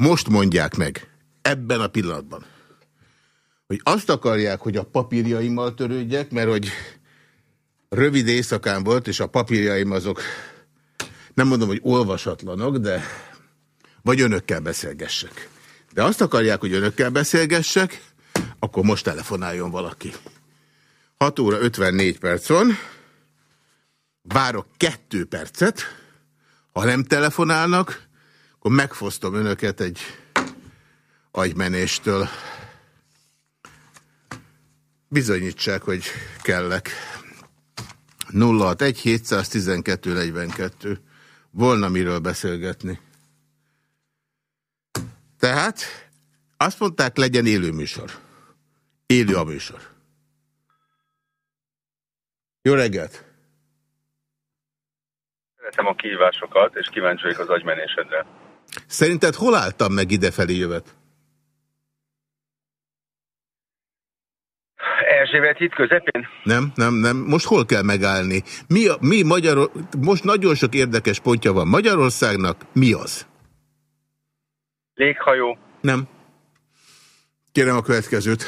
most mondják meg, ebben a pillanatban, hogy azt akarják, hogy a papírjaimmal törődjek, mert hogy rövid éjszakán volt, és a papírjaim azok nem mondom, hogy olvasatlanok, de vagy önökkel beszélgessek. De azt akarják, hogy önökkel beszélgessek, akkor most telefonáljon valaki. 6 óra 54 perc van, várok 2 percet, ha nem telefonálnak, akkor megfosztom önöket egy agymenéstől. Bizonyítsák, hogy kellek. 061 712 42. Volna miről beszélgetni. Tehát azt mondták, legyen élő műsor. Élő a műsor. Jó reggelt! Szeretem a kihívásokat, és kíváncsi az agymenésedre. Szerinted hol álltam meg idefelé jövet? Erzsébet hit közepén? Nem, nem, nem. Most hol kell megállni? Mi, a, mi Magyar... Most nagyon sok érdekes pontja van Magyarországnak. Mi az? Léghajó. Nem. Kérem a következőt.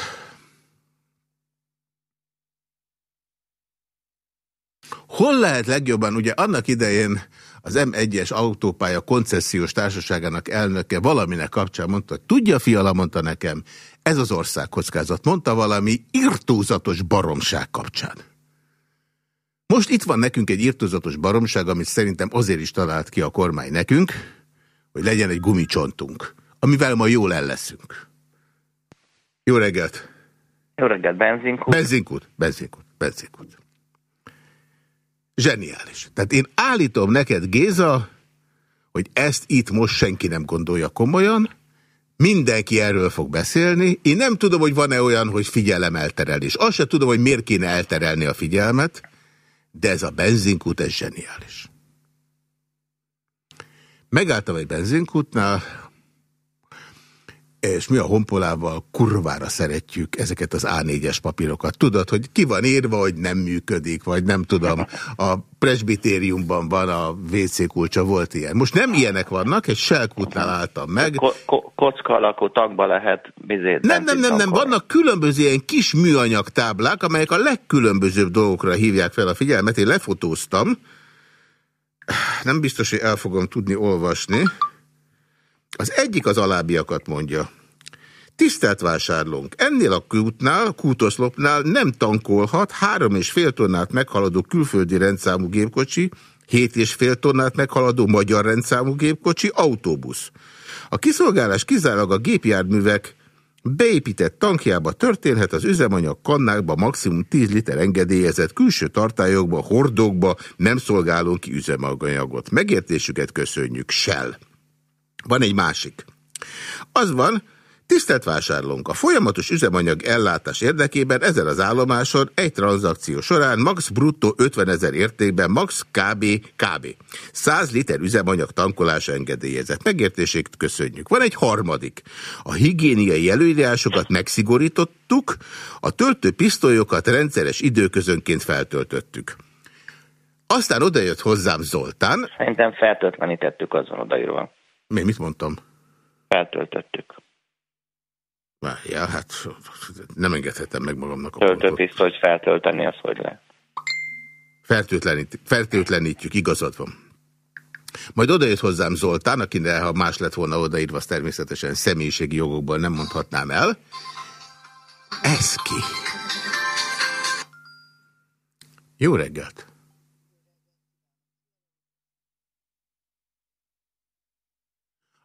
Hol lehet legjobban, ugye annak idején az M1-es autópálya koncesziós társaságának elnöke valaminek kapcsán mondta, hogy tudja, fiala, mondta nekem, ez az országkockázat, mondta valami irtózatos baromság kapcsán. Most itt van nekünk egy irtózatos baromság, amit szerintem azért is talált ki a kormány nekünk, hogy legyen egy gumicsontunk, amivel ma jól el leszünk. Jó reggelt! Jó reggelt, benzinkút? Benzinkút, benzinkút, benzinkút. Zseniális. Tehát én állítom neked, Géza, hogy ezt itt most senki nem gondolja komolyan, mindenki erről fog beszélni. Én nem tudom, hogy van-e olyan, hogy figyelemelterelés. Azt se tudom, hogy miért kéne elterelni a figyelmet, de ez a benzinkút, ez zseniális. Megálltam egy benzinkútnál, és mi a honpolával kurvára szeretjük ezeket az A4-es papírokat. Tudod, hogy ki van írva, hogy nem működik, vagy nem tudom, a presbitériumban van a WC kulcsa, volt ilyen. Most nem ilyenek vannak, egy selkútnál álltam meg. Ko ko kocka alakú tagba lehet bizét. Nem, nem, nem, nem, vannak különböző ilyen kis műanyag táblák, amelyek a legkülönbözőbb dolgokra hívják fel a figyelmet. Én lefotóztam, nem biztos, hogy el fogom tudni olvasni. Az egyik az alábbiakat mondja. Tisztelt vásárlónk, ennél a kútnál, kútoszlopnál nem tankolhat három és fél tonnát meghaladó külföldi rendszámú gépkocsi, hét és fél tonnát meghaladó magyar rendszámú gépkocsi, autóbusz. A kiszolgálás kizárólag a gépjárművek beépített tankjába történhet az üzemanyag kannákba maximum 10 liter engedélyezett külső tartályokba, hordókba nem szolgálunk ki üzemanyagot. Megértésüket köszönjük, Shell. Van egy másik. Az van, Tisztelt vásárlónk, a folyamatos üzemanyag ellátás érdekében ezen az állomáson egy tranzakció során max bruttó 50 ezer értékben max kb. kb. 100 liter üzemanyag tankolása engedélyezett. Megértését köszönjük. Van egy harmadik. A higiéniai előírásokat megszigorítottuk, a töltő pisztolyokat rendszeres időközönként feltöltöttük. Aztán odajött hozzám Zoltán. Szerintem feltöltlenítettük azon odaírva. Mi, mit mondtam? Feltöltöttük. Ja, hát nem engedhetem meg magamnak a Töltőpiszt, hogy feltölteni, az hogy lehet? Fertőtlenít, fertőtlenítjük, igazad van. Majd odajött hozzám Zoltán, akinek ha más lett volna odaírva, az természetesen személyiségi jogokból nem mondhatnám el. Ez ki? Jó reggelt!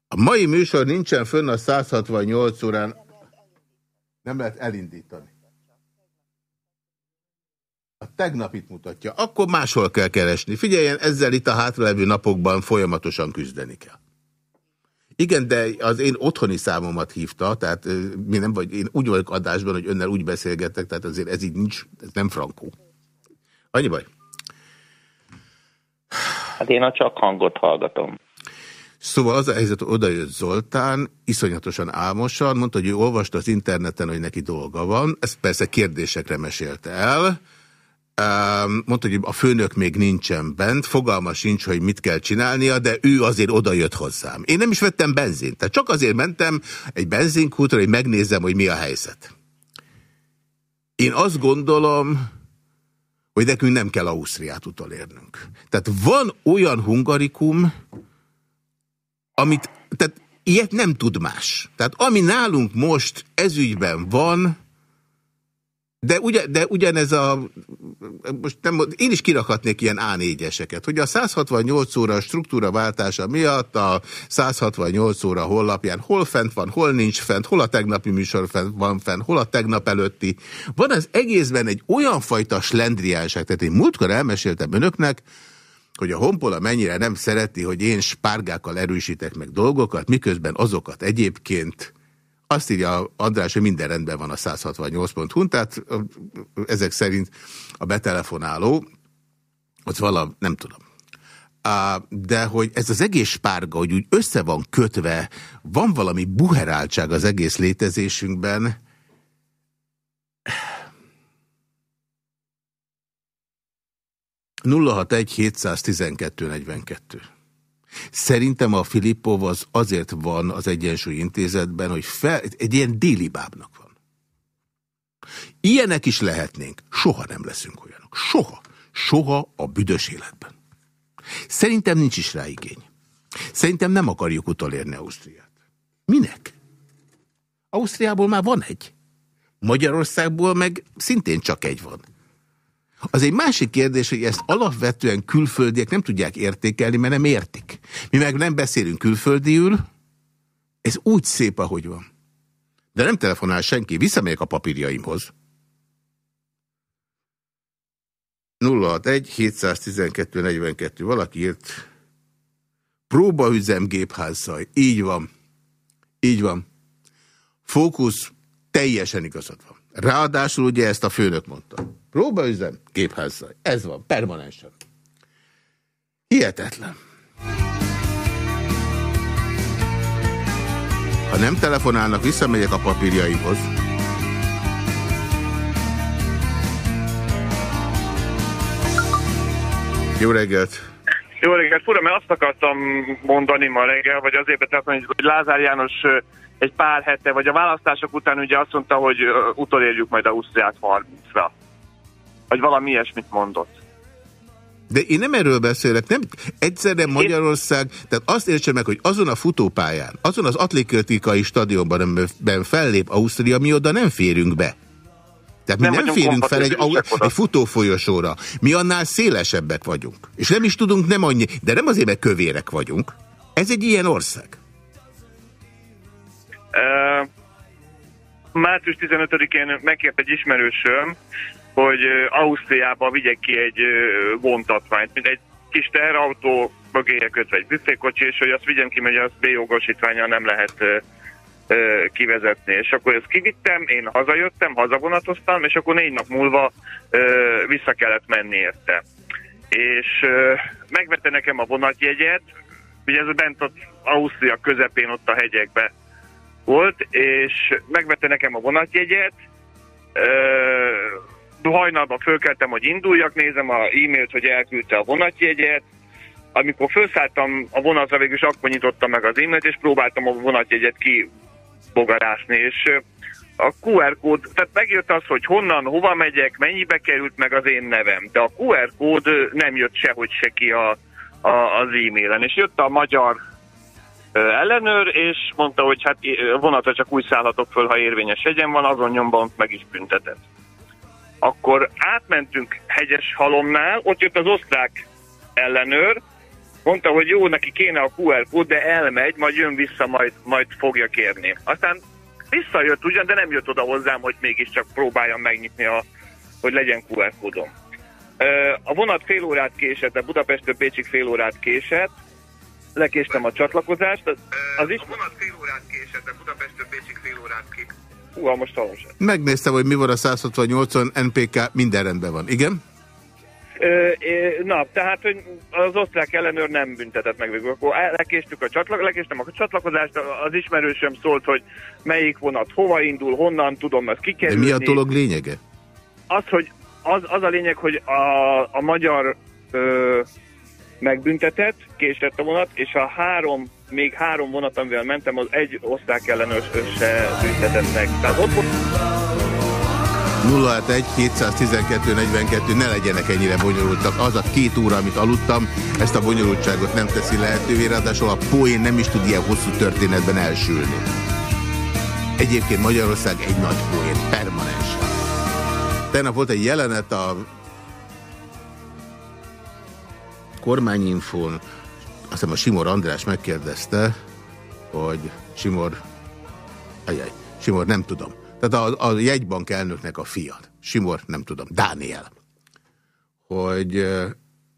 A mai műsor nincsen fönn a 168 órán. Nem lehet elindítani. A tegnapit mutatja. Akkor máshol kell keresni. Figyeljen, ezzel itt a hátralevő napokban folyamatosan küzdeni kell. Igen, de az én otthoni számomat hívta, tehát mi nem vagy, én úgy vagyok adásban, hogy önnel úgy beszélgetek, tehát azért ez így nincs, ez nem frankó. Annyi baj? Hát én a csak hangot hallgatom. Szóval az a helyzet, hogy odajött Zoltán, iszonyatosan álmosan, mondta, hogy ő olvasta az interneten, hogy neki dolga van, ezt persze kérdésekre mesélte el, mondta, hogy a főnök még nincsen bent, fogalma sincs, hogy mit kell csinálnia, de ő azért oda jött hozzám. Én nem is vettem benzint, tehát csak azért mentem egy benzinkútra, hogy megnézzem, hogy mi a helyzet. Én azt gondolom, hogy nekünk nem kell Ausztriát utolérnünk. Tehát van olyan hungarikum, amit, tehát ilyet nem tud más. Tehát ami nálunk most ezügyben van, de, ugyan, de ugyanez a, most nem, én is kirakhatnék ilyen A4-eseket, hogy a 168 óra struktúra váltása miatt a 168 óra hollapján hol fent van, hol nincs fent, hol a tegnapi műsor fent, van fent, hol a tegnap előtti. Van az egészben egy olyan fajta slendriánság, tehát én múltkor elmeséltem önöknek, hogy a honpola mennyire nem szereti, hogy én spárgákkal erősítek meg dolgokat, miközben azokat egyébként azt írja András, hogy minden rendben van a 168.hu, tehát ezek szerint a betelefonáló, az vala, nem tudom. De hogy ez az egész spárga, hogy úgy össze van kötve, van valami buheráltság az egész létezésünkben, 061 712 42. Szerintem a Filippov az azért van az Egyensúly Intézetben, hogy fel, egy ilyen déli bábnak van. Ilyenek is lehetnénk. Soha nem leszünk olyanok. Soha. Soha a büdös életben. Szerintem nincs is rá igény. Szerintem nem akarjuk utolérni Ausztriát. Minek? Ausztriából már van egy. Magyarországból meg szintén csak egy van. Az egy másik kérdés, hogy ezt alapvetően külföldiek nem tudják értékelni, mert nem értik. Mi meg nem beszélünk külföldiül, ez úgy szép, ahogy van. De nem telefonál senki, visszamegyek a papírjaimhoz. 061 712 42 valaki írt próbaüzem gépházzaj. Így van. Így van. Fókusz teljesen igazad van. Ráadásul ugye ezt a főnök mondta. Próbaüzem, gépházzaj. Ez van, permanensen. Hihetetlen. Ha nem telefonálnak, visszamegyek a papírjaimhoz. Jó reggelt! Jó reggelt, fura, mert azt akartam mondani ma reggel, vagy azért betettem, hogy Lázár János egy pár hete, vagy a választások után ugye azt mondta, hogy utolérjük majd Ausztriát 30-ra. Vagy valami ilyesmit mondott. De én nem erről beszélek, nem egyszerre Magyarország, tehát azt értsen meg, hogy azon a futópályán, azon az atlétikai stadionban, amiben fellép Ausztria, mi oda nem férünk be. Tehát mi nem, nem férünk fel egy, egy futófolyosóra. Mi annál szélesebbek vagyunk. És nem is tudunk nem annyi, de nem azért, mert kövérek vagyunk. Ez egy ilyen ország. Uh, március 15-én megkért egy ismerősöm, hogy Ausztriába vigyek ki egy vontatványt, mint egy kis teherautó mögéje kötve egy büfékocsi, és hogy azt vigyem ki, mert az B-jogosítványa nem lehet kivezetni. És akkor ezt kivittem, én hazajöttem, hazavonatoztam, és akkor négy nap múlva vissza kellett menni érte. És megvette nekem a vonatjegyet, ugye ez bent ott Ausztria közepén, ott a hegyekbe volt, és megvette nekem a vonatjegyet, hajnalban fölkeltem, hogy induljak, nézem a e-mailt, hogy elküldte a vonatjegyet, amikor felszálltam a vonatra, végül is akkor nyitottam meg az e-mailt, és próbáltam a vonatjegyet kibogarászni, és a QR kód, tehát megjött az, hogy honnan, hova megyek, mennyibe került meg az én nevem, de a QR kód nem jött sehogy se ki a, a, az e-mailen, és jött a magyar ellenőr, és mondta, hogy hát vonatra csak úgy szállhatok föl, ha érvényes egyen van, azon nyomban meg is büntetett. Akkor átmentünk hegyes halomnál, ott jött az osztrák ellenőr, mondta, hogy jó, neki kéne a QR kód, de elmegy, majd jön vissza, majd, majd fogja kérni. Aztán visszajött ugyan, de nem jött oda hozzám, hogy mégiscsak próbáljam megnyitni, a, hogy legyen QR kódom. A vonat fél órát késett, a Budapestről Pécsig fél órát késett, lekéstem a csatlakozást. Az, az is... A vonat fél órát késett, a Budapestről Pécsig fél órát késett. Most hallom Megnéztem, hogy mi van a 168-on, NPK minden rendben van. Igen? Na, tehát, hogy az osztrák ellenőr nem büntetett meg végül. Akkor lekéstük a csatlak, lekéstem a csatlakozást, az ismerősöm szólt, hogy melyik vonat hova indul, honnan tudom azt kikerülni. De mi a dolog lényege? Az, hogy az, az a lényeg, hogy a, a magyar ö, megbüntetett, késett a vonat, és a három, még három vonat, amivel mentem, az egy osztrák ellenőr se büntetett meg. Tehát ott 061 712 42 ne legyenek ennyire bonyolultak. Az a két óra, amit aludtam, ezt a bonyolultságot nem teszi lehetővé, ráadásul a poén nem is tud ilyen hosszú történetben elsülni. Egyébként Magyarország egy nagy poén, permanens. Tegnap volt egy jelenet a kormányinfón, hiszem a Simor András megkérdezte, hogy Simor, ajaj, Simor nem tudom, tehát a, a jegybank elnöknek a fiat, Simor, nem tudom, Dániel, hogy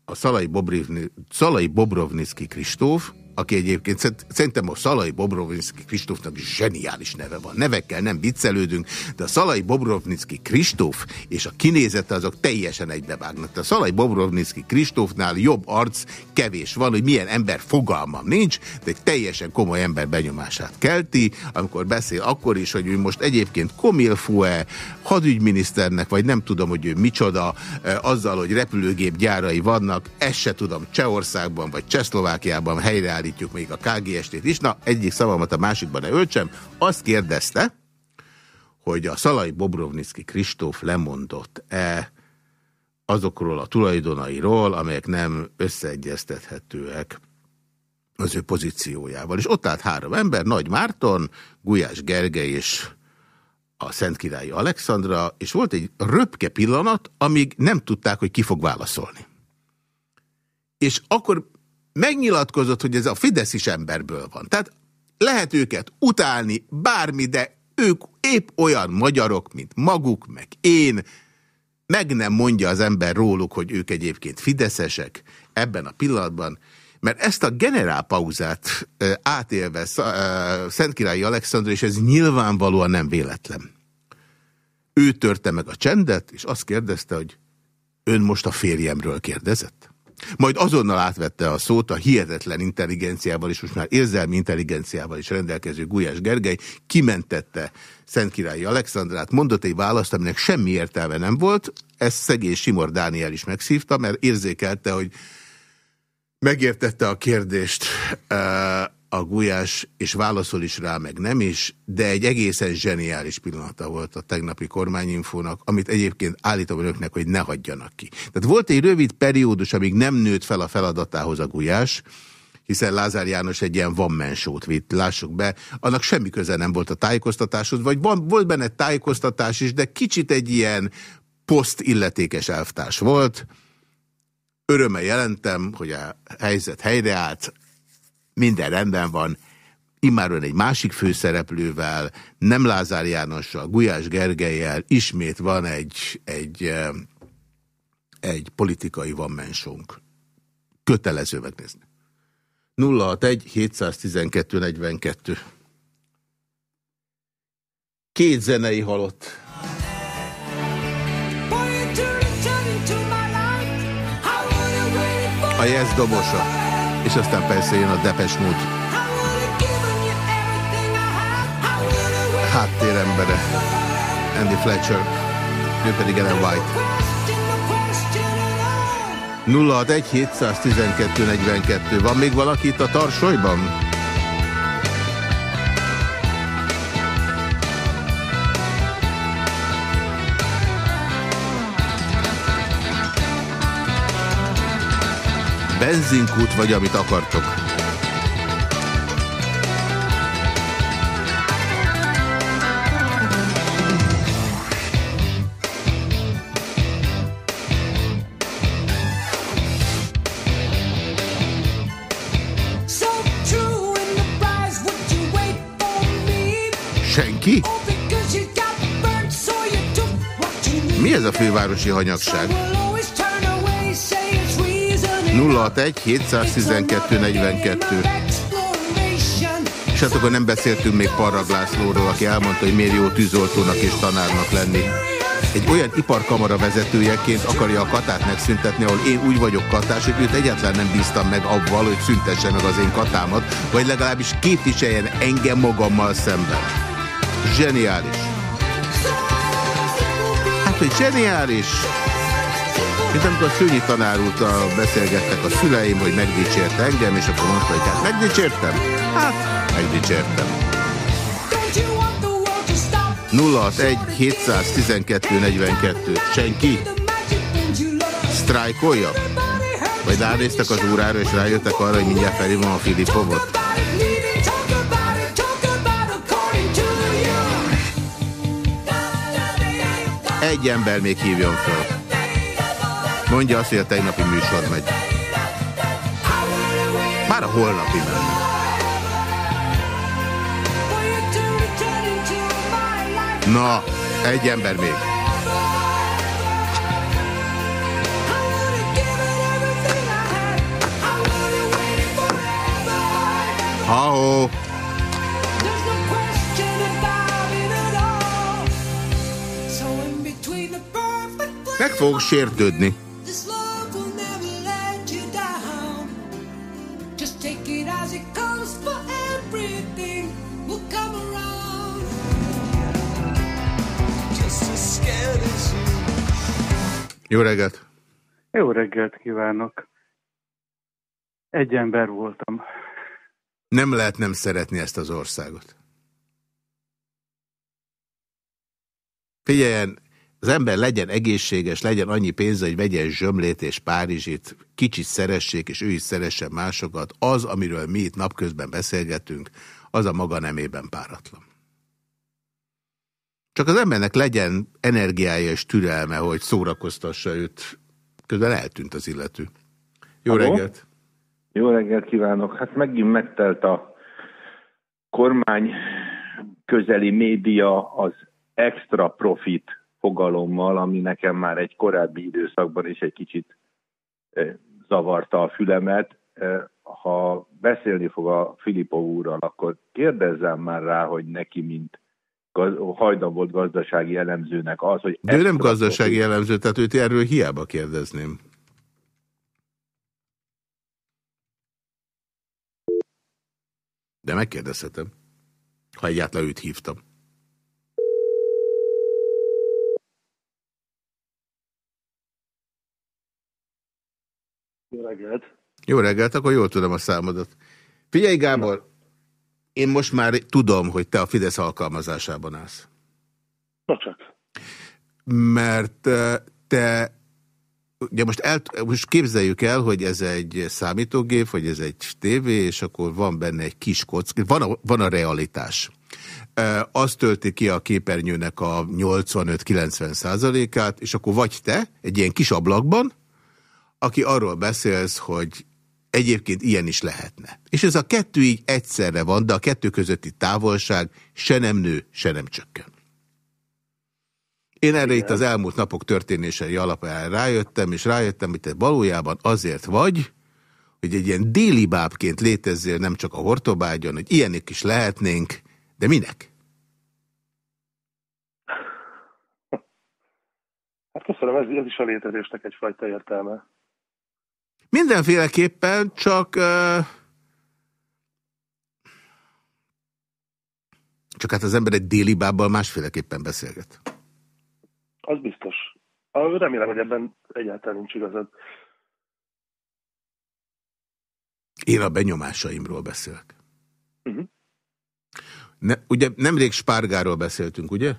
a Szalai, Bobrivni, Szalai Bobrovnicki Kristóf, aki egyébként szerintem a Szalai Bobrovnicki Kristófnak zseniális neve van. Nevekkel nem viccelődünk, de a Szalai Bobrovnicki Kristóf és a kinézete azok teljesen egybevágnak. A Szalai Bobrovnicki Kristófnál jobb arc kevés van, hogy milyen ember fogalmam nincs, de egy teljesen komoly ember benyomását kelti, amikor beszél akkor is, hogy ő most egyébként komilfue, hadügyminiszternek, vagy nem tudom, hogy ő micsoda, azzal, hogy repülőgép gyárai vannak, ezt se tudom Csehországban, vagy Csehszlovákiában helyreállítani, említjük még a KGST-t is. Na, egyik szavamat a másikban ne öltsem. Azt kérdezte, hogy a Szalai Bobrovnicki Kristóf lemondott-e azokról a tulajdonairól, amelyek nem összeegyeztethetőek az ő pozíciójával. És ott állt három ember, Nagy Márton, Gulyás Gergely és a Szentkirályi Alexandra, és volt egy röpke pillanat, amíg nem tudták, hogy ki fog válaszolni. És akkor megnyilatkozott, hogy ez a Fidesz is emberből van. Tehát lehet őket utálni, bármi, de ők épp olyan magyarok, mint maguk, meg én. Meg nem mondja az ember róluk, hogy ők egyébként fideszesek ebben a pillanatban, mert ezt a generálpauzát átélve Szentkirályi Alexandr, és ez nyilvánvalóan nem véletlen. Ő törte meg a csendet, és azt kérdezte, hogy ön most a férjemről kérdezett? Majd azonnal átvette a szót a hihetetlen intelligenciával, és most már érzelmi intelligenciával is rendelkező Gulyás Gergely, kimentette Szentkirályi Alexandrát, mondott egy választ, aminek semmi értelme nem volt, ezt szegény Simor Dániel is megszívta, mert érzékelte, hogy megértette a kérdést a Gulyás, és válaszol is rá, meg nem is, de egy egészen zseniális pillanata volt a tegnapi kormányinfónak, amit egyébként állítom önöknek, hogy ne hagyjanak ki. Tehát volt egy rövid periódus, amíg nem nőtt fel a feladatához a Gulyás, hiszen Lázár János egy ilyen van mensót vitt, lássuk be, annak semmi köze nem volt a tájékoztatáshoz, vagy van, volt benne tájékoztatás is, de kicsit egy ilyen poszt illetékes elvtárs volt. Örömmel jelentem, hogy a helyzet helyreállt, minden rendben van, immáron egy másik főszereplővel, nem Lázár Jánossal, Gulyás Gergelyel, ismét van egy, egy, egy politikai vanmensónk. Kötelező megnézni. 061 712 42 Két zenei halott. A Yes és aztán persze jön a Depes Mód. Háttérembere, Andy Fletcher, ő pedig Ellen White. 061 712 42. Van még valaki itt a tarsolyban? Benzinkút, vagy amit akartok. Senki? Mi ez a fővárosi hanyagság? 061 712 42. És hát akkor nem beszéltünk még Parrag Lászlóról, aki elmondta, hogy miért jó tűzoltónak és tanárnak lenni. Egy olyan iparkamara vezetőjeként akarja a katát megszüntetni, ahol én úgy vagyok katás, hogy őt egyáltalán nem bíztam meg abban, hogy szüntesse meg az én katámat, vagy legalábbis képviseljen engem magammal szemben. Zseniális. Hát, hogy zseniális. Mint amikor a szőnyi tanár beszélgettek a szüleim, hogy megdicsérte engem, és akkor mondta, hogy hát megdicsértem? Hát, megdicsértem. 061 712 42. Senki? Sztrájkolja? Vagy ránéztek az órára, és rájöttek arra, hogy mindjárt felhívom a Filipovot? Egy ember még hívjon fel. Mondja azt, hogy a tegnapi műsor megy. Már a holnapi menne. Na, egy ember még. Ha-ho! Meg fogok sértődni. Jó reggelt! Jó reggelt kívánok! Egy ember voltam. Nem lehet nem szeretni ezt az országot. Figyeljen, az ember legyen egészséges, legyen annyi pénze, hogy vegyen zsömlét és Párizsit, kicsit szeressék, és ő is szeressen másokat. Az, amiről mi itt napközben beszélgetünk, az a maga nemében páratlan. Csak az embernek legyen energiája és türelme, hogy szórakoztassa őt. Közben eltűnt az illető. Jó Halló? reggelt! Jó reggelt kívánok! Hát megint megtelt a kormány közeli média az extra profit fogalommal, ami nekem már egy korábbi időszakban is egy kicsit zavarta a fülemet. Ha beszélni fog a Filipov úrral, akkor kérdezzem már rá, hogy neki, mint hajdan volt gazdasági elemzőnek az, hogy... De ő nem gazdasági elemző, tehát őt erről hiába kérdezném. De megkérdezhetem, ha egyáltalán őt hívtam. Jó reggelt! Jó reggelt, akkor jól tudom a számodat. Figyelj Gábor, én most már tudom, hogy te a Fidesz alkalmazásában állsz. Na csak. Mert te, ugye most, el, most képzeljük el, hogy ez egy számítógép, vagy ez egy tévé, és akkor van benne egy kis kock, van a, van a realitás. Az tölti ki a képernyőnek a 85-90 százalékát, és akkor vagy te egy ilyen kis ablakban, aki arról beszélsz, hogy egyébként ilyen is lehetne. És ez a kettő így egyszerre van, de a kettő közötti távolság se nem nő, se nem csökken. Én erre Igen. itt az elmúlt napok történései alapján rájöttem, és rájöttem, hogy te valójában azért vagy, hogy egy ilyen déli bábként létezzél nem csak a hortobágyon, hogy ilyenek is lehetnénk, de minek? Hát köszönöm, ez, ez is a létezésnek egyfajta értelme. Mindenféleképpen, csak... Csak hát az ember egy déli bábbal másféleképpen beszélget. Az biztos. Remélem, hogy ebben egyáltalán nincs igazad. Én a benyomásaimról beszélek. Uh -huh. ne, ugye nemrég Spárgáról beszéltünk, ugye?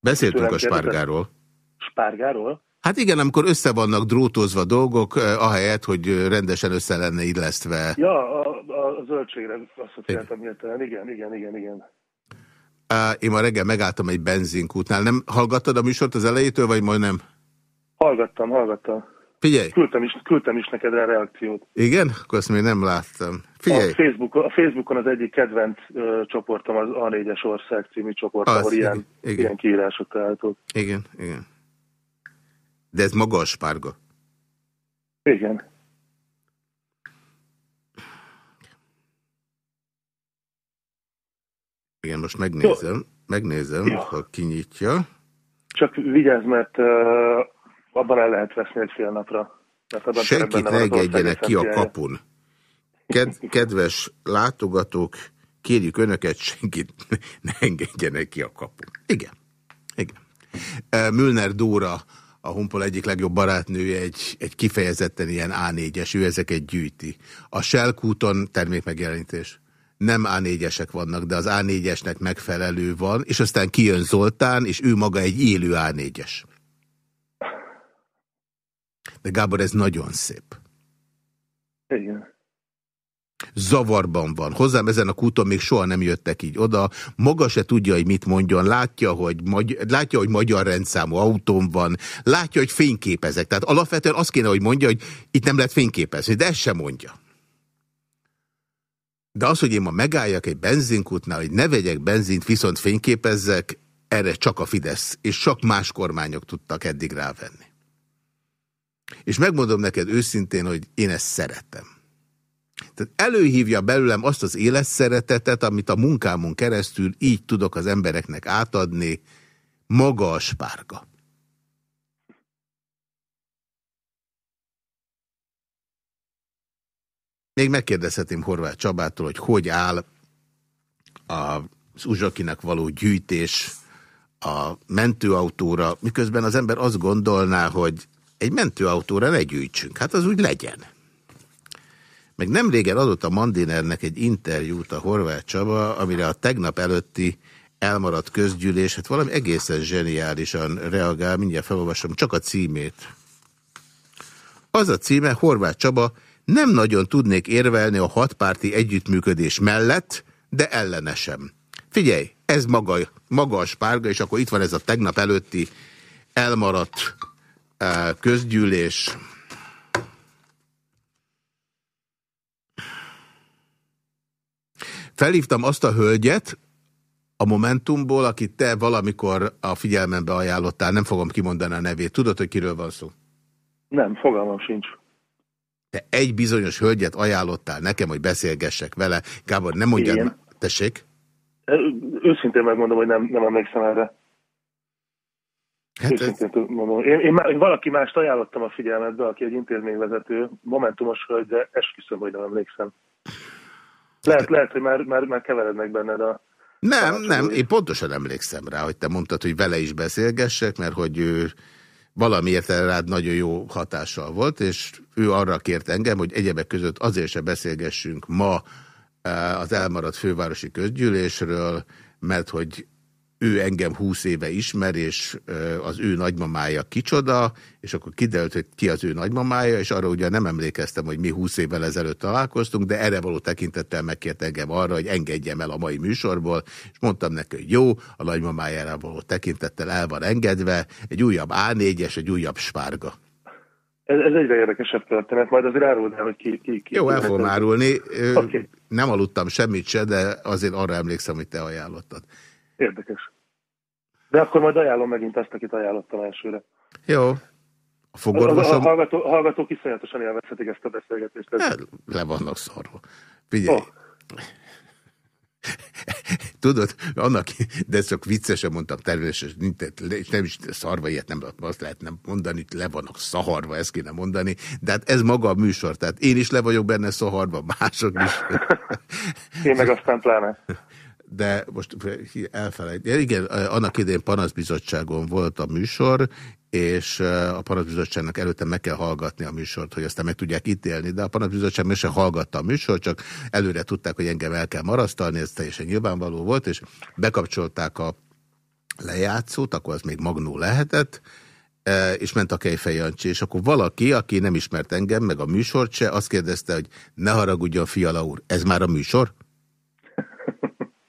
Beszéltünk a Spárgáról. Spárgáról? Hát igen, amikor össze vannak drótozva dolgok, eh, ahelyett, hogy rendesen össze lenne illesztve. Ja, a, a zöldségre asszociáltam hirtelen. Igen, igen, igen, igen. Én ma reggel megálltam egy benzinkútnál. Nem hallgattad a műsort az elejétől, vagy majd nem? Hallgattam, hallgattam. Figyelj! Küldtem is, küldtem is neked a reakciót. Igen? Akkor azt még nem láttam. Figyelj! A, Facebook, a Facebookon az egyik kedvenc ö, csoportom az A4-es Ország című csoport, az, ahol igen, ilyen, igen. ilyen kiírások találhatók. Igen, igen. De ez maga a spárga? Igen. Igen, most megnézem, Jó. megnézem, Jó. ha kinyitja. Csak vigyázz, mert uh, abban el lehet veszni egy fél napra. Senkit ne engedjenek ki a kapun. Ked kedves látogatók, kérjük önöket, senkit ne engedjenek ki a kapun. Igen. Igen. Mülner Dóra, a Honpol egyik legjobb barátnője egy, egy kifejezetten ilyen A4-es, ő ezeket gyűjti. A Selkúton termékmegjelenítés. Nem A4-esek vannak, de az A4-esnek megfelelő van, és aztán kijön Zoltán, és ő maga egy élő A4-es. De Gábor, ez nagyon szép. Igen zavarban van. Hozzám ezen a kúton még soha nem jöttek így oda. Maga se tudja, hogy mit mondjon. Látja, hogy, magy látja, hogy magyar rendszámú autón van. Látja, hogy fényképezek. Tehát alapvetően azt kéne, hogy mondja, hogy itt nem lehet fényképezni, de ezt sem mondja. De az, hogy én ma megálljak egy benzinkútnál, hogy ne vegyek benzint, viszont fényképezzek, erre csak a Fidesz és csak más kormányok tudtak eddig rávenni. És megmondom neked őszintén, hogy én ezt szeretem. Tehát előhívja belőlem azt az életszeretetet, amit a munkámon keresztül így tudok az embereknek átadni, maga a spárga. Még megkérdezhetném Horváth Csabától, hogy hogy áll az uzsakinak való gyűjtés a mentőautóra, miközben az ember azt gondolná, hogy egy mentőautóra ne gyűjtsünk. Hát az úgy legyen. Meg nem régen adott a Mandinernek egy interjút a Horváth Csaba, amire a tegnap előtti elmaradt közgyűlés, hát valami egészen zseniálisan reagál, mindjárt felolvasom csak a címét. Az a címe, Horváth Csaba, nem nagyon tudnék érvelni a hatpárti együttműködés mellett, de ellenesem. Figyelj, ez maga, maga a spárga, és akkor itt van ez a tegnap előtti elmaradt uh, közgyűlés. Felhívtam azt a hölgyet a Momentumból, akit te valamikor a figyelmembe ajánlottál, nem fogom kimondani a nevét. Tudod, hogy kiről van szó? Nem, fogalmam sincs. Te egy bizonyos hölgyet ajánlottál nekem, hogy beszélgessek vele. Gábor, nem mondjad, Én? tessék? Őszintén megmondom, hogy nem, nem emlékszem erre. Hát Őszintén ez... mondom. Én, én, én valaki mást ajánlottam a figyelmetbe, aki egy intézményvezető, momentumos hölgy, de esküszöm, hogy nem emlékszem. Lehet, lehet hogy már, már, már keverednek benned a... Nem, nem, én pontosan emlékszem rá, hogy te mondtad, hogy vele is beszélgessek, mert hogy ő valamiért rád nagyon jó hatással volt, és ő arra kért engem, hogy egyebek között azért se beszélgessünk ma eh, az elmaradt fővárosi közgyűlésről, mert hogy ő engem húsz éve ismer, és az ő nagymamája kicsoda, és akkor kiderült, hogy ki az ő nagymamája, és arra ugye nem emlékeztem, hogy mi húsz évvel ezelőtt találkoztunk, de erre való tekintettel megkért engem arra, hogy engedjem el a mai műsorból, és mondtam neki, hogy jó, a nagymamájára való tekintettel el van engedve, egy újabb A4-es, egy újabb spárga. Ez, ez egyre érdekesebb történet, majd azért áruld el, hogy ki... ki, ki Jó, el fogom árulni. Okay. Nem aludtam semmit se, de azért arra emlékszem, hogy te ajánlottad. Érdekes. De akkor majd ajánlom megint azt, akit ajánlottam elsőre. Jó. A fogorvosom... A, a hallgató, a hallgató kiszonyatosan élvezhetik ezt a beszélgetést. Hát, le vannak szarva. Figyelj. Oh. Tudod, annak, de csak viccesen mondtam, természetesen nem is szarva, ilyet nem azt lehet nem mondani, le vannak szaharva, ezt kéne mondani, de hát ez maga a műsor, tehát én is le vagyok benne szaharva, mások is. én meg aztán pláne de most elfelejt. Igen, annak idén panaszbizottságon volt a műsor, és a panaszbizottságnak előtte meg kell hallgatni a műsort, hogy aztán meg tudják ítélni, de a panaszbizottság meg se hallgatta a műsort, csak előre tudták, hogy engem el kell marasztalni, ez teljesen nyilvánvaló volt, és bekapcsolták a lejátszót, akkor az még magnó lehetett, és ment a Kejfej Jancsi, és akkor valaki, aki nem ismert engem, meg a műsort se, azt kérdezte, hogy ne haragudjon, Fiala úr, ez már a műsor?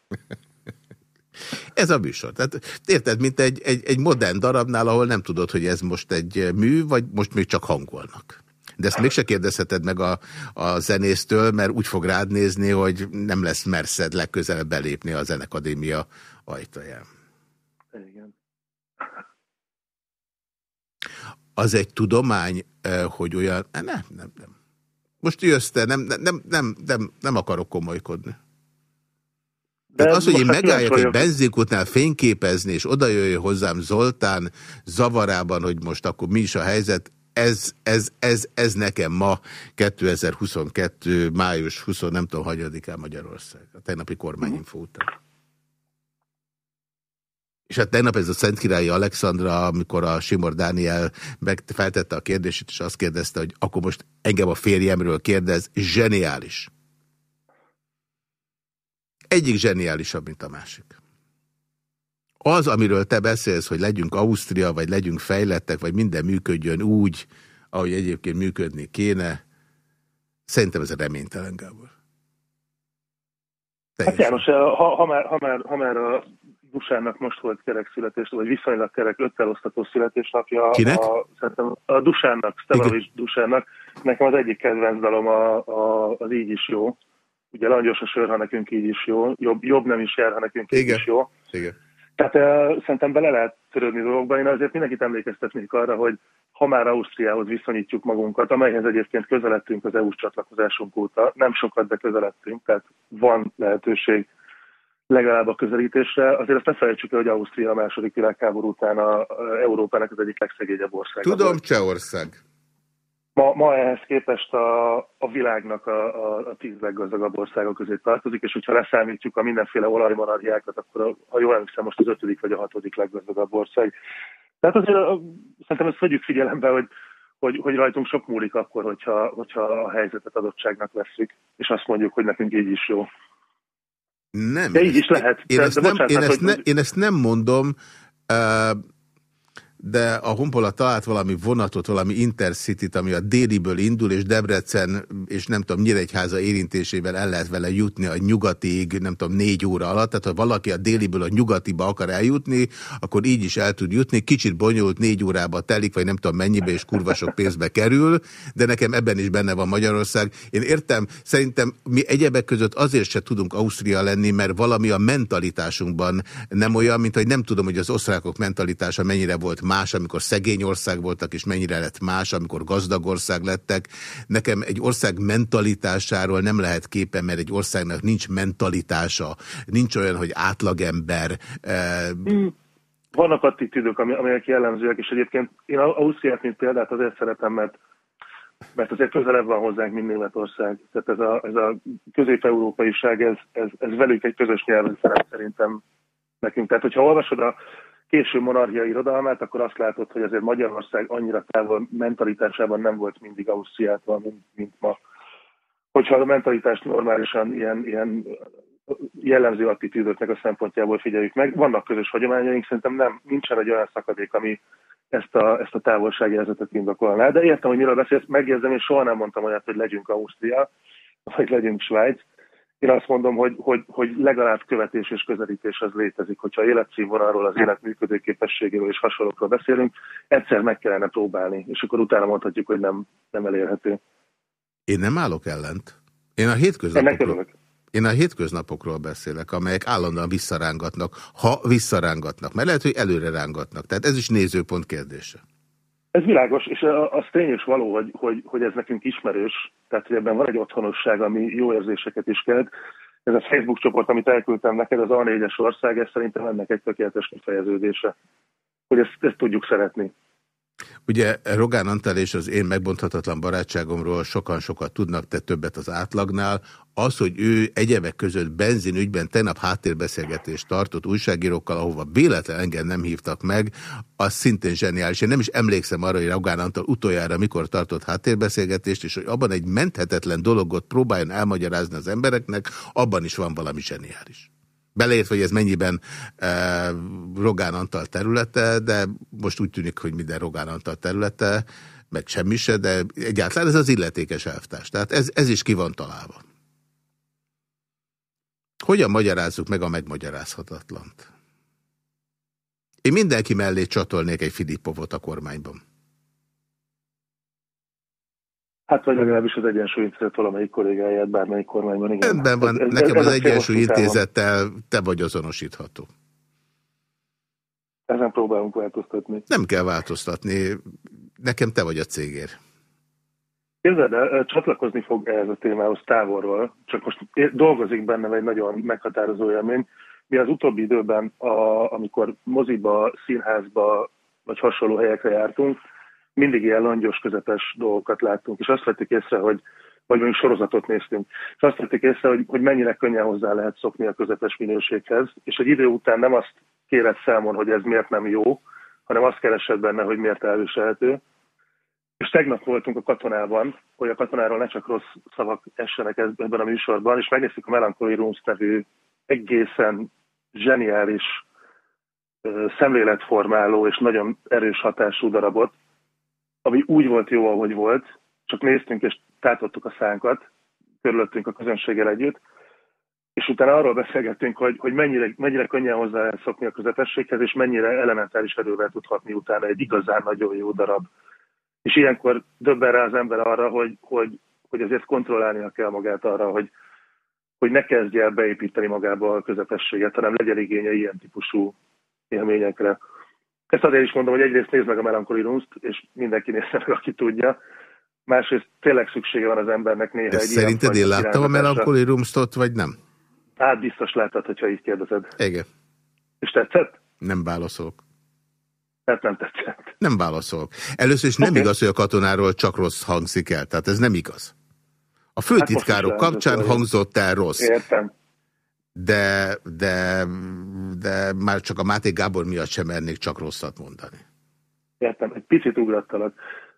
Ez a műsor. Tehát érted, mint egy, egy, egy modern darabnál, ahol nem tudod, hogy ez most egy mű, vagy most még csak hangolnak. De ezt mégse kérdezheted meg a, a zenésztől, mert úgy fog rád nézni, hogy nem lesz merszed legközelebb belépni a Zenekadémia ajtaján. Igen. Az egy tudomány, eh, hogy olyan... Nem, nem, nem. Most jössz te, nem, nem, nem, nem, nem akarok komolykodni. Tehát az, hogy én megálljak egy benzinkútnál fényképezni, és oda jöjjön hozzám Zoltán zavarában, hogy most akkor mi is a helyzet, ez, ez, ez, ez nekem ma 2022. május 20, nem tudom, hagyadikán Magyarország, a tegnapi kormányinfó után. És hát tegnap ez a Szentkirályi Alexandra, amikor a Simor Dániel feltette a kérdését, és azt kérdezte, hogy akkor most engem a férjemről kérdez, zseniális. Egyik zseniálisabb, mint a másik. Az, amiről te beszélsz, hogy legyünk Ausztria, vagy legyünk fejlettek, vagy minden működjön úgy, ahogy egyébként működni kéne, szerintem ez a reménytelen, Gábor. Hát János, ha, ha, már, ha, már, ha már a Dusának most volt kerek születés, vagy viszonylag kerek öttel osztató születésnapja. Kinek? A, szerintem a Dusának, Stevanovics Dusának. Nekem az egyik kedvenc dalom a, a, az Így is jó. Ugye langyos a sör, ha nekünk így is jó. Jobb, jobb nem is jár, ha nekünk így Igen. is jó. Igen. Tehát uh, szerintem bele lehet törődni dolgokba. Én azért mindenkit emlékeztetnék arra, hogy ha már Ausztriához viszonyítjuk magunkat, amelyhez egyébként közeledtünk az EU-s csatlakozásunk óta, nem sokat, de közeledtünk, tehát van lehetőség legalább a közelítésre. Azért azt ne felejtsük el, hogy Ausztria a második világháború után a, a Európának az egyik legszegényebb ország. Tudom, Csehország. Ma, ma ehhez képest a, a világnak a, a, a tíz leggazdagabb országok közé tartozik, és hogyha leszámítjuk a mindenféle olajmonarhiákat, akkor a, ha jól emlékszem, most az ötödik vagy a hatodik leggazdagabb ország. Tehát azért a, szerintem ezt vegyük figyelembe, hogy, hogy, hogy rajtunk sok múlik akkor, hogyha, hogyha a helyzetet adottságnak veszük, és azt mondjuk, hogy nekünk így is jó. Nem. De így is lehet. Én, De- ezt, de nem, bocsánat, én, hát, ezt, hogy- ne, én ezt nem mondom, uh, de a Honpola talált valami vonatot, valami Intercity-t, ami a déliből indul, és Debrecen, és nem tudom, Nyíregyháza érintésével el lehet vele jutni a nyugatig, nem tudom, négy óra alatt. Tehát, ha valaki a déliből a nyugatiba akar eljutni, akkor így is el tud jutni. Kicsit bonyolult, négy órába telik, vagy nem tudom mennyibe, és kurva sok pénzbe kerül, de nekem ebben is benne van Magyarország. Én értem, szerintem mi egyebek között azért se tudunk Ausztria lenni, mert valami a mentalitásunkban nem olyan, mint hogy nem tudom, hogy az osztrákok mentalitása mennyire volt más, amikor szegény ország voltak, és mennyire lett más, amikor gazdag ország lettek. Nekem egy ország mentalitásáról nem lehet képen, mert egy országnak nincs mentalitása, nincs olyan, hogy átlagember. eh, Vannak attitűdök, amelyek jellemzőek, és egyébként én Ausztriát, mint példát azért szeretem, mert mert azért közelebb van hozzánk, mint Németország. Tehát ez a, ez a közép-európaiság, ez, ez, ez velük egy közös nyelven szerep szerintem nekünk. Tehát, hogyha olvasod a késő monarchia irodalmát, akkor azt látod, hogy azért Magyarország annyira távol mentalitásában nem volt mindig Ausztriától, mint, mint ma. Hogyha a mentalitást normálisan ilyen, ilyen jellemző attitűdöknek a szempontjából figyeljük meg. Vannak közös hagyományaink, szerintem nem, nincsen egy olyan szakadék, ami ezt a, ezt a távolságjelzetet indokolná. De értem, hogy miről beszélsz, megjegyzem, én soha nem mondtam olyat, hogy legyünk Ausztria, vagy legyünk Svájc. Én azt mondom, hogy, hogy, hogy legalább követés és közelítés az létezik. Hogyha életszínvonalról, az élet működőképességéről és hasonlókról beszélünk, egyszer meg kellene próbálni, és akkor utána mondhatjuk, hogy nem, nem elérhető. Én nem állok ellent. Én a hétköznapokról, én a hétköznapokról beszélek, amelyek állandóan visszarángatnak, ha visszarángatnak, mert lehet, hogy előre rángatnak. Tehát ez is nézőpont kérdése. Ez világos, és az tény és való, hogy, hogy, hogy ez nekünk ismerős, tehát hogy ebben van egy otthonosság, ami jó érzéseket is kelt. Ez a Facebook csoport, amit elküldtem neked, az A4-es ország, ez szerintem ennek egy tökéletes kifejeződése, hogy ezt, ezt tudjuk szeretni. Ugye Rogán Antal és az én megbonthatatlan barátságomról sokan sokat tudnak, te többet az átlagnál. Az, hogy ő egyebek között benzinügyben tegnap háttérbeszélgetést tartott újságírókkal, ahova véletlen engem nem hívtak meg, az szintén zseniális. Én nem is emlékszem arra, hogy Rogán Antal utoljára mikor tartott háttérbeszélgetést, és hogy abban egy menthetetlen dologot próbáljon elmagyarázni az embereknek, abban is van valami zseniális. Beleértve, hogy ez mennyiben e, Rogán Antal területe, de most úgy tűnik, hogy minden Rogán Antal területe, meg semmi se, de egyáltalán ez az illetékes elvtárs. Tehát ez, ez is ki van találva. Hogyan magyarázzuk meg a megmagyarázhatatlant? Én mindenki mellé csatolnék egy Filippovot a kormányban. Hát vagy legalábbis az Egyensúly Intézet valamelyik kollégáját bármelyik kormányban. Igen. Rendben van, Ez- nekem ez az a cél Egyensúly hosszú távon. Intézettel te vagy azonosítható. Ezen próbálunk változtatni. Nem kell változtatni, nekem te vagy a cégér. Képzeld el, csatlakozni fog ehhez a témához távolról, csak most dolgozik bennem egy nagyon meghatározó élmény. Mi az utóbbi időben, a, amikor moziba, színházba vagy hasonló helyekre jártunk, mindig ilyen langyos, közepes dolgokat láttunk, és azt vettük észre, hogy vagy mondjuk sorozatot néztünk, és azt vettük észre, hogy, hogy mennyire könnyen hozzá lehet szokni a közepes minőséghez, és egy idő után nem azt kéred számon, hogy ez miért nem jó, hanem azt keresed benne, hogy miért elviselhető. És tegnap voltunk a katonában, hogy a katonáról ne csak rossz szavak essenek ebben a műsorban, és megnéztük a Melancholy Rooms nevű egészen zseniális, szemléletformáló és nagyon erős hatású darabot, ami úgy volt jó, ahogy volt, csak néztünk és tátottuk a szánkat, körülöttünk a közönséggel együtt, és utána arról beszélgettünk, hogy, hogy mennyire, mennyire könnyen hozzá szokni a közepességhez, és mennyire elementáris erővel tudhatni utána egy igazán nagyon jó darab. És ilyenkor döbben rá az ember arra, hogy, hogy, hogy azért kontrollálnia kell magát arra, hogy, hogy ne kezdje el beépíteni magába a közepességet, hanem legyen igénye ilyen típusú élményekre. Ezt azért is mondom, hogy egyrészt nézd meg a Melancholy rooms és mindenki nézze meg, aki tudja. Másrészt tényleg szüksége van az embernek néha De egy szerinted én láttam a Melancholy rooms vagy nem? Hát biztos láttad, hogyha így kérdezed. Igen. És tetszett? Nem válaszolok. Hát nem tetszett. Nem válaszolok. Először is nem okay. igaz, hogy a katonáról csak rossz hangzik el. Tehát ez nem igaz. A főtitkárok hát kapcsán hangzott el rossz. Értem. De, de, de már csak a Máté Gábor miatt sem mernék csak rosszat mondani. Értem, egy picit ugrattalak.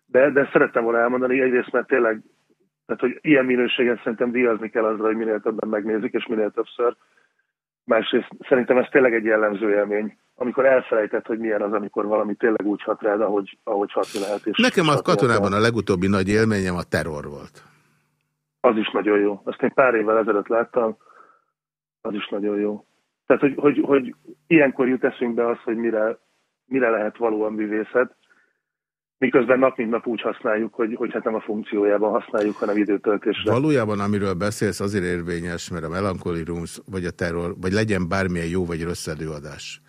De, de szerettem volna elmondani, egyrészt mert tényleg tehát, hogy ilyen minőségen szerintem díjazni kell azra, hogy minél többen megnézik, és minél többször. Másrészt szerintem ez tényleg egy jellemző élmény, amikor elfelejtett, hogy milyen az, amikor valami tényleg úgy hat rád, ahogy, ahogy hatni lehet. És Nekem a katonában a legutóbbi nagy élményem a terror volt. Az is nagyon jó. Azt én pár évvel ezelőtt láttam, az is nagyon jó. Tehát, hogy, hogy, hogy ilyenkor jut eszünkbe az, hogy mire, mire lehet valóan művészet, miközben nap mint nap úgy használjuk, hogy, hogy hát nem a funkciójában használjuk, hanem időtöltésre. Valójában, amiről beszélsz, azért érvényes, mert a Melancholy Rooms, vagy a terror, vagy legyen bármilyen jó vagy rossz előadás.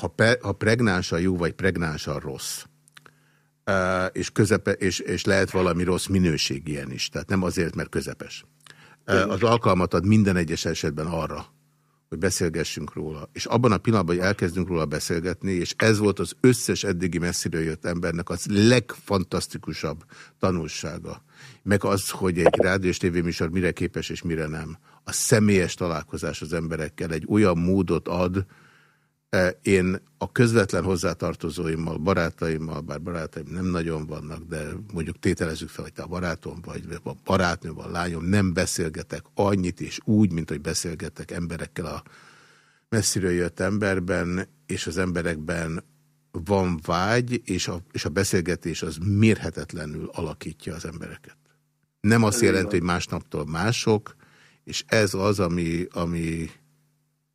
Ha, pe, ha pregnánsan jó, vagy pregnánsan rossz, és, közepe, és, és lehet valami rossz minőség ilyen is, tehát nem azért, mert közepes. Az alkalmat ad minden egyes esetben arra, hogy beszélgessünk róla. És abban a pillanatban, hogy elkezdünk róla beszélgetni, és ez volt az összes eddigi messziről jött embernek az legfantasztikusabb tanulsága. Meg az, hogy egy rádió és tévéműsor mire képes és mire nem. A személyes találkozás az emberekkel egy olyan módot ad, én a közvetlen hozzátartozóimmal, barátaimmal, bár barátaim nem nagyon vannak, de mondjuk tételezzük fel, hogy te a barátom vagy, a barátnő vagy, a lányom, nem beszélgetek annyit és úgy, mint hogy beszélgetek emberekkel a messziről jött emberben, és az emberekben van vágy, és a, és a beszélgetés az mérhetetlenül alakítja az embereket. Nem azt jelenti, hogy másnaptól mások, és ez az, ami, ami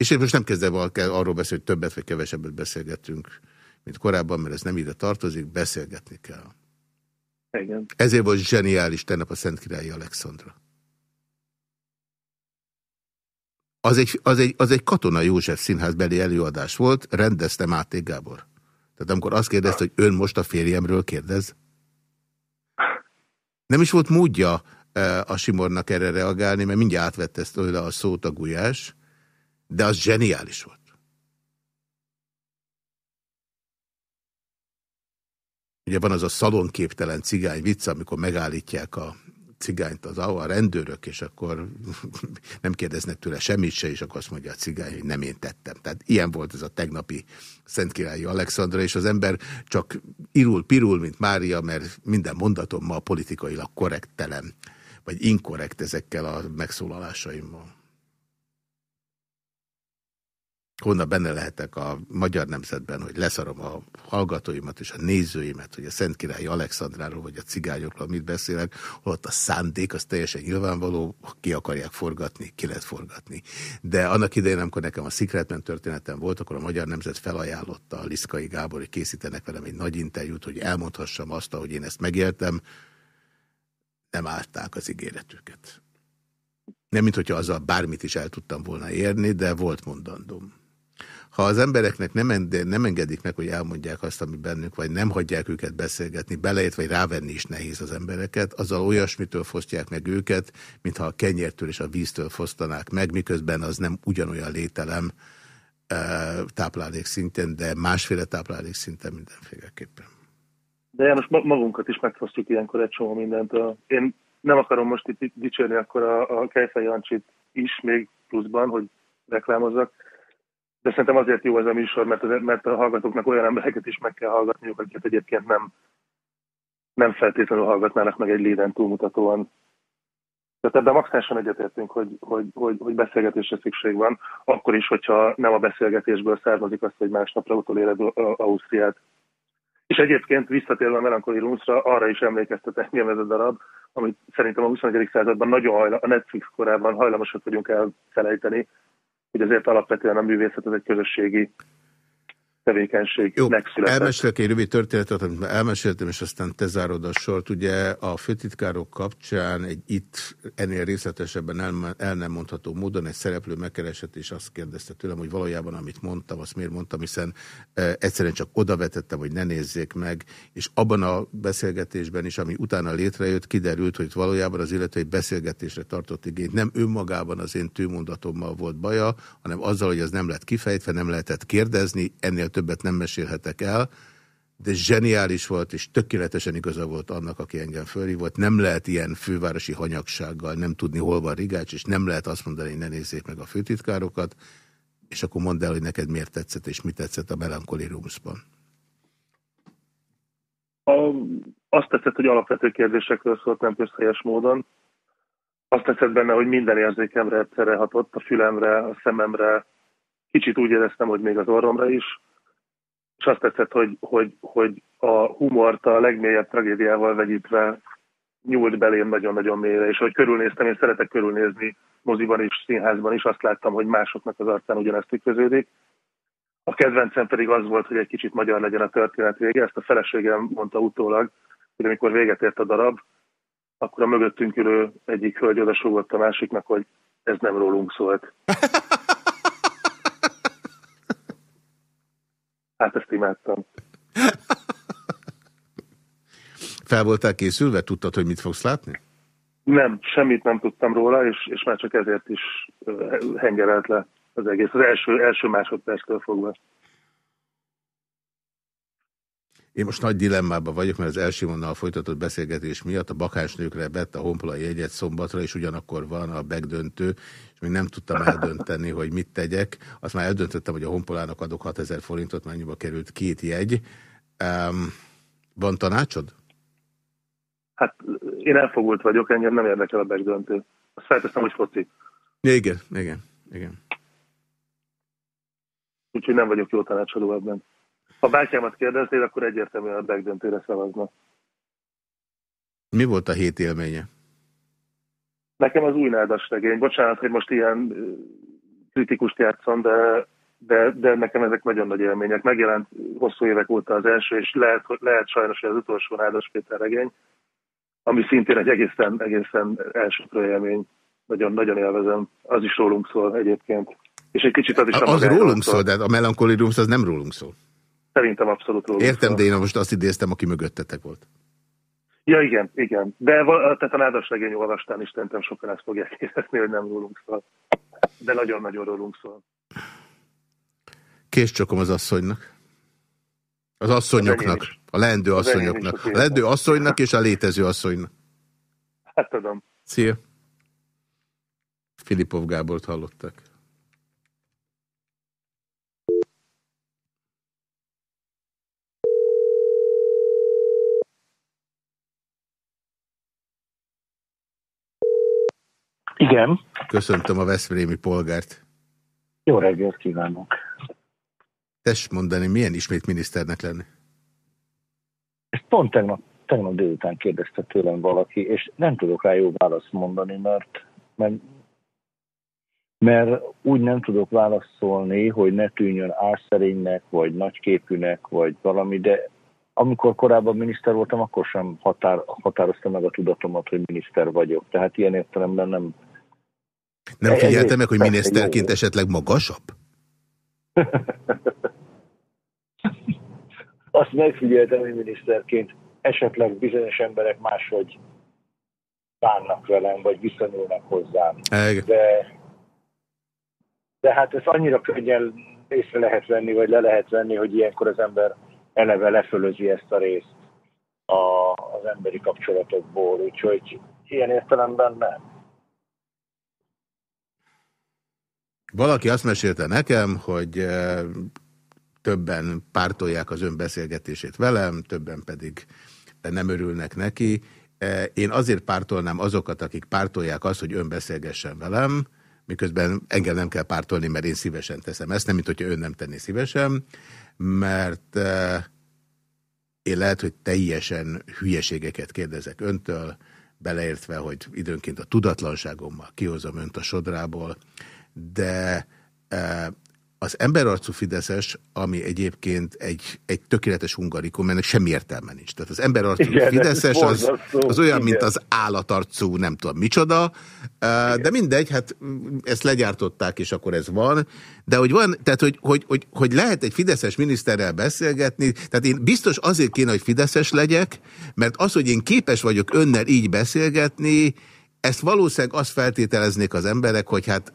és én most nem kezdem arról beszélni, hogy többet vagy kevesebbet beszélgetünk, mint korábban, mert ez nem ide tartozik, beszélgetni kell. Igen. Ezért volt zseniális tegnap a Szent Királyi Alexandra. Az egy, az, egy, az egy Katona József színházbeli előadás volt, rendezte Máté Gábor. Tehát amikor azt kérdezte, hogy ön most a férjemről kérdez, nem is volt módja e, a Simornak erre reagálni, mert mindjárt átvette ezt tőle a szót a gulyás, de az zseniális volt. Ugye van az a szalonképtelen cigány vicc, amikor megállítják a cigányt az a rendőrök, és akkor nem kérdeznek tőle semmit se, és akkor azt mondja a cigány, hogy nem én tettem. Tehát ilyen volt ez a tegnapi Szentkirályi Alexandra, és az ember csak irul-pirul, mint Mária, mert minden mondatom ma politikailag korrektelen, vagy inkorrekt ezekkel a megszólalásaimmal. Honnan benne lehetek a magyar nemzetben, hogy leszarom a hallgatóimat és a nézőimet, hogy a Szent Királyi Alexandráról vagy a cigányokról mit beszélek, holott a szándék az teljesen nyilvánvaló, ki akarják forgatni, ki lehet forgatni. De annak idején, amikor nekem a Secretman történetem volt, akkor a magyar nemzet felajánlotta a Liszkai Gábor, hogy készítenek velem egy nagy interjút, hogy elmondhassam azt, hogy én ezt megéltem, nem állták az ígéretüket. Nem, mint hogyha azzal bármit is el tudtam volna érni, de volt mondandóm. Ha az embereknek nem, nem engedik meg, hogy elmondják azt, ami bennük, vagy nem hagyják őket beszélgetni, belejött, vagy rávenni is nehéz az embereket, azzal olyasmitől fosztják meg őket, mintha a kenyértől és a víztől fosztanák meg, miközben az nem ugyanolyan lételem táplálék szinten, de másféle táplálék szinten mindenféleképpen. De János, magunkat is megfosztjuk ilyenkor egy csomó mindent. Én nem akarom most itt dicsérni akkor a, a Kejfej Jancsit is még pluszban, hogy reklámozzak, de szerintem azért jó ez a műsor, mert, az, mert a hallgatóknak olyan embereket is meg kell hallgatniuk, akiket egyébként nem, nem feltétlenül hallgatnának meg egy léden túlmutatóan. Tehát ebben maximálisan egyetértünk, hogy, hogy, hogy, hogy beszélgetésre szükség van, akkor is, hogyha nem a beszélgetésből származik azt, hogy másnapra utoléred Ausztriát. És egyébként visszatérve a Melankoli Rumsra, arra is emlékeztet engem ez a darab, amit szerintem a 21. században nagyon hajla, a Netflix korában hajlamosak vagyunk elfelejteni, hogy azért alapvetően a művészet az egy közösségi tevékenység Jó, elmesélek egy rövid történetet, amit elmeséltem, és aztán te zárod a sort. Ugye a főtitkárok kapcsán egy itt ennél részletesebben el, el nem mondható módon egy szereplő megkeresett, és azt kérdezte tőlem, hogy valójában amit mondtam, azt miért mondtam, hiszen e, egyszerűen csak oda vetettem, hogy ne nézzék meg, és abban a beszélgetésben is, ami utána létrejött, kiderült, hogy valójában az illető egy beszélgetésre tartott igényt. Nem önmagában az én tűmondatommal volt baja, hanem azzal, hogy az nem lett kifejtve, nem lehetett kérdezni, ennél többet nem mesélhetek el, de zseniális volt, és tökéletesen igaza volt annak, aki engem fölhívott. Nem lehet ilyen fővárosi hanyagsággal nem tudni, hol van Rigács, és nem lehet azt mondani, hogy ne nézzék meg a főtitkárokat, és akkor mondd el, hogy neked miért tetszett, és mit tetszett a. A, azt tetszett, hogy alapvető kérdésekről szólt nem közhelyes módon. Azt tetszett benne, hogy minden érzékemre egyszerre hatott, a fülemre, a szememre, kicsit úgy éreztem, hogy még az orromra is és azt tetszett, hogy, hogy, hogy a humort a legmélyebb tragédiával vegyítve nyúlt belém nagyon-nagyon mélyre, és hogy körülnéztem, én szeretek körülnézni moziban is, színházban is, azt láttam, hogy másoknak az arcán ugyanezt tükröződik. A kedvencem pedig az volt, hogy egy kicsit magyar legyen a történet vége. Ezt a feleségem mondta utólag, hogy amikor véget ért a darab, akkor a mögöttünk ülő egyik hölgy odasúgott a másiknak, hogy ez nem rólunk szólt. Hát ezt imádtam. Fel voltál készülve? Tudtad, hogy mit fogsz látni? Nem, semmit nem tudtam róla, és, és már csak ezért is hengerelt le az egész. Az első, első másodperctől fogva. Én most nagy dilemmában vagyok, mert az első vonal folytatott beszélgetés miatt a bakásnőkre vett a honpola jegyet szombatra, és ugyanakkor van a begdöntő, és még nem tudtam eldönteni, hogy mit tegyek. Azt már eldöntöttem, hogy a honpolának adok 6000 forintot, mennyibe került két jegy. Um, van tanácsod? Hát én elfogult vagyok, engem nem érdekel a begdöntő. Azt felteszem, hogy foci. Igen, igen, igen. Úgyhogy nem vagyok jó tanácsoló ebben. Ha bátyámat kérdeznél, akkor egyértelműen a begdöntőre szavazna. Mi volt a hét élménye? Nekem az új nádas regény. Bocsánat, hogy most ilyen kritikust játszom, de, de, de nekem ezek nagyon nagy élmények. Megjelent hosszú évek óta az első, és lehet, lehet sajnos, hogy az utolsó Nádas Péter regény, ami szintén egy egészen, egészen első élmény. Nagyon, nagyon élvezem. Az is rólunk szól egyébként. És egy kicsit az is Az rólunk szól, de a Melancholy Rooms az nem rólunk szól. Szerintem abszolút rólunk Értem, de én most azt idéztem, aki mögöttetek volt. Ja, igen, igen. De tehát a nádas legény olvastán is szerintem sokan ezt fogják érezni, hogy nem rólunk szól. De nagyon-nagyon rólunk szól. Késcsokom az asszonynak. Az asszonyoknak. A leendő asszonyoknak. A leendő asszonynak és a létező asszonynak. Hát tudom. Szia. Filipov Gábort hallottak. Igen. Köszöntöm a Veszprémi polgárt. Jó reggelt kívánok. Tess mondani, milyen ismét miniszternek lenni? Ezt pont tegnap, tegnap délután kérdezte tőlem valaki, és nem tudok rá jó választ mondani, mert, mert, mert úgy nem tudok válaszolni, hogy ne tűnjön árszerénynek, vagy nagyképűnek, vagy valami, de amikor korábban miniszter voltam, akkor sem határ, határoztam meg a tudatomat, hogy miniszter vagyok. Tehát ilyen értelemben nem, nem figyeltem meg, hogy miniszterként esetleg magasabb? Azt megfigyeltem, hogy miniszterként esetleg bizonyos emberek máshogy bánnak velem, vagy viszonyulnak hozzám. De, de hát ez annyira könnyen észre lehet venni, vagy le lehet venni, hogy ilyenkor az ember eleve lefölözi ezt a részt a, az emberi kapcsolatokból. Úgyhogy ilyen értelemben nem. Valaki azt mesélte nekem, hogy többen pártolják az ön beszélgetését velem, többen pedig nem örülnek neki. Én azért pártolnám azokat, akik pártolják azt, hogy ön beszélgessen velem, miközben engem nem kell pártolni, mert én szívesen teszem ezt, nem mint hogyha ön nem tenni szívesen, mert én lehet, hogy teljesen hülyeségeket kérdezek öntől, beleértve, hogy időnként a tudatlanságommal kihozom önt a sodrából, de az emberarcú Fideszes, ami egyébként egy, egy tökéletes hungarikum, ennek semmi értelme nincs. Tehát az emberarcú Igen, Fideszes az, az olyan, Igen. mint az állatarcú, nem tudom micsoda, Igen. de mindegy, hát ezt legyártották, és akkor ez van. De hogy van, tehát hogy, hogy, hogy, hogy lehet egy Fideszes miniszterrel beszélgetni, tehát én biztos azért kéne, hogy Fideszes legyek, mert az, hogy én képes vagyok önnel így beszélgetni, ezt valószínűleg azt feltételeznék az emberek, hogy hát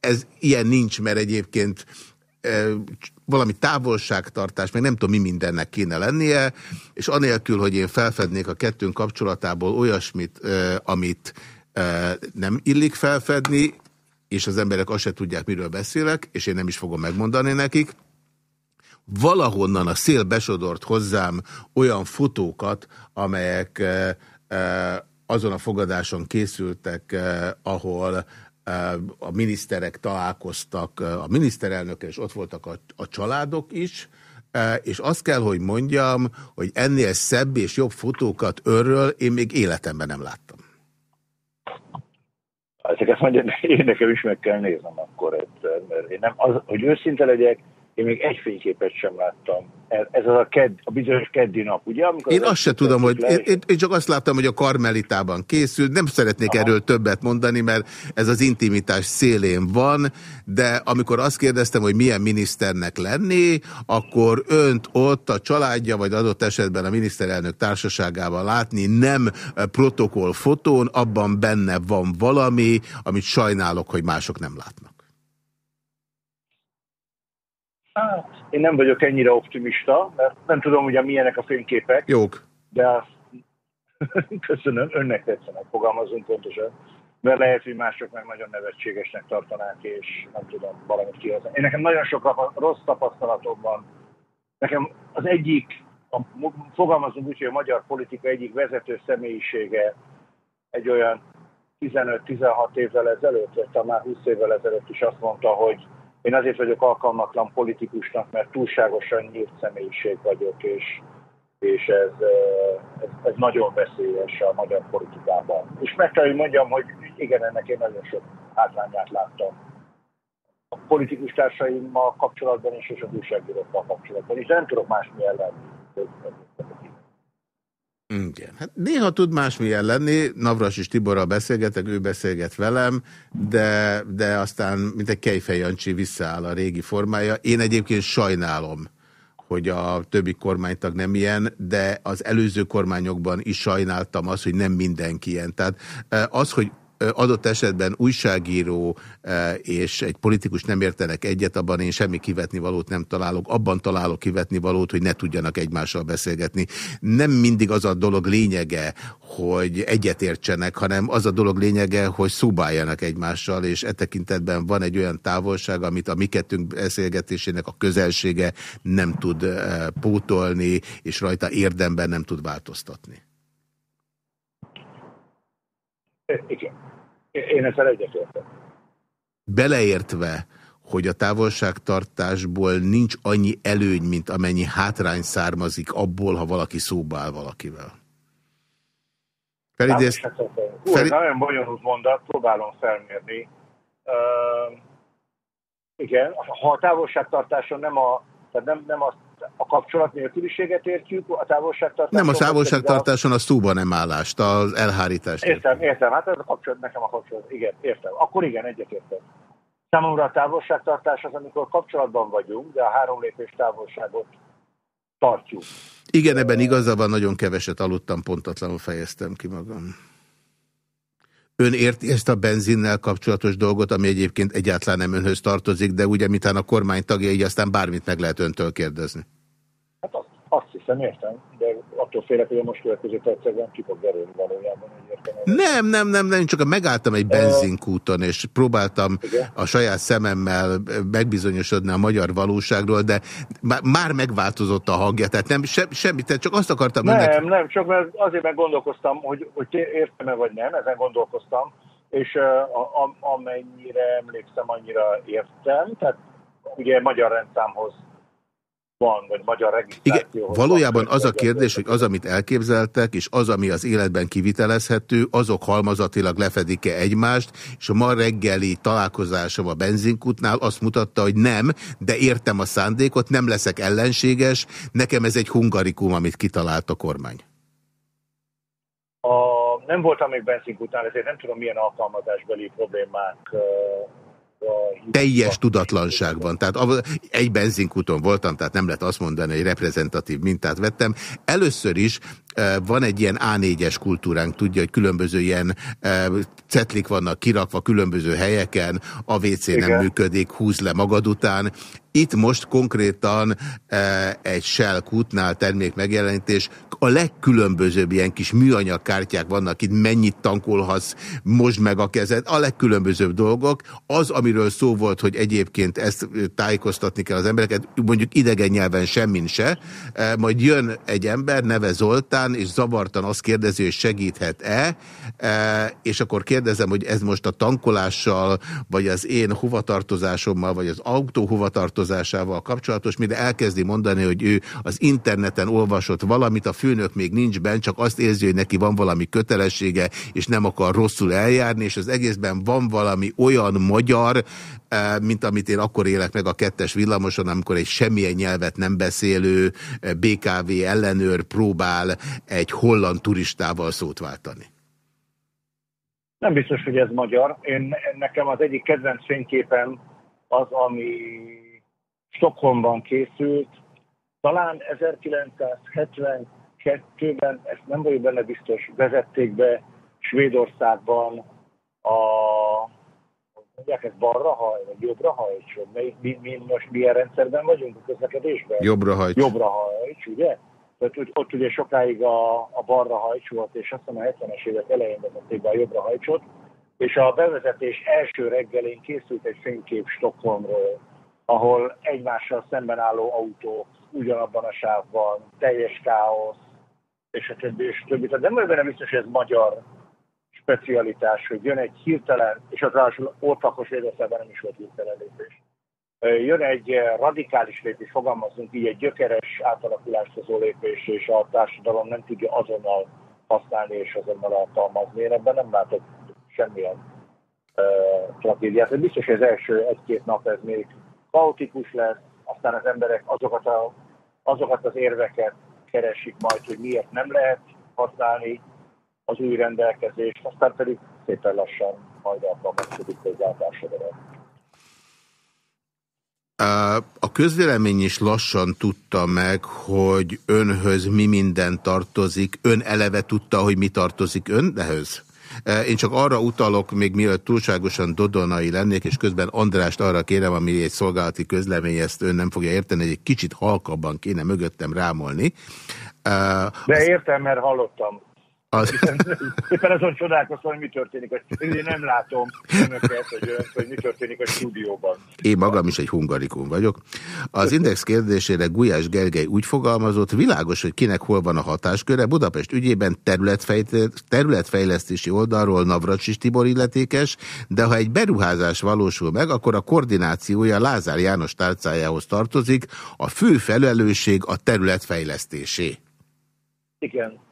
ez ilyen nincs, mert egyébként e, valami távolságtartás, meg nem tudom mi mindennek kéne lennie, és anélkül, hogy én felfednék a kettőnk kapcsolatából olyasmit, amit nem illik felfedni, és az emberek azt se tudják, miről beszélek, és én nem is fogom megmondani nekik, valahonnan a szél besodort hozzám olyan fotókat, amelyek azon a fogadáson készültek, ahol a miniszterek találkoztak, a miniszterelnökkel, és ott voltak a, a családok is, és azt kell, hogy mondjam, hogy ennél szebb és jobb fotókat örről én még életemben nem láttam. Ezeket mondja, én nekem is meg kell néznem akkor egyszer, mert én nem, az, hogy őszinte legyek, én még egy fényképet sem láttam. Ez az a, ked, a bizonyos keddi nap, ugye? Amikor én azt se tudom, hogy én, én, én csak azt láttam, hogy a Karmelitában készült, nem szeretnék Aha. erről többet mondani, mert ez az intimitás szélén van, de amikor azt kérdeztem, hogy milyen miniszternek lenni, akkor önt ott a családja, vagy adott esetben a miniszterelnök társaságával látni nem protokoll fotón, abban benne van valami, amit sajnálok, hogy mások nem látnak. Hát, én nem vagyok ennyire optimista, mert nem tudom, ugye milyenek a fényképek. Jók. De köszönöm, önnek tetszenek, fogalmazunk pontosan. Mert lehet, hogy mások meg nagyon nevetségesnek tartanák, és nem tudom valamit kihozni. Én nekem nagyon sok rossz tapasztalatom van. Nekem az egyik, a, fogalmazunk úgy, hogy a magyar politika egyik vezető személyisége egy olyan 15-16 évvel ezelőtt, vagy talán már 20 évvel ezelőtt is azt mondta, hogy én azért vagyok alkalmatlan politikusnak, mert túlságosan nyílt személyiség vagyok, és, és ez, ez, ez nagyon veszélyes a magyar politikában. És meg kell, hogy mondjam, hogy igen, ennek én nagyon sok hátrányát láttam. A politikus társaimmal kapcsolatban is, és az újságírókkal kapcsolatban. De nem tudok másmi ellen igen. Hát néha tud másmilyen lenni, Navras és Tiborral beszélgetek, ő beszélget velem, de, de aztán, mint egy Kejfej Jancsi visszaáll a régi formája. Én egyébként sajnálom, hogy a többi kormánytag nem ilyen, de az előző kormányokban is sajnáltam az, hogy nem mindenki ilyen. Tehát eh, az, hogy adott esetben újságíró és egy politikus nem értenek egyet, abban én semmi kivetni valót nem találok. Abban találok kivetni valót, hogy ne tudjanak egymással beszélgetni. Nem mindig az a dolog lényege, hogy egyetértsenek, hanem az a dolog lényege, hogy szubáljanak egymással, és e tekintetben van egy olyan távolság, amit a mi kettőnk beszélgetésének a közelsége nem tud pótolni, és rajta érdemben nem tud változtatni. Igen. Én ezzel egyetértek. Beleértve, hogy a távolságtartásból nincs annyi előny, mint amennyi hátrány származik abból, ha valaki szóba áll valakivel. Felidéz... Hú, Fel... nagyon bonyolult mondat, próbálom felmérni. Uh, igen, ha a távolságtartáson nem a, tehát nem, nem azt a kapcsolat nélküliséget értjük, a távolságtartáson... Nem a távolságtartáson, a szóban nem állást, az elhárítást. Értem, értem, hát ez a kapcsolat, nekem a kapcsolat, igen, értem. Akkor igen, egyetértem. Számomra a távolságtartás az, amikor kapcsolatban vagyunk, de a három lépés távolságot tartjuk. Igen, ebben igaza van, nagyon keveset aludtam, pontatlanul fejeztem ki magam. Ön érti ezt a benzinnel kapcsolatos dolgot, ami egyébként egyáltalán nem önhöz tartozik, de ugye mitán a kormány tagja, aztán bármit meg lehet öntől kérdezni. Hát azt, azt hiszem. Értem, értem, de attól félek, hogy a most következő percekben ki fog derülni valójában. Nem, nem, nem, nem, csak megálltam egy benzinkúton, és próbáltam Igen? a saját szememmel megbizonyosodni a magyar valóságról, de már megváltozott a hangja, tehát nem, se, semmit, tehát csak azt akartam Nem, önnek... nem, csak mert azért meg gondolkoztam, hogy, hogy értem-e vagy nem, ezen gondolkoztam, és a, a, amennyire emlékszem, annyira értem, tehát ugye magyar rendszámhoz van, vagy magyar regisztráció. Igen, valójában van, az a kérdés, hogy az, amit elképzeltek, és az, ami az életben kivitelezhető, azok halmazatilag lefedik-e egymást, és a ma reggeli találkozásom a benzinkutnál azt mutatta, hogy nem, de értem a szándékot, nem leszek ellenséges, nekem ez egy hungarikum, amit kitalált a kormány. A, nem voltam még benzinkutnál, ezért nem tudom, milyen alkalmazásbeli problémák teljes tudatlanságban. Tehát egy benzinkúton voltam, tehát nem lehet azt mondani, hogy reprezentatív mintát vettem. Először is e, van egy ilyen A4-es kultúránk, tudja, hogy különböző ilyen e, cetlik vannak kirakva különböző helyeken, a WC nem működik, húz le magad után. Itt most konkrétan e, egy Shell kútnál termék megjelenítés, a legkülönbözőbb ilyen kis műanyag kártyák vannak itt, mennyit tankolhatsz, most meg a kezed, a legkülönbözőbb dolgok. Az, amiről szó volt, hogy egyébként ezt tájékoztatni kell az embereket, mondjuk idegen nyelven semmin se, e, majd jön egy ember, neve Zoltán, és zavartan azt kérdezi, hogy segíthet-e, e, és akkor kérdezem, hogy ez most a tankolással, vagy az én hovatartozásommal, vagy az autó hovatartozásommal, tartozásával kapcsolatos, mire elkezdi mondani, hogy ő az interneten olvasott valamit, a főnök még nincs benne, csak azt érzi, hogy neki van valami kötelessége, és nem akar rosszul eljárni, és az egészben van valami olyan magyar, eh, mint amit én akkor élek meg a kettes villamoson, amikor egy semmilyen nyelvet nem beszélő eh, BKV ellenőr próbál egy holland turistával szót váltani. Nem biztos, hogy ez magyar. Én, nekem az egyik kedvenc fényképem az, ami Stockholmban készült, talán 1972-ben, ezt nem vagyok benne biztos, vezették be Svédországban a mondják ez balra haj, vagy jobbra hajts, mi, mi, mi most milyen rendszerben vagyunk a közlekedésben? Jobbra hajts. Jobbra hajts, ugye? Tehát ott, ott ugye sokáig a, a balra hajts volt, és aztán a 70-es évek elején vezették be a jobbra hajtsot, és a bevezetés első reggelén készült egy fénykép Stockholmról, ahol egymással szemben álló autók ugyanabban a sávban, teljes káosz, és a többi, és a többi. Tehát nem benne biztos, hogy ez magyar specialitás, hogy jön egy hirtelen, és az ráadásul ortakos védőszerben nem is volt hirtelen lépés. Jön egy radikális lépés, fogalmazunk így, egy gyökeres átalakulást hozó lépés, és a társadalom nem tudja azonnal használni és azonnal alkalmazni. Én ebben nem látok semmilyen uh, tragédiát. Biztos, hogy az első egy-két nap ez még kaotikus lesz, aztán az emberek azokat, a, azokat az érveket keresik majd, hogy miért nem lehet használni az új rendelkezést, aztán pedig szépen lassan majd alkalmazkodik hozzá a. A közvélemény is lassan tudta meg, hogy önhöz mi minden tartozik. Ön eleve tudta, hogy mi tartozik önnehöz? Én csak arra utalok, még mielőtt túlságosan dodonai lennék, és közben Andrást arra kérem, ami egy szolgálati közlemény, ezt ön nem fogja érteni, hogy egy kicsit halkabban kéne mögöttem rámolni. De értem, mert hallottam. Az... Éppen azon csodálkoztam, hogy mi történik. Én nem látom önöket, hogy, ön, hogy mi történik a stúdióban. Én magam is egy hungarikum vagyok. Az Index kérdésére Gulyás Gergely úgy fogalmazott, világos, hogy kinek hol van a hatásköre. Budapest ügyében területfejlesztési oldalról Navracsis Tibor illetékes, de ha egy beruházás valósul meg, akkor a koordinációja Lázár János tárcájához tartozik, a fő felelősség a területfejlesztésé. Igen,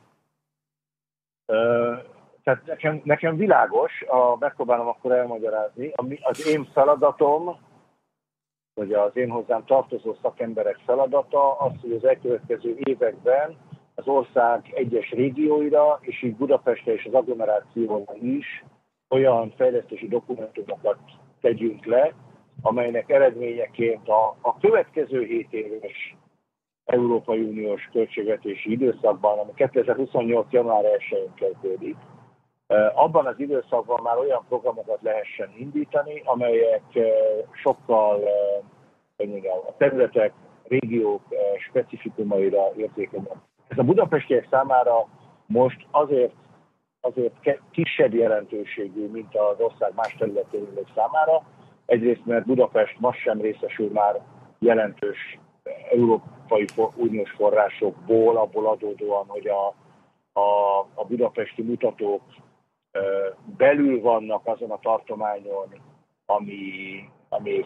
tehát nekem, nekem világos, a, megpróbálom akkor elmagyarázni, ami az én feladatom, vagy az én hozzám tartozó szakemberek feladata az, hogy az elkövetkező években az ország egyes régióira, és így Budapestre és az agglomerációra is olyan fejlesztési dokumentumokat tegyünk le, amelynek eredményeként a, a következő 7 éves Európai Uniós költségvetési időszakban, ami 2028. január 1-én kezdődik, abban az időszakban már olyan programokat lehessen indítani, amelyek sokkal a területek régiók specifikumaira érzékenyen. Ez a budapestiek számára most azért, azért kisebb jelentőségű, mint az ország más területén élők számára. Egyrészt, mert Budapest most sem részesül már jelentős európai uniós forrásokból, abból adódóan, hogy a, a, a budapesti mutatók belül vannak azon a tartományon, ami, ami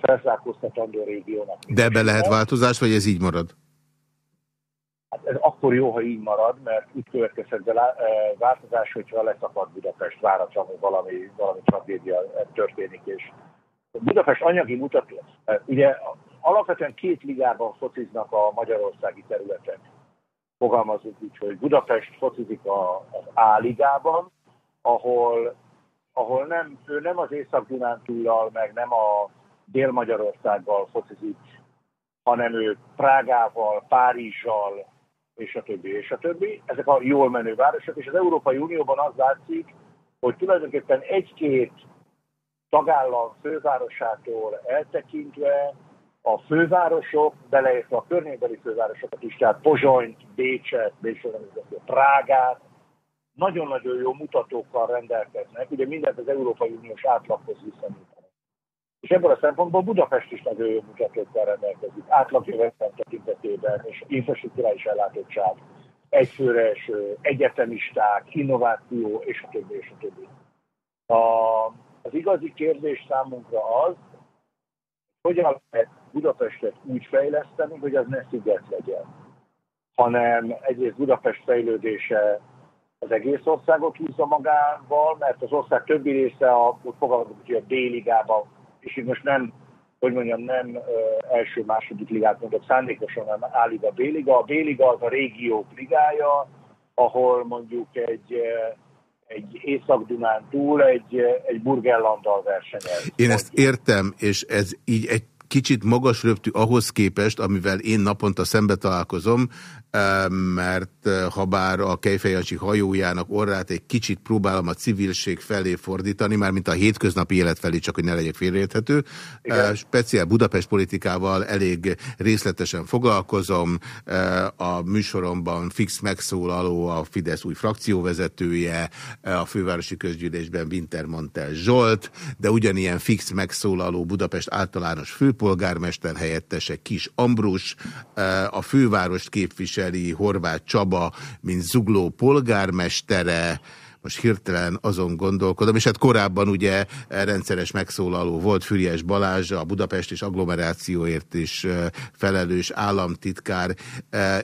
felzárkóztatandó régiónak. De ebben lehet változás, vagy ez így marad? Hát ez akkor jó, ha így marad, mert úgy következhet be változás, hogyha leszakad Budapest váratlanul valami, valami tragédia történik, és Budapest anyagi mutató. Ugye alapvetően két ligában fociznak a magyarországi területek. Fogalmazunk úgy, hogy Budapest focizik a, az A-ligában, ahol, ahol nem, ő nem az Észak-Dunántúllal, meg nem a Dél-Magyarországgal focizik, hanem ő Prágával, Párizsal, és a többi, és a többi. Ezek a jól menő városok, és az Európai Unióban az látszik, hogy tulajdonképpen egy-két tagállam fővárosától eltekintve a fővárosok, beleértve a környékbeli fővárosokat is, tehát Pozsonyt, Bécset, Bécset, Prágát, nagyon-nagyon jó mutatókkal rendelkeznek, ugye mindent az Európai Uniós átlaghoz viszonyítanak. És ebből a szempontból Budapest is nagyon jó mutatókkal rendelkezik, átlagjövedelem tekintetében és infrastruktúrális ellátottság, egyfőres egyetemisták, innováció, és a többi, és a többi. A, az igazi kérdés számunkra az, hogyan lehet Budapestet úgy fejleszteni, hogy az ne sziget legyen, hanem egyrészt Budapest fejlődése az egész országot húzza magával, mert az ország többi része a, fogalmazunk, hogy a D-ligában, és itt most nem, hogy mondjam, nem első-második ligát mondok szándékosan, hanem A-liga, B-liga. A B-liga az a régiók ligája, ahol mondjuk egy egy Észak-Dunán túl egy, egy Burgerlanddal versenyez. Én ezt értem, és ez így egy kicsit magas röptű ahhoz képest, amivel én naponta szembe találkozom, mert ha bár a Kejfejancsi hajójának orrát egy kicsit próbálom a civilség felé fordítani, már mint a hétköznapi élet felé, csak hogy ne legyek félreérthető. Igen. Speciál Budapest politikával elég részletesen foglalkozom. A műsoromban fix megszólaló a Fidesz új frakcióvezetője, a fővárosi közgyűlésben Wintermantel Zsolt, de ugyanilyen fix megszólaló Budapest általános főpolgármester helyettese Kis Ambrus, a fővárost képvisel képviseli Horváth Csaba, mint zugló polgármestere, most hirtelen azon gondolkodom, és hát korábban ugye rendszeres megszólaló volt Füriás Balázs, a Budapest és agglomerációért is felelős államtitkár,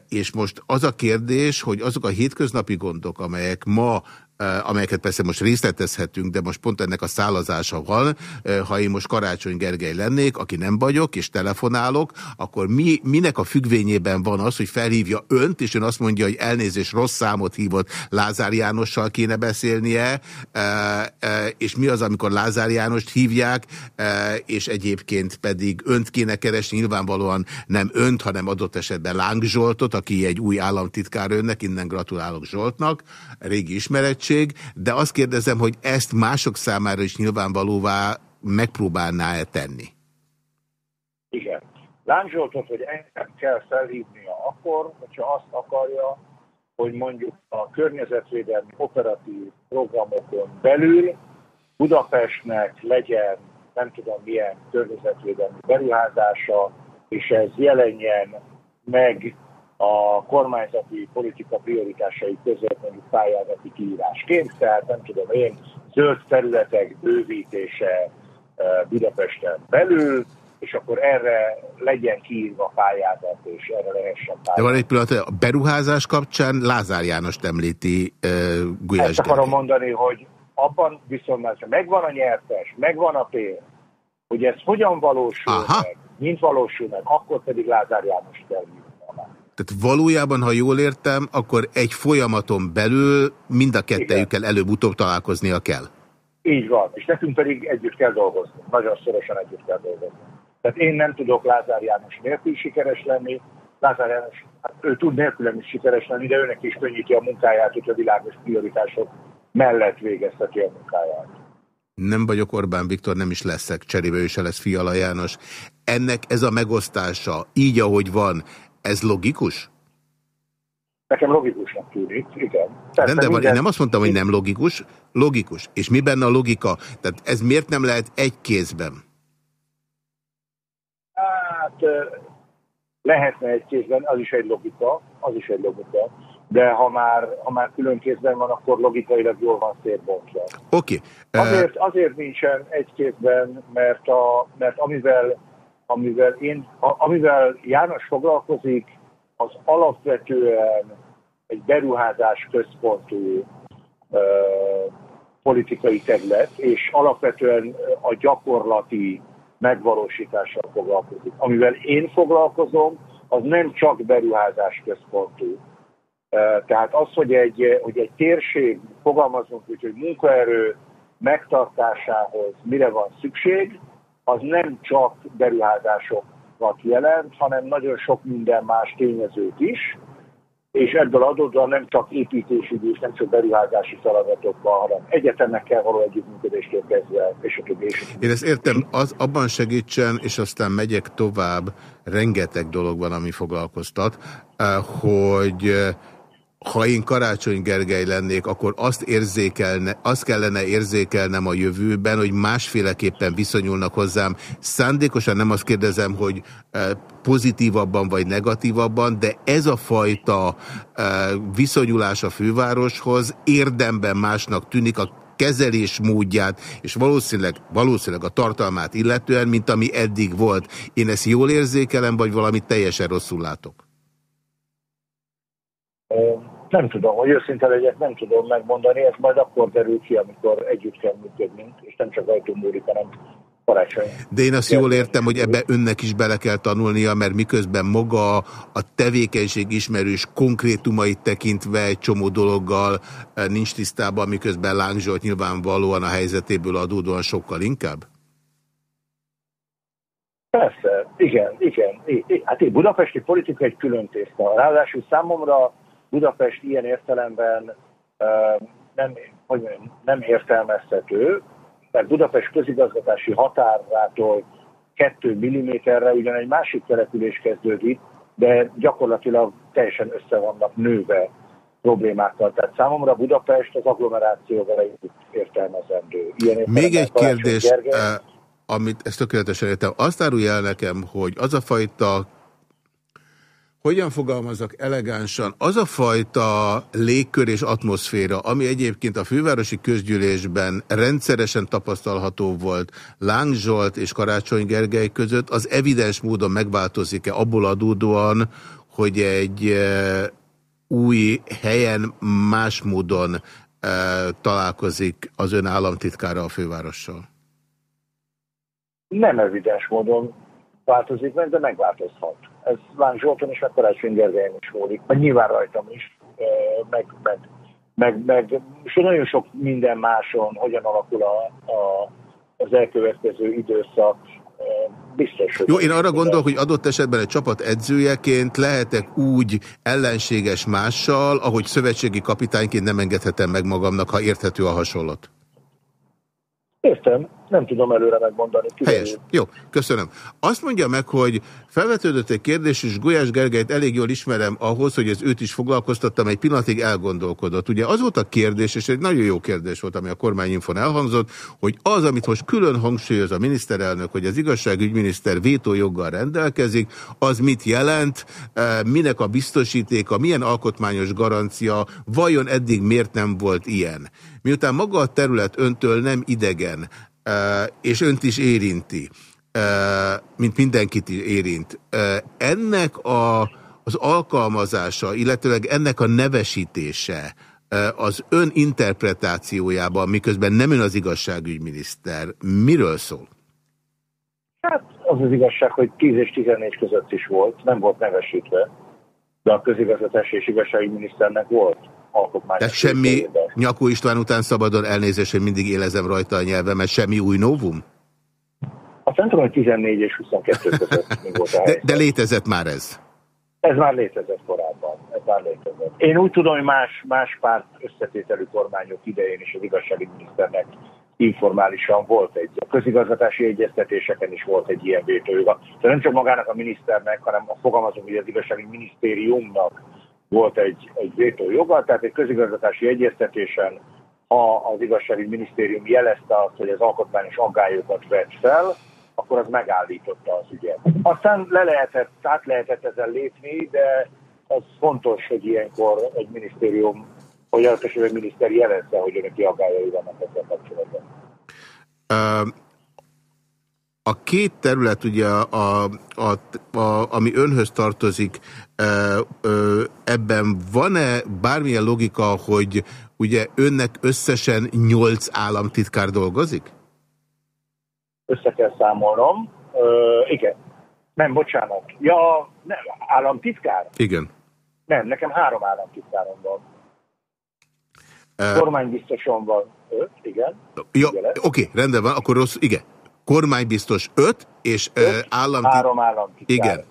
és most az a kérdés, hogy azok a hétköznapi gondok, amelyek ma amelyeket persze most részletezhetünk, de most pont ennek a szállazása van. Ha én most Karácsony Gergely lennék, aki nem vagyok, és telefonálok, akkor mi, minek a függvényében van az, hogy felhívja önt, és ön azt mondja, hogy elnézés rossz számot hívott, Lázár Jánossal kéne beszélnie, és mi az, amikor Lázár Jánost hívják, és egyébként pedig önt kéne keresni, nyilvánvalóan nem önt, hanem adott esetben Láng Zsoltot, aki egy új államtitkár önnek, innen gratulálok Zsoltnak, régi ismeretség, szükség, de azt kérdezem, hogy ezt mások számára is nyilvánvalóvá megpróbálná-e tenni? Igen. Lánzsoltot, hogy engem kell felhívnia akkor, hogyha azt akarja, hogy mondjuk a környezetvédelmi operatív programokon belül Budapestnek legyen nem tudom milyen környezetvédelmi beruházása, és ez jelenjen meg a kormányzati politika prioritásai között mondjuk pályázati kiírásként, tehát nem tudom én, zöld területek bővítése e, Budapesten belül, és akkor erre legyen kiírva pályázat, és erre lehessen pályázat. De van egy pillanat, a beruházás kapcsán Lázár Jánost említi uh, Gulyás Ezt akarom mondani, hogy abban viszont megvan a nyertes, megvan a pénz, hogy ez hogyan valósul Aha. meg, mint valósul meg, akkor pedig Lázár János kell tehát valójában, ha jól értem, akkor egy folyamaton belül mind a kettejükkel előbb-utóbb találkoznia kell. Így van, és nekünk pedig együtt kell dolgozni. Nagyon szorosan együtt kell dolgozni. Tehát én nem tudok Lázár János nélkül sikeres lenni, Lázár János, hát ő tud nélkülem is sikeres lenni, de őnek is könnyíti a munkáját, hogy a világos prioritások mellett végezteti a munkáját. Nem vagyok Orbán Viktor, nem is leszek, cserébe ő se lesz Fiala János. Ennek ez a megosztása, így ahogy van, ez logikus? Nekem logikusnak tűnik, igen. Persze de van, én nem azt mondtam, hogy nem logikus, logikus. És mi benne a logika? Tehát ez miért nem lehet egy kézben? Hát lehetne egy kézben, az is egy logika, az is egy logika, de ha már, ha már külön kézben van, akkor logikailag jól van szétbontva. Oké. Okay. Azért, azért nincsen egy kézben, mert, a, mert amivel, amivel, én, amivel János foglalkozik, az alapvetően egy beruházás központú ö, politikai terület, és alapvetően a gyakorlati megvalósítással foglalkozik. Amivel én foglalkozom, az nem csak beruházás központú. Tehát az, hogy egy, hogy egy térség, fogalmazunk úgy, hogy munkaerő megtartásához mire van szükség, az nem csak beruházásokat jelent, hanem nagyon sok minden más tényezőt is, és ebből adódóan nem csak építési és nem csak beruházási feladatokban, hanem egyetemekkel való együttműködést kezdve, és a többi. Én ezt értem, az abban segítsen, és aztán megyek tovább, rengeteg dolog van, ami foglalkoztat, eh, hogy eh, ha én Karácsony Gergely lennék, akkor azt, érzékelne, azt kellene érzékelnem a jövőben, hogy másféleképpen viszonyulnak hozzám. Szándékosan nem azt kérdezem, hogy e, pozitívabban vagy negatívabban, de ez a fajta e, viszonyulás a fővároshoz érdemben másnak tűnik a kezelés módját, és valószínűleg, valószínűleg a tartalmát illetően, mint ami eddig volt. Én ezt jól érzékelem, vagy valamit teljesen rosszul látok? Nem tudom, hogy őszinte legyek, nem tudom megmondani, ez majd akkor derül ki, amikor együtt kell működnünk, és nem csak rajtunk múlik, hanem karácsony. De én azt jól értem, hogy ebbe önnek is bele kell tanulnia, mert miközben maga a tevékenység ismerős konkrétumait tekintve egy csomó dologgal eh, nincs tisztában, miközben Láng Zsolt nyilvánvalóan a helyzetéből adódóan sokkal inkább? Persze, igen, igen. Hát én budapesti politika egy külön tészta. Ráadásul számomra Budapest ilyen értelemben nem, hogy mondjam, nem értelmezhető, mert Budapest közigazgatási határától 2 mm-re ugyan egy másik település kezdődik, de gyakorlatilag teljesen össze vannak nőve problémákkal. Tehát számomra Budapest az agglomerációval együtt értelmezendő. Ilyen Még egy kérdés, Gergely, amit ezt tökéletesen értem. Azt árulja el nekem, hogy az a fajta hogyan fogalmazok elegánsan, az a fajta légkör és atmoszféra, ami egyébként a fővárosi közgyűlésben rendszeresen tapasztalható volt Láng Zsolt és Karácsony Gergely között, az evidens módon megváltozik-e abból adódóan, hogy egy e, új helyen más módon e, találkozik az ön államtitkára a fővárossal? Nem evidens módon változik meg, de megváltozhat ez Láng Zsolton és meg Karácsony Gergelyen is múlik, meg nyilván rajtam is, meg, meg, meg, meg és nagyon sok minden máson, hogyan alakul a, a, az elkövetkező időszak, biztos, hogy... Jó, én arra gondolok, hogy adott esetben egy csapat edzőjeként lehetek úgy ellenséges mással, ahogy szövetségi kapitányként nem engedhetem meg magamnak, ha érthető a hasonlat. Értem, nem tudom előre megmondani. Helyes. Jó, köszönöm. Azt mondja meg, hogy felvetődött egy kérdés, és Gulyás Gergelyt elég jól ismerem ahhoz, hogy ez őt is foglalkoztattam, egy pillanatig elgondolkodott. Ugye az volt a kérdés, és egy nagyon jó kérdés volt, ami a kormányinfon elhangzott, hogy az, amit most külön hangsúlyoz a miniszterelnök, hogy az igazságügyminiszter vétójoggal rendelkezik, az mit jelent, e, minek a biztosítéka, milyen alkotmányos garancia, vajon eddig miért nem volt ilyen? Miután maga a terület öntől nem idegen, és önt is érinti, mint mindenkit érint. Ennek a, az alkalmazása, illetőleg ennek a nevesítése az ön interpretációjában, miközben nem ön az igazságügyminiszter, miről szól? Hát az az igazság, hogy 10 és 14 között is volt, nem volt nevesítve, de a közigazgatás és igazságügyminiszternek volt alkotmányos. Tehát semmi Nyakó István után szabadon elnézést, hogy mindig élezem rajta a nyelvemet, semmi új novum? Azt nem tudom, hogy 14 és 22 között mi volt a de, de létezett már ez? Ez már létezett korábban. Ez már létezett. Én úgy tudom, hogy más, más párt összetételű kormányok idején is az igazsági miniszternek informálisan volt egy, a közigazgatási egyeztetéseken is volt egy ilyen vétőjoga. Tehát nem csak magának a miniszternek, hanem a fogalmazom, hogy az igazsági minisztériumnak volt egy, egy vétőjoga, tehát egy közigazgatási egyeztetésen, ha az igazsági minisztérium jelezte azt, hogy az alkotmányos aggályokat vett fel, akkor az megállította az ügyet. Aztán le lehetett, át lehetett ezzel lépni, de az fontos, hogy ilyenkor egy minisztérium, hogy a miniszter jelezze, hogy önök agályai vannak ezzel kapcsolatban. A két terület, ugye, a, a, a, ami önhöz tartozik, ebben van-e bármilyen logika, hogy ugye önnek összesen nyolc államtitkár dolgozik? Össze kell számolnom. Ö, igen. Nem, bocsánat. Ja, nem, államtitkár? Igen. Nem, nekem három államtitkárom van. Kormánybiztosom van öt, igen. Ja, oké, okay, rendben van, akkor rossz, igen. Kormánybiztos öt, és öt, államtitkár. Három államtitkár. Igen.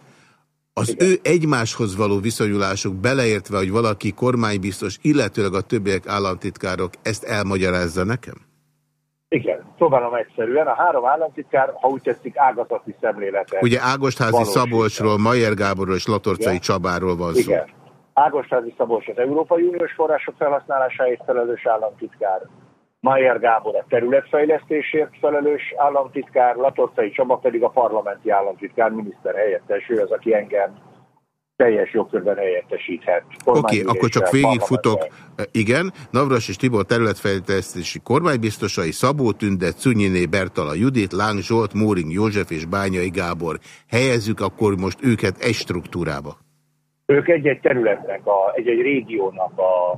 Az Igen. ő egymáshoz való viszonyulásuk beleértve, hogy valaki kormánybiztos, illetőleg a többiek államtitkárok, ezt elmagyarázza nekem? Igen, próbálom egyszerűen. A három államtitkár, ha úgy tetszik, ágazati szemléletet. Ugye Ágostházi Szabolcsról, Majer Gáborról és Latorcai Igen. Csabáról van szó. Igen. Ágostházi Szabolcs az Európai Uniós források felhasználásáért felelős államtitkár. Mayer Gábor a területfejlesztésért felelős államtitkár, Latorcai Csaba pedig a parlamenti államtitkár, miniszter helyettes, ő az, aki engem teljes jogkörben helyettesíthet. Oké, okay, akkor csak végigfutok. Igen, Navras és Tibor területfejlesztési kormánybiztosai, Szabó Tünde, Cunyiné, Bertala Judit, Láng Zsolt, Móring József és Bányai Gábor. Helyezzük akkor most őket egy struktúrába. Ők egy-egy területnek, egy-egy régiónak a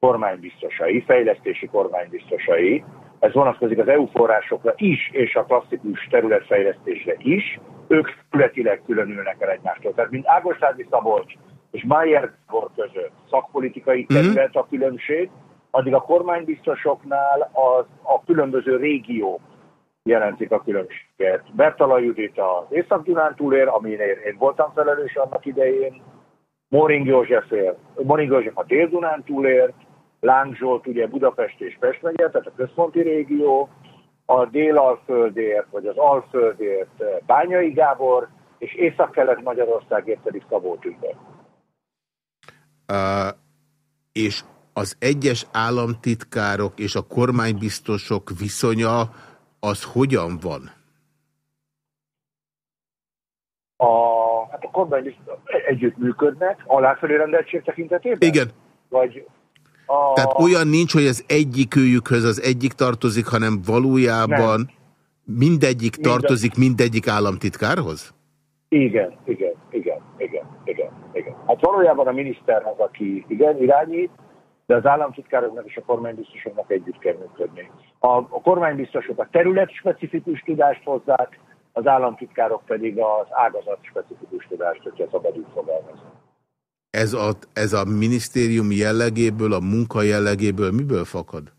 kormánybiztosai, fejlesztési kormánybiztosai, ez vonatkozik az EU forrásokra is, és a klasszikus területfejlesztésre is, ők területileg különülnek el egymástól. Tehát mint Ágostádi Szabolcs és Mayer Gábor között szakpolitikai mhm. terület a különbség, addig a kormánybiztosoknál az, a különböző régiók jelentik a különbséget. Bertala Judit az Észak-Dunántúlér, amin én voltam felelős annak idején, Moring Józsefért, Moring József a Dél-Dunántúlért, Láng Zsolt ugye Budapest és Pest megye, tehát a központi régió, a Dél-Alföldért, vagy az Alföldért eh, Bányai Gábor, és Észak-Kelet Magyarországért pedig Szabó Tünde. Uh, és az egyes államtitkárok és a kormánybiztosok viszonya az hogyan van? A, hát a kormánybiztosok együttműködnek, aláfelé rendeltség tekintetében? Igen. Vagy a... Tehát olyan nincs, hogy az egyikőjükhöz az egyik tartozik, hanem valójában Nem. mindegyik Minden... tartozik mindegyik államtitkárhoz? Igen, igen, igen, igen, igen, igen. Hát valójában a miniszter az, aki igen, irányít, de az államtitkároknak és a kormánybiztosoknak együtt kell működni. A, a kormánybiztosok a terület specifikus tudást hozzák, az államtitkárok pedig az ágazat specifikus tudást, hogyha szabad úgy fogalmazni. Ez a, ez a minisztérium jellegéből, a munka jellegéből miből fakad?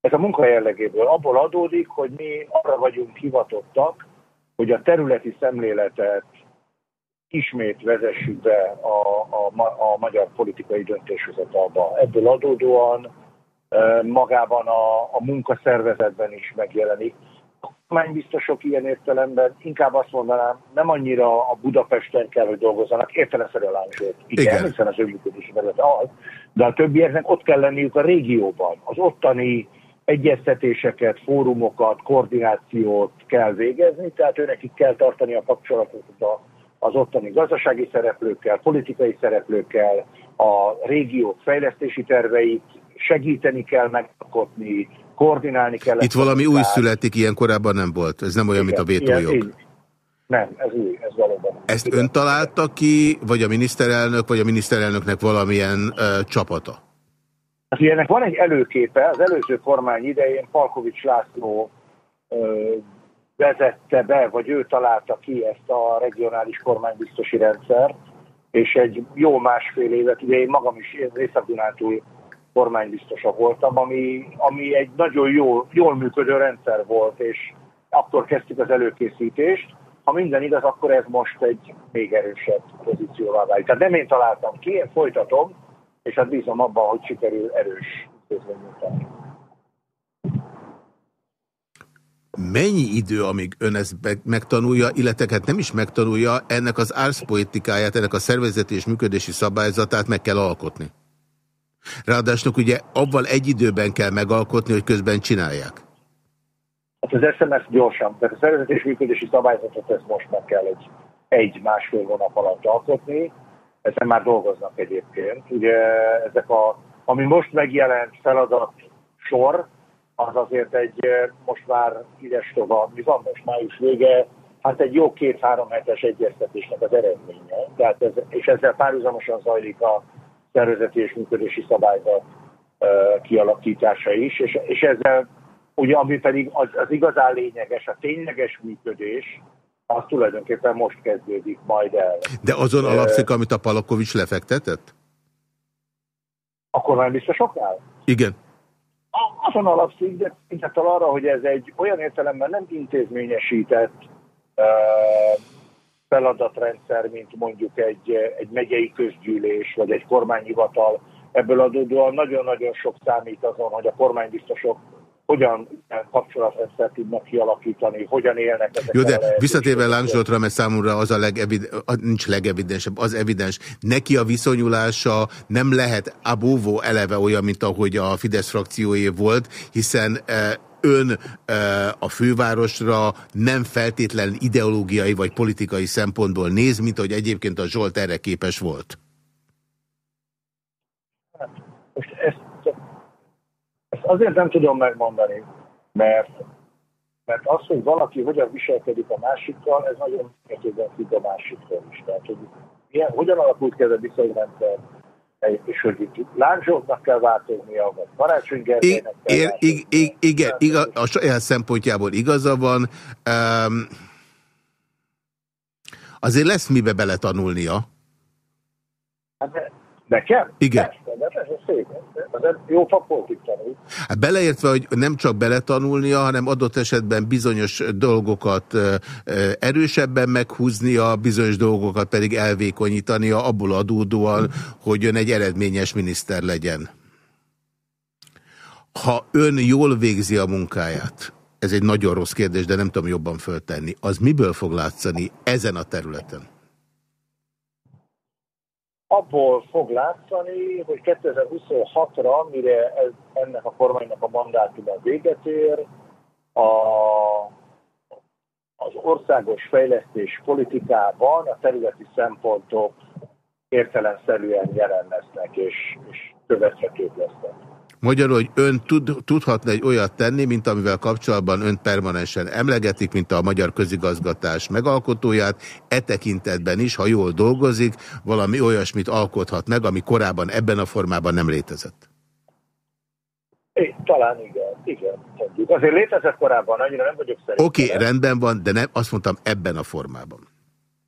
Ez a munka jellegéből abból adódik, hogy mi arra vagyunk hivatottak, hogy a területi szemléletet ismét vezessük be a, a, a magyar politikai döntéshozatalba. Ebből adódóan magában a, a munkaszervezetben is megjelenik kormánybiztosok ilyen értelemben, inkább azt mondanám, nem annyira a Budapesten kell, hogy dolgozzanak, értelemszerűen lángsőt. Igen, Igen, hiszen az önműködési terület az, de a többieknek ott kell lenniük a régióban. Az ottani egyeztetéseket, fórumokat, koordinációt kell végezni, tehát őnekik kell tartani a kapcsolatot az ottani gazdasági szereplőkkel, politikai szereplőkkel, a régiók fejlesztési terveit segíteni kell megalkotni, koordinálni kell. Itt valami új születik, ilyen korábban nem volt. Ez nem olyan, Igen, mint a vétójog. Nem, ez új, ez valóban. Ezt Igen. ön találta ki, vagy a miniszterelnök, vagy a miniszterelnöknek valamilyen uh, csapata? Hát ilyenek van egy előképe, az előző kormány idején Palkovics László uh, vezette be, vagy ő találta ki ezt a regionális kormánybiztosi rendszert, és egy jó másfél évet, ugye én magam is Észak-Dunántúl kormánybiztosa voltam, ami, ami egy nagyon jó, jól működő rendszer volt, és akkor kezdtük az előkészítést. Ha minden igaz, akkor ez most egy még erősebb pozícióvá válik. Tehát nem én találtam ki, én folytatom, és hát bízom abban, hogy sikerül erős intézmény Mennyi idő, amíg ön ezt megtanulja, illetve hát nem is megtanulja, ennek az árszpoetikáját, ennek a szervezeti és működési szabályzatát meg kell alkotni? Ráadásul ugye abban egy időben kell megalkotni, hogy közben csinálják. Hát az SMS gyorsan, tehát a szervezeti és működési szabályzatot ezt most meg kell egy, egy másfél hónap alatt alkotni, ezen már dolgoznak egyébként. Ugye ezek a, ami most megjelent feladat sor, az azért egy most már ügyes tovább, mi van most május vége, hát egy jó két-három hetes egyeztetésnek az eredménye. Tehát ez, és ezzel párhuzamosan zajlik a szervezeti és működési szabályzat kialakítása is, és, és ezzel ugye ami pedig az, az igazán lényeges, a tényleges működés, az tulajdonképpen most kezdődik majd el. De azon alapszik, amit a Palakovics lefektetett? Akkor már biztosoknál? Igen azon alapszik, de tekintettel arra, hogy ez egy olyan értelemben nem intézményesített uh, feladatrendszer, mint mondjuk egy, egy megyei közgyűlés, vagy egy kormányhivatal, ebből adódóan nagyon-nagyon sok számít azon, hogy a kormánybiztosok hogyan kapcsolatrendszert tudnak kialakítani, hogyan élnek ezek Jó, de visszatérve Láng Zsoltra, mert számomra az a legevid, nincs legevidensebb, az evidens. Neki a viszonyulása nem lehet abóvó eleve olyan, mint ahogy a Fidesz frakcióé volt, hiszen e, ön a fővárosra nem feltétlen ideológiai vagy politikai szempontból néz, mint hogy egyébként a Zsolt erre képes volt. Most ezt ezt azért nem tudom megmondani, mert, mert az, hogy valaki hogyan viselkedik a másikkal, ez nagyon mértékben függ a másiktól is. Tehát, hogy ilyen, hogyan alakult ki ez a viszonyrendszer, és hogy itt Lánzsóknak kell változnia, vagy Karácsony Gergelynek kell igen, igen, igen, igaz, a saját szempontjából igaza van. Um, azért lesz mibe beletanulnia. Hát nekem? Igen. Persze, de ez szép jó fakpolitik tanul. Hát beleértve, hogy nem csak beletanulnia, hanem adott esetben bizonyos dolgokat erősebben meghúznia, bizonyos dolgokat pedig elvékonyítania, abból adódóan, hogy ön egy eredményes miniszter legyen. Ha ön jól végzi a munkáját, ez egy nagyon rossz kérdés, de nem tudom jobban föltenni, az miből fog látszani ezen a területen? Abból fog látszani, hogy 2026-ra, mire ez, ennek a kormánynak a mandátuma véget ér, a, az országos fejlesztés politikában a területi szempontok értelemszerűen jelen lesznek és, és követhetők lesznek. Magyarul, hogy ön tud, tudhatna egy olyat tenni, mint amivel kapcsolatban ön permanensen emlegetik, mint a magyar közigazgatás megalkotóját, e tekintetben is, ha jól dolgozik, valami olyasmit alkothat meg, ami korábban ebben a formában nem létezett. É, talán igen, igen. Mondjuk. Azért létezett korábban, annyira nem vagyok szerint. Oké, okay, rendben van, de nem, azt mondtam ebben a formában.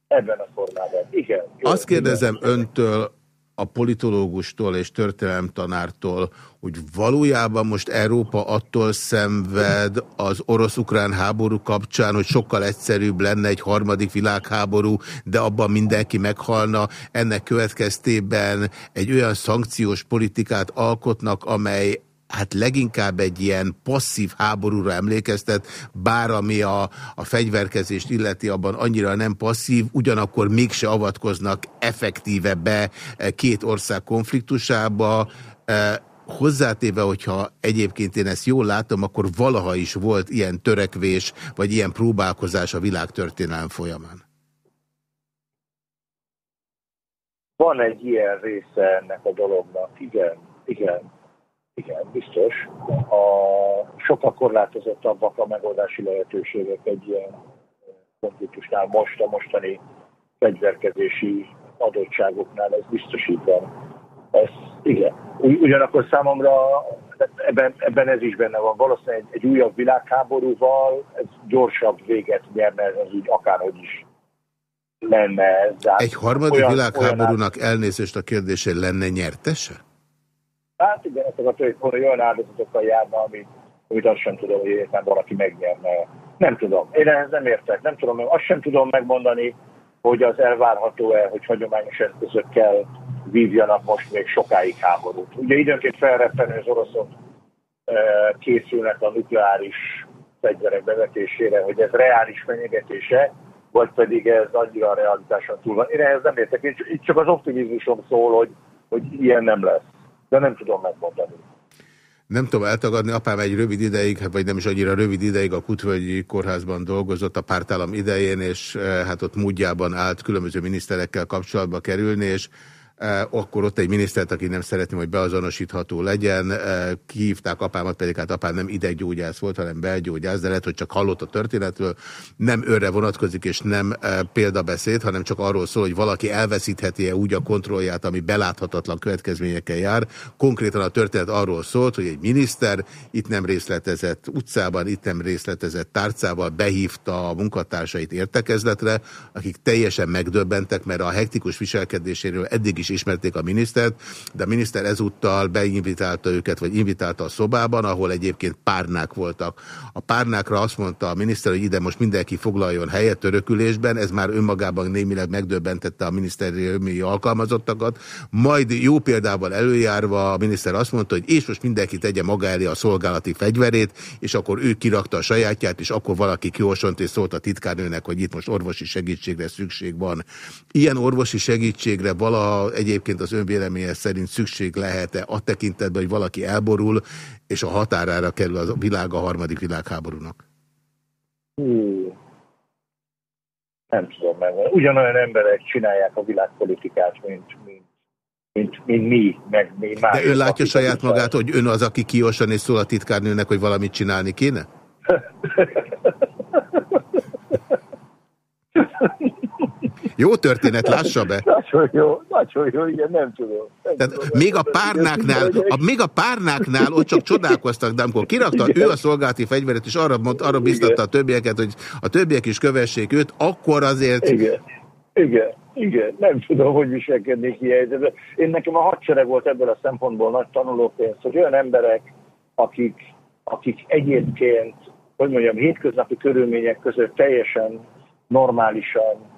Ebben a formában, igen. Jó, azt kérdezem igen. öntől, a politológustól és történelemtanártól, hogy valójában most Európa attól szenved az orosz-ukrán háború kapcsán, hogy sokkal egyszerűbb lenne egy harmadik világháború, de abban mindenki meghalna. Ennek következtében egy olyan szankciós politikát alkotnak, amely hát leginkább egy ilyen passzív háborúra emlékeztet, bár ami a, a fegyverkezést illeti, abban annyira nem passzív, ugyanakkor mégse avatkoznak effektíve be e, két ország konfliktusába, e, hozzátéve, hogyha egyébként én ezt jól látom, akkor valaha is volt ilyen törekvés, vagy ilyen próbálkozás a világtörténelem folyamán. Van egy ilyen része ennek a dolognak, igen, igen. Igen, biztos. A sokkal korlátozottabbak a megoldási lehetőségek egy ilyen konfliktusnál most a mostani fegyverkezési adottságoknál, ez biztos így van. Ez, igen. Ugyanakkor számomra ebben, ebben ez is benne van. Valószínűleg egy, egy újabb világháborúval ez gyorsabb véget nyerne, ez úgy akárhogy is lenne ez. Egy harmadik olyan, világháborúnak olyan elnézést a kérdése lenne nyertese? Hát igen, hogy olyan áldozatokkal járna, amit, amit azt sem tudom, hogy éppen valaki megnyerne. Nem tudom. Én ehhez nem értek. Nem tudom, azt sem tudom megmondani, hogy az elvárható-e, hogy hagyományos eszközökkel vívjanak most még sokáig háborút. Ugye időnként felrettenő az oroszok készülnek a nukleáris fegyverek bevetésére, hogy ez reális fenyegetése, vagy pedig ez annyira a realitáson túl van. Én ehhez nem értek, itt csak az optimizmusom szól, hogy, hogy ilyen nem lesz. De nem tudom megmondani. Nem tudom eltagadni, apám egy rövid ideig, hát vagy nem is annyira rövid ideig a Kutvölgyi Kórházban dolgozott a pártállam idején, és eh, hát ott módjában állt különböző miniszterekkel kapcsolatba kerülni, és akkor ott egy minisztert, aki nem szeretném, hogy beazonosítható legyen, eh, kihívták apámat, pedig hát apám nem ideggyógyász volt, hanem belgyógyász, de lehet, hogy csak hallott a történetről, nem őre vonatkozik, és nem eh, példabeszéd, hanem csak arról szól, hogy valaki elveszítheti-e úgy a kontrollját, ami beláthatatlan következményekkel jár. Konkrétan a történet arról szólt, hogy egy miniszter itt nem részletezett utcában, itt nem részletezett tárcával behívta a munkatársait értekezletre, akik teljesen megdöbbentek, mert a hektikus viselkedéséről eddig is ismerték a minisztert, de a miniszter ezúttal beinvitálta őket, vagy invitálta a szobában, ahol egyébként párnák voltak. A párnákra azt mondta a miniszter, hogy ide most mindenki foglaljon helyet törökülésben, ez már önmagában némileg megdöbbentette a minisztériumi alkalmazottakat, majd jó példával előjárva a miniszter azt mondta, hogy és most mindenki tegye maga elé a szolgálati fegyverét, és akkor ő kirakta a sajátját, és akkor valaki kiosont és szólt a titkárnőnek, hogy itt most orvosi segítségre szükség van. Ilyen orvosi segítségre valaha egyébként az önvéleménye szerint szükség lehet-e a tekintetben, hogy valaki elborul, és a határára kerül a világ a harmadik világháborúnak? Hú, nem tudom meg. Ugyanolyan emberek csinálják a világpolitikát, mint, mint, mint, mint mi, meg mi más. De ön látja saját magát, hogy ön az, aki kiosan és szól a titkárnőnek, hogy valamit csinálni kéne? Jó történet, lássa be. Nagyon jó, nagyon jó, igen, nem tudom. Nem Tehát tudom, még a párnáknál, a, még a párnáknál ott csak csodálkoztak, de amikor kirakta igen. ő a szolgálati fegyveret, és arra, mond, arra biztatta a többieket, hogy a többiek is kövessék őt, akkor azért... Igen, igen, igen. Nem tudom, hogy viselkednék ilyen helyzetben. Én nekem a hadsereg volt ebből a szempontból nagy tanulópénz, hogy olyan emberek, akik, akik egyébként, hogy mondjam, hétköznapi körülmények között teljesen normálisan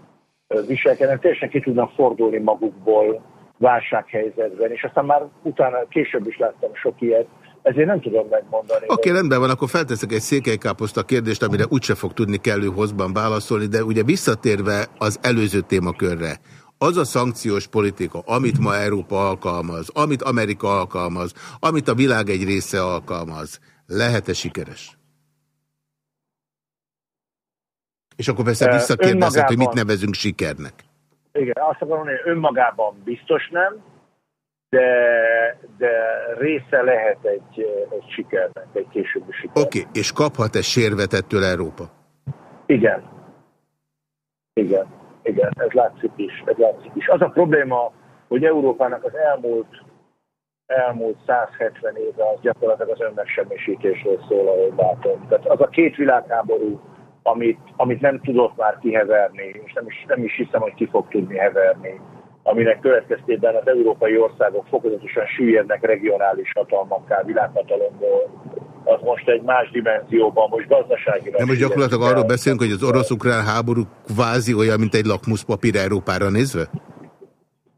viselkednek, teljesen ki tudnak fordulni magukból válsághelyzetben, és aztán már utána később is láttam sok ilyet, ezért nem tudom megmondani. Oké, okay, rendben van, akkor felteszek egy székelykáposzta kérdést, amire úgyse fog tudni kellő hozban válaszolni, de ugye visszatérve az előző témakörre, az a szankciós politika, amit ma Európa alkalmaz, amit Amerika alkalmaz, amit a világ egy része alkalmaz, lehet-e sikeres? És akkor persze visszakérdezett, hogy mit nevezünk sikernek. Igen, azt akarom mondani, hogy önmagában biztos nem, de, de része lehet egy, egy sikernek, egy későbbi sikernek. Oké, okay. és kaphat-e sérvet ettől Európa? Igen. Igen, igen, ez látszik is, ez látszik is. Az a probléma, hogy Európának az elmúlt elmúlt 170 éve az gyakorlatilag az önmegsemmisítésről szól, ahogy látom. Tehát az a két világháború, amit, amit nem tudott már kiheverni, és nem is, nem is hiszem, hogy ki fog tudni heverni, aminek következtében az európai országok fokozatosan süllyednek regionális hatalmakká, világhatalomból, az most egy más dimenzióban, most gazdasági. De most gyakorlatilag arról beszélünk, hogy az orosz-ukrán háború kvázi olyan, mint egy lakmuszpapír Európára nézve?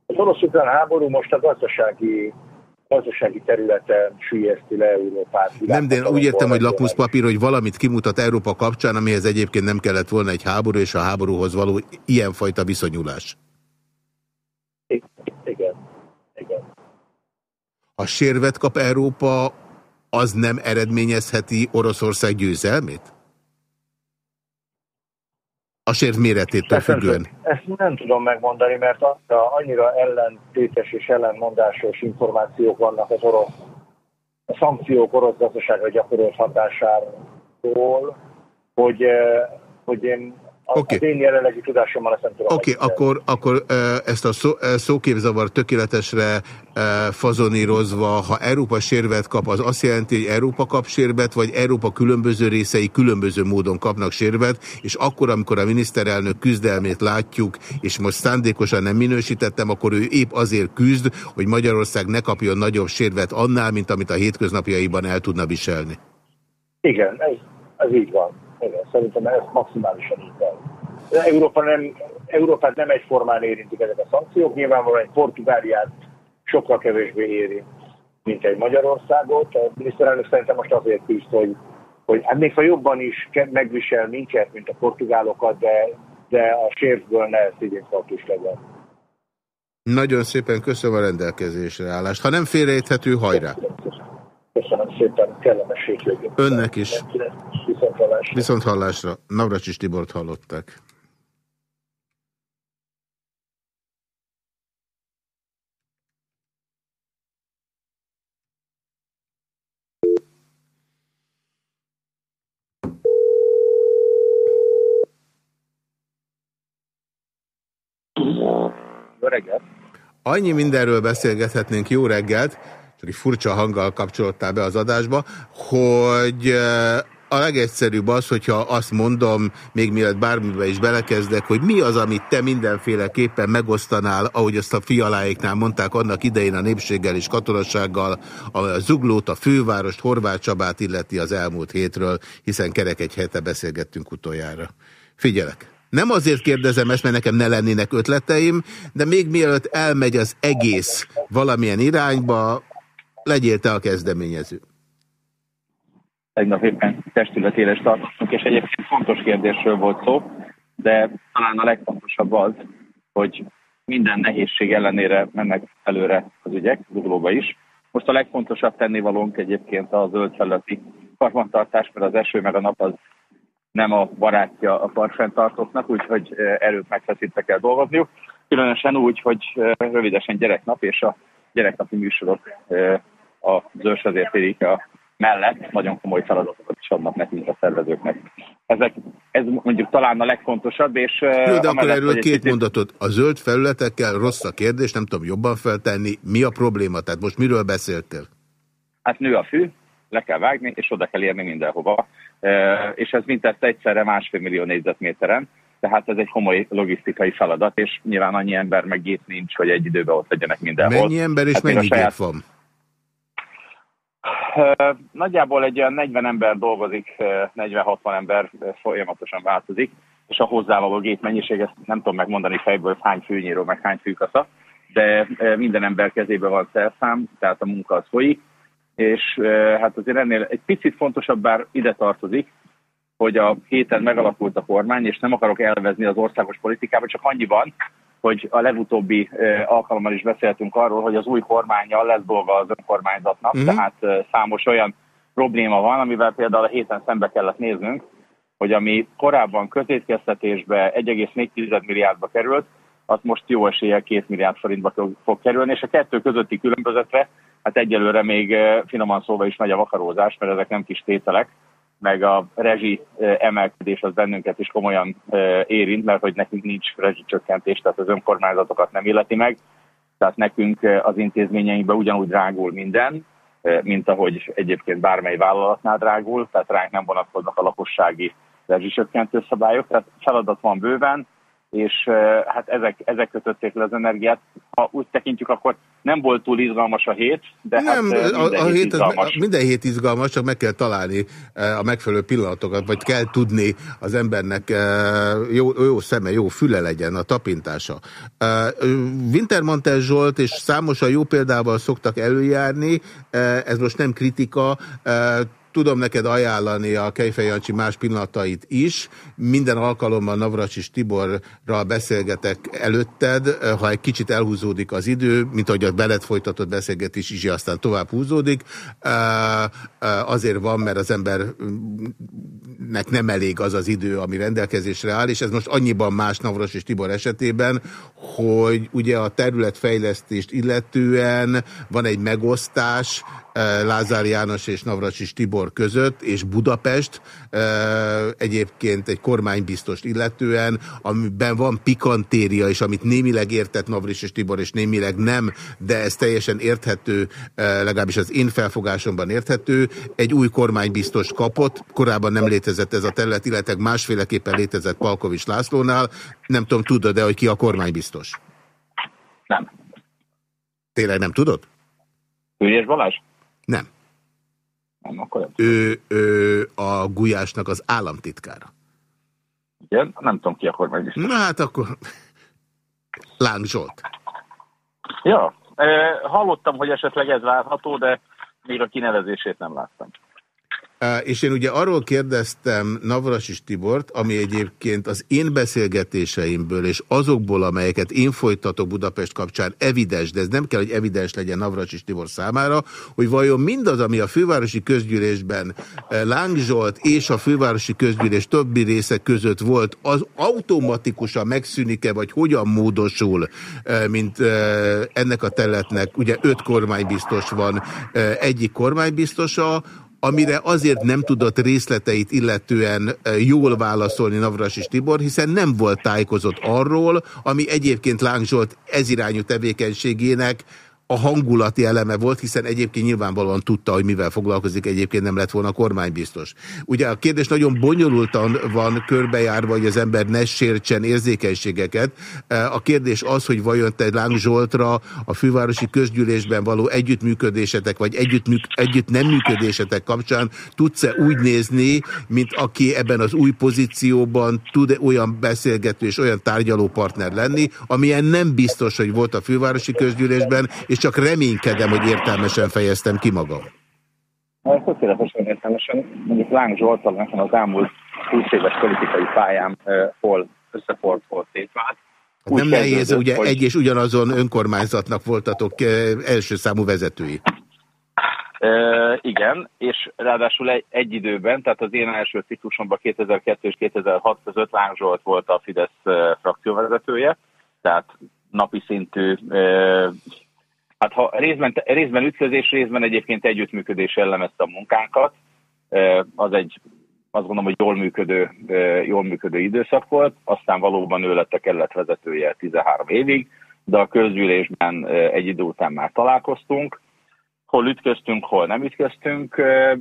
Az orosz-ukrán háború most a gazdasági gazdasági területen sülyezti le Európát. Nem, de én úgy értem, hogy lakmuszpapír, hogy valamit kimutat Európa kapcsán, amihez egyébként nem kellett volna egy háború, és a háborúhoz való ilyenfajta viszonyulás. Igen, igen. A sérvet kap Európa, az nem eredményezheti Oroszország győzelmét? A sért méretétől függően. Ezt nem tudom megmondani, mert annyira ellentétes és ellenmondásos információk vannak az orosz a szankciók orosz gazdaságra gyakorolt hatásáról, hogy, eh, hogy én Okay. Az én jelenlegi tudásommal ezt nem tudom. Oké, okay, akkor, akkor ezt a szó, szóképzavar tökéletesre fazonírozva, ha Európa sérvet kap, az azt jelenti, hogy Európa kap sérvet, vagy Európa különböző részei különböző módon kapnak sérvet, és akkor, amikor a miniszterelnök küzdelmét látjuk, és most szándékosan nem minősítettem, akkor ő épp azért küzd, hogy Magyarország ne kapjon nagyobb sérvet annál, mint amit a hétköznapjaiban el tudna viselni. Igen, ez, ez így van. Igen, szerintem ez maximálisan így van. Európa nem, Európát nem egyformán érintik ezek a szankciók, nyilvánvalóan egy Portugáliát sokkal kevésbé érint, mint egy Magyarországot. A miniszterelnök szerintem most azért küzd, hogy, hogy hát még ha jobban is megvisel minket, mint a portugálokat, de, de a sértből ne szívén legyen. Nagyon szépen köszönöm a rendelkezésre állást. Ha nem félrejthető, hajrá! Köszönöm szépen, kellemes hétvégét. Önnek is. Hallásra. Viszont hallásra. Navracsis Tibort hallották. Jó reggelt! Annyi mindenről beszélgethetnénk, jó reggelt, csak egy furcsa hanggal kapcsolódtál be az adásba, hogy eh, a legegyszerűbb az, hogyha azt mondom, még mielőtt bármibe is belekezdek, hogy mi az, amit te mindenféleképpen megosztanál, ahogy azt a fialáiknál mondták annak idején a népséggel és katonassággal, a Zuglót, a fővárost, Horváth Csabát illeti az elmúlt hétről, hiszen kerek egy hete beszélgettünk utoljára. Figyelek! Nem azért kérdezem ezt, mert nekem ne lennének ötleteim, de még mielőtt elmegy az egész valamilyen irányba, legyél te a kezdeményező. Tegnap éppen testületére tartottunk, és egyébként fontos kérdésről volt szó, de talán a legfontosabb az, hogy minden nehézség ellenére mennek előre az ügyek, Zuglóba is. Most a legfontosabb tennivalónk egyébként a zöld felületi karbantartás, mert az eső meg a nap az nem a barátja a parfenntartóknak, úgyhogy erőt megfeszítve kell dolgozniuk. Különösen úgy, hogy rövidesen gyereknap, és a gyereknapi műsorok a zöldségért a mellett nagyon komoly feladatokat is adnak nekünk a szervezőknek. Ezek, ez mondjuk talán a legfontosabb, és... Jó, de akkor erről két picit... mondatot. A zöld felületekkel rossz a kérdés, nem tudom jobban feltenni. Mi a probléma? Tehát most miről beszéltél? Hát nő a fű, le kell vágni, és oda kell érni mindenhova. És ez mintezt egyszerre másfél millió négyzetméteren, tehát ez egy komoly logisztikai feladat, és nyilván annyi ember meg gép nincs, hogy egy időben ott legyenek mindenhol. Mennyi ember és hát mennyi saját... gép van? Nagyjából egy olyan 40 ember dolgozik, 40-60 ember folyamatosan változik, és a hozzávaló gépmennyiség, ezt nem tudom megmondani fejből, hány fűnyíró, meg hány fűkasza, de minden ember kezében van szerszám, tehát a munka az folyik, és hát azért ennél egy picit fontosabb, bár ide tartozik, hogy a héten megalakult a kormány, és nem akarok elvezni az országos politikába, csak annyiban, hogy a legutóbbi alkalommal is beszéltünk arról, hogy az új kormányjal lesz dolga az önkormányzatnak, mm-hmm. tehát számos olyan probléma van, amivel például a héten szembe kellett néznünk, hogy ami korábban közétkeztetésbe 1,4 milliárdba került, az most jó eséllyel 2 milliárd forintba fog kerülni, és a kettő közötti különbözetre hát egyelőre még finoman szóval is megy a vakarózás, mert ezek nem kis tételek, meg a rezsi emelkedés az bennünket is komolyan érint, mert hogy nekünk nincs rezsicsökkentés, tehát az önkormányzatokat nem illeti meg, tehát nekünk az intézményeinkben ugyanúgy drágul minden, mint ahogy egyébként bármely vállalatnál drágul, tehát ránk nem vonatkoznak a lakossági rezsicsökkentő szabályok, tehát feladat van bőven, és hát ezek, ezek kötötték le az energiát. Ha úgy tekintjük, akkor nem volt túl izgalmas a hét, de nem, hát minden a, a hét, izgalmas. Minden hét izgalmas, csak meg kell találni a megfelelő pillanatokat, vagy kell tudni az embernek jó, jó szeme, jó füle legyen a tapintása. Wintermantel Zsolt és számosan jó példával szoktak előjárni, ez most nem kritika, tudom neked ajánlani a Kejfej Jancsi más pillanatait is. Minden alkalommal Navracsis Tiborral beszélgetek előtted. Ha egy kicsit elhúzódik az idő, mint ahogy a beled folytatott beszélgetés is, aztán tovább húzódik, azért van, mert az embernek nem elég az az idő, ami rendelkezésre áll, és ez most annyiban más Navracsis Tibor esetében, hogy ugye a területfejlesztést illetően van egy megosztás, Lázár János és Navracsis Tibor között, és Budapest egyébként egy kormánybiztos illetően, amiben van pikantéria, és amit némileg értett Navracsis Tibor, és némileg nem, de ez teljesen érthető, legalábbis az én felfogásomban érthető, egy új kormánybiztos kapott, korábban nem létezett ez a terület, illetve másféleképpen létezett Palkovics Lászlónál, nem tudom, tudod-e, hogy ki a kormánybiztos? Nem. Tényleg nem tudod? Hülyes Balázs? Nem. Nem, akkor ő, ő a Gulyásnak az államtitkára. Igen, nem tudom ki a kormánybiztos. Na hát akkor Láng Zsolt. Ja, hallottam, hogy esetleg ez várható, de még a kinevezését nem láttam. És én ugye arról kérdeztem Navrasis Tibort, ami egyébként az én beszélgetéseimből és azokból, amelyeket én folytatok Budapest kapcsán evidens, de ez nem kell, hogy evidens legyen Navrasis Tibor számára, hogy vajon mindaz, ami a fővárosi közgyűlésben Láng és a fővárosi közgyűlés többi része között volt, az automatikusan megszűnik-e, vagy hogyan módosul, mint ennek a területnek, ugye öt kormánybiztos van, egyik kormánybiztosa, amire azért nem tudott részleteit illetően jól válaszolni Navrasis Tibor, hiszen nem volt tájékozott arról, ami egyébként Láng Zsolt ezirányú tevékenységének a hangulati eleme volt, hiszen egyébként nyilvánvalóan tudta, hogy mivel foglalkozik, egyébként nem lett volna kormánybiztos. Ugye a kérdés nagyon bonyolultan van körbejárva, hogy az ember ne sértsen érzékenységeket. A kérdés az, hogy vajon te Láng Zsoltra a fővárosi közgyűlésben való együttműködésetek, vagy együtt, együtt nem működésetek kapcsán tudsz-e úgy nézni, mint aki ebben az új pozícióban tud -e olyan beszélgető és olyan tárgyaló partner lenni, amilyen nem biztos, hogy volt a fővárosi közgyűlésben, és csak reménykedem, hogy értelmesen fejeztem ki magam. Tökéletesen értelmesen. Mondjuk Láng nekem az elmúlt 20 éves politikai pályám hol összefort, hol szétvált. Úgy nem nehéz, ugye hogy... egy és ugyanazon önkormányzatnak voltatok első számú vezetői. E, igen, és ráadásul egy, egy időben, tehát az én első ciklusomban 2002 és 2006 között Láng Zsolt volt a Fidesz frakcióvezetője, tehát napi szintű Hát ha részben, részben ütközés, részben egyébként együttműködés jellemezte a munkánkat, az egy azt gondolom, hogy jól működő, jól működő időszak volt, aztán valóban ő lett a kellett vezetője 13 évig, de a közgyűlésben egy idő után már találkoztunk, hol ütköztünk, hol nem ütköztünk,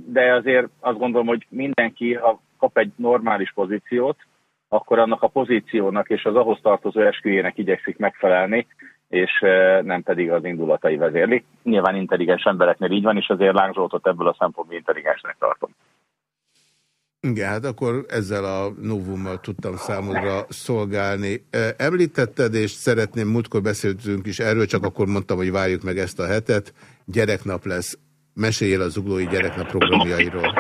de azért azt gondolom, hogy mindenki, ha kap egy normális pozíciót, akkor annak a pozíciónak és az ahhoz tartozó esküjének igyekszik megfelelni, és nem pedig az indulatai vezérlik. Nyilván intelligens embereknél így van, és azért Láng Zsoltot ebből a szempontból intelligensnek tartom. Igen, hát akkor ezzel a novummal tudtam számodra szolgálni. Említetted, és szeretném, múltkor beszéltünk is erről, csak akkor mondtam, hogy várjuk meg ezt a hetet. Gyereknap lesz. Meséljél a zuglói gyereknap programjairól.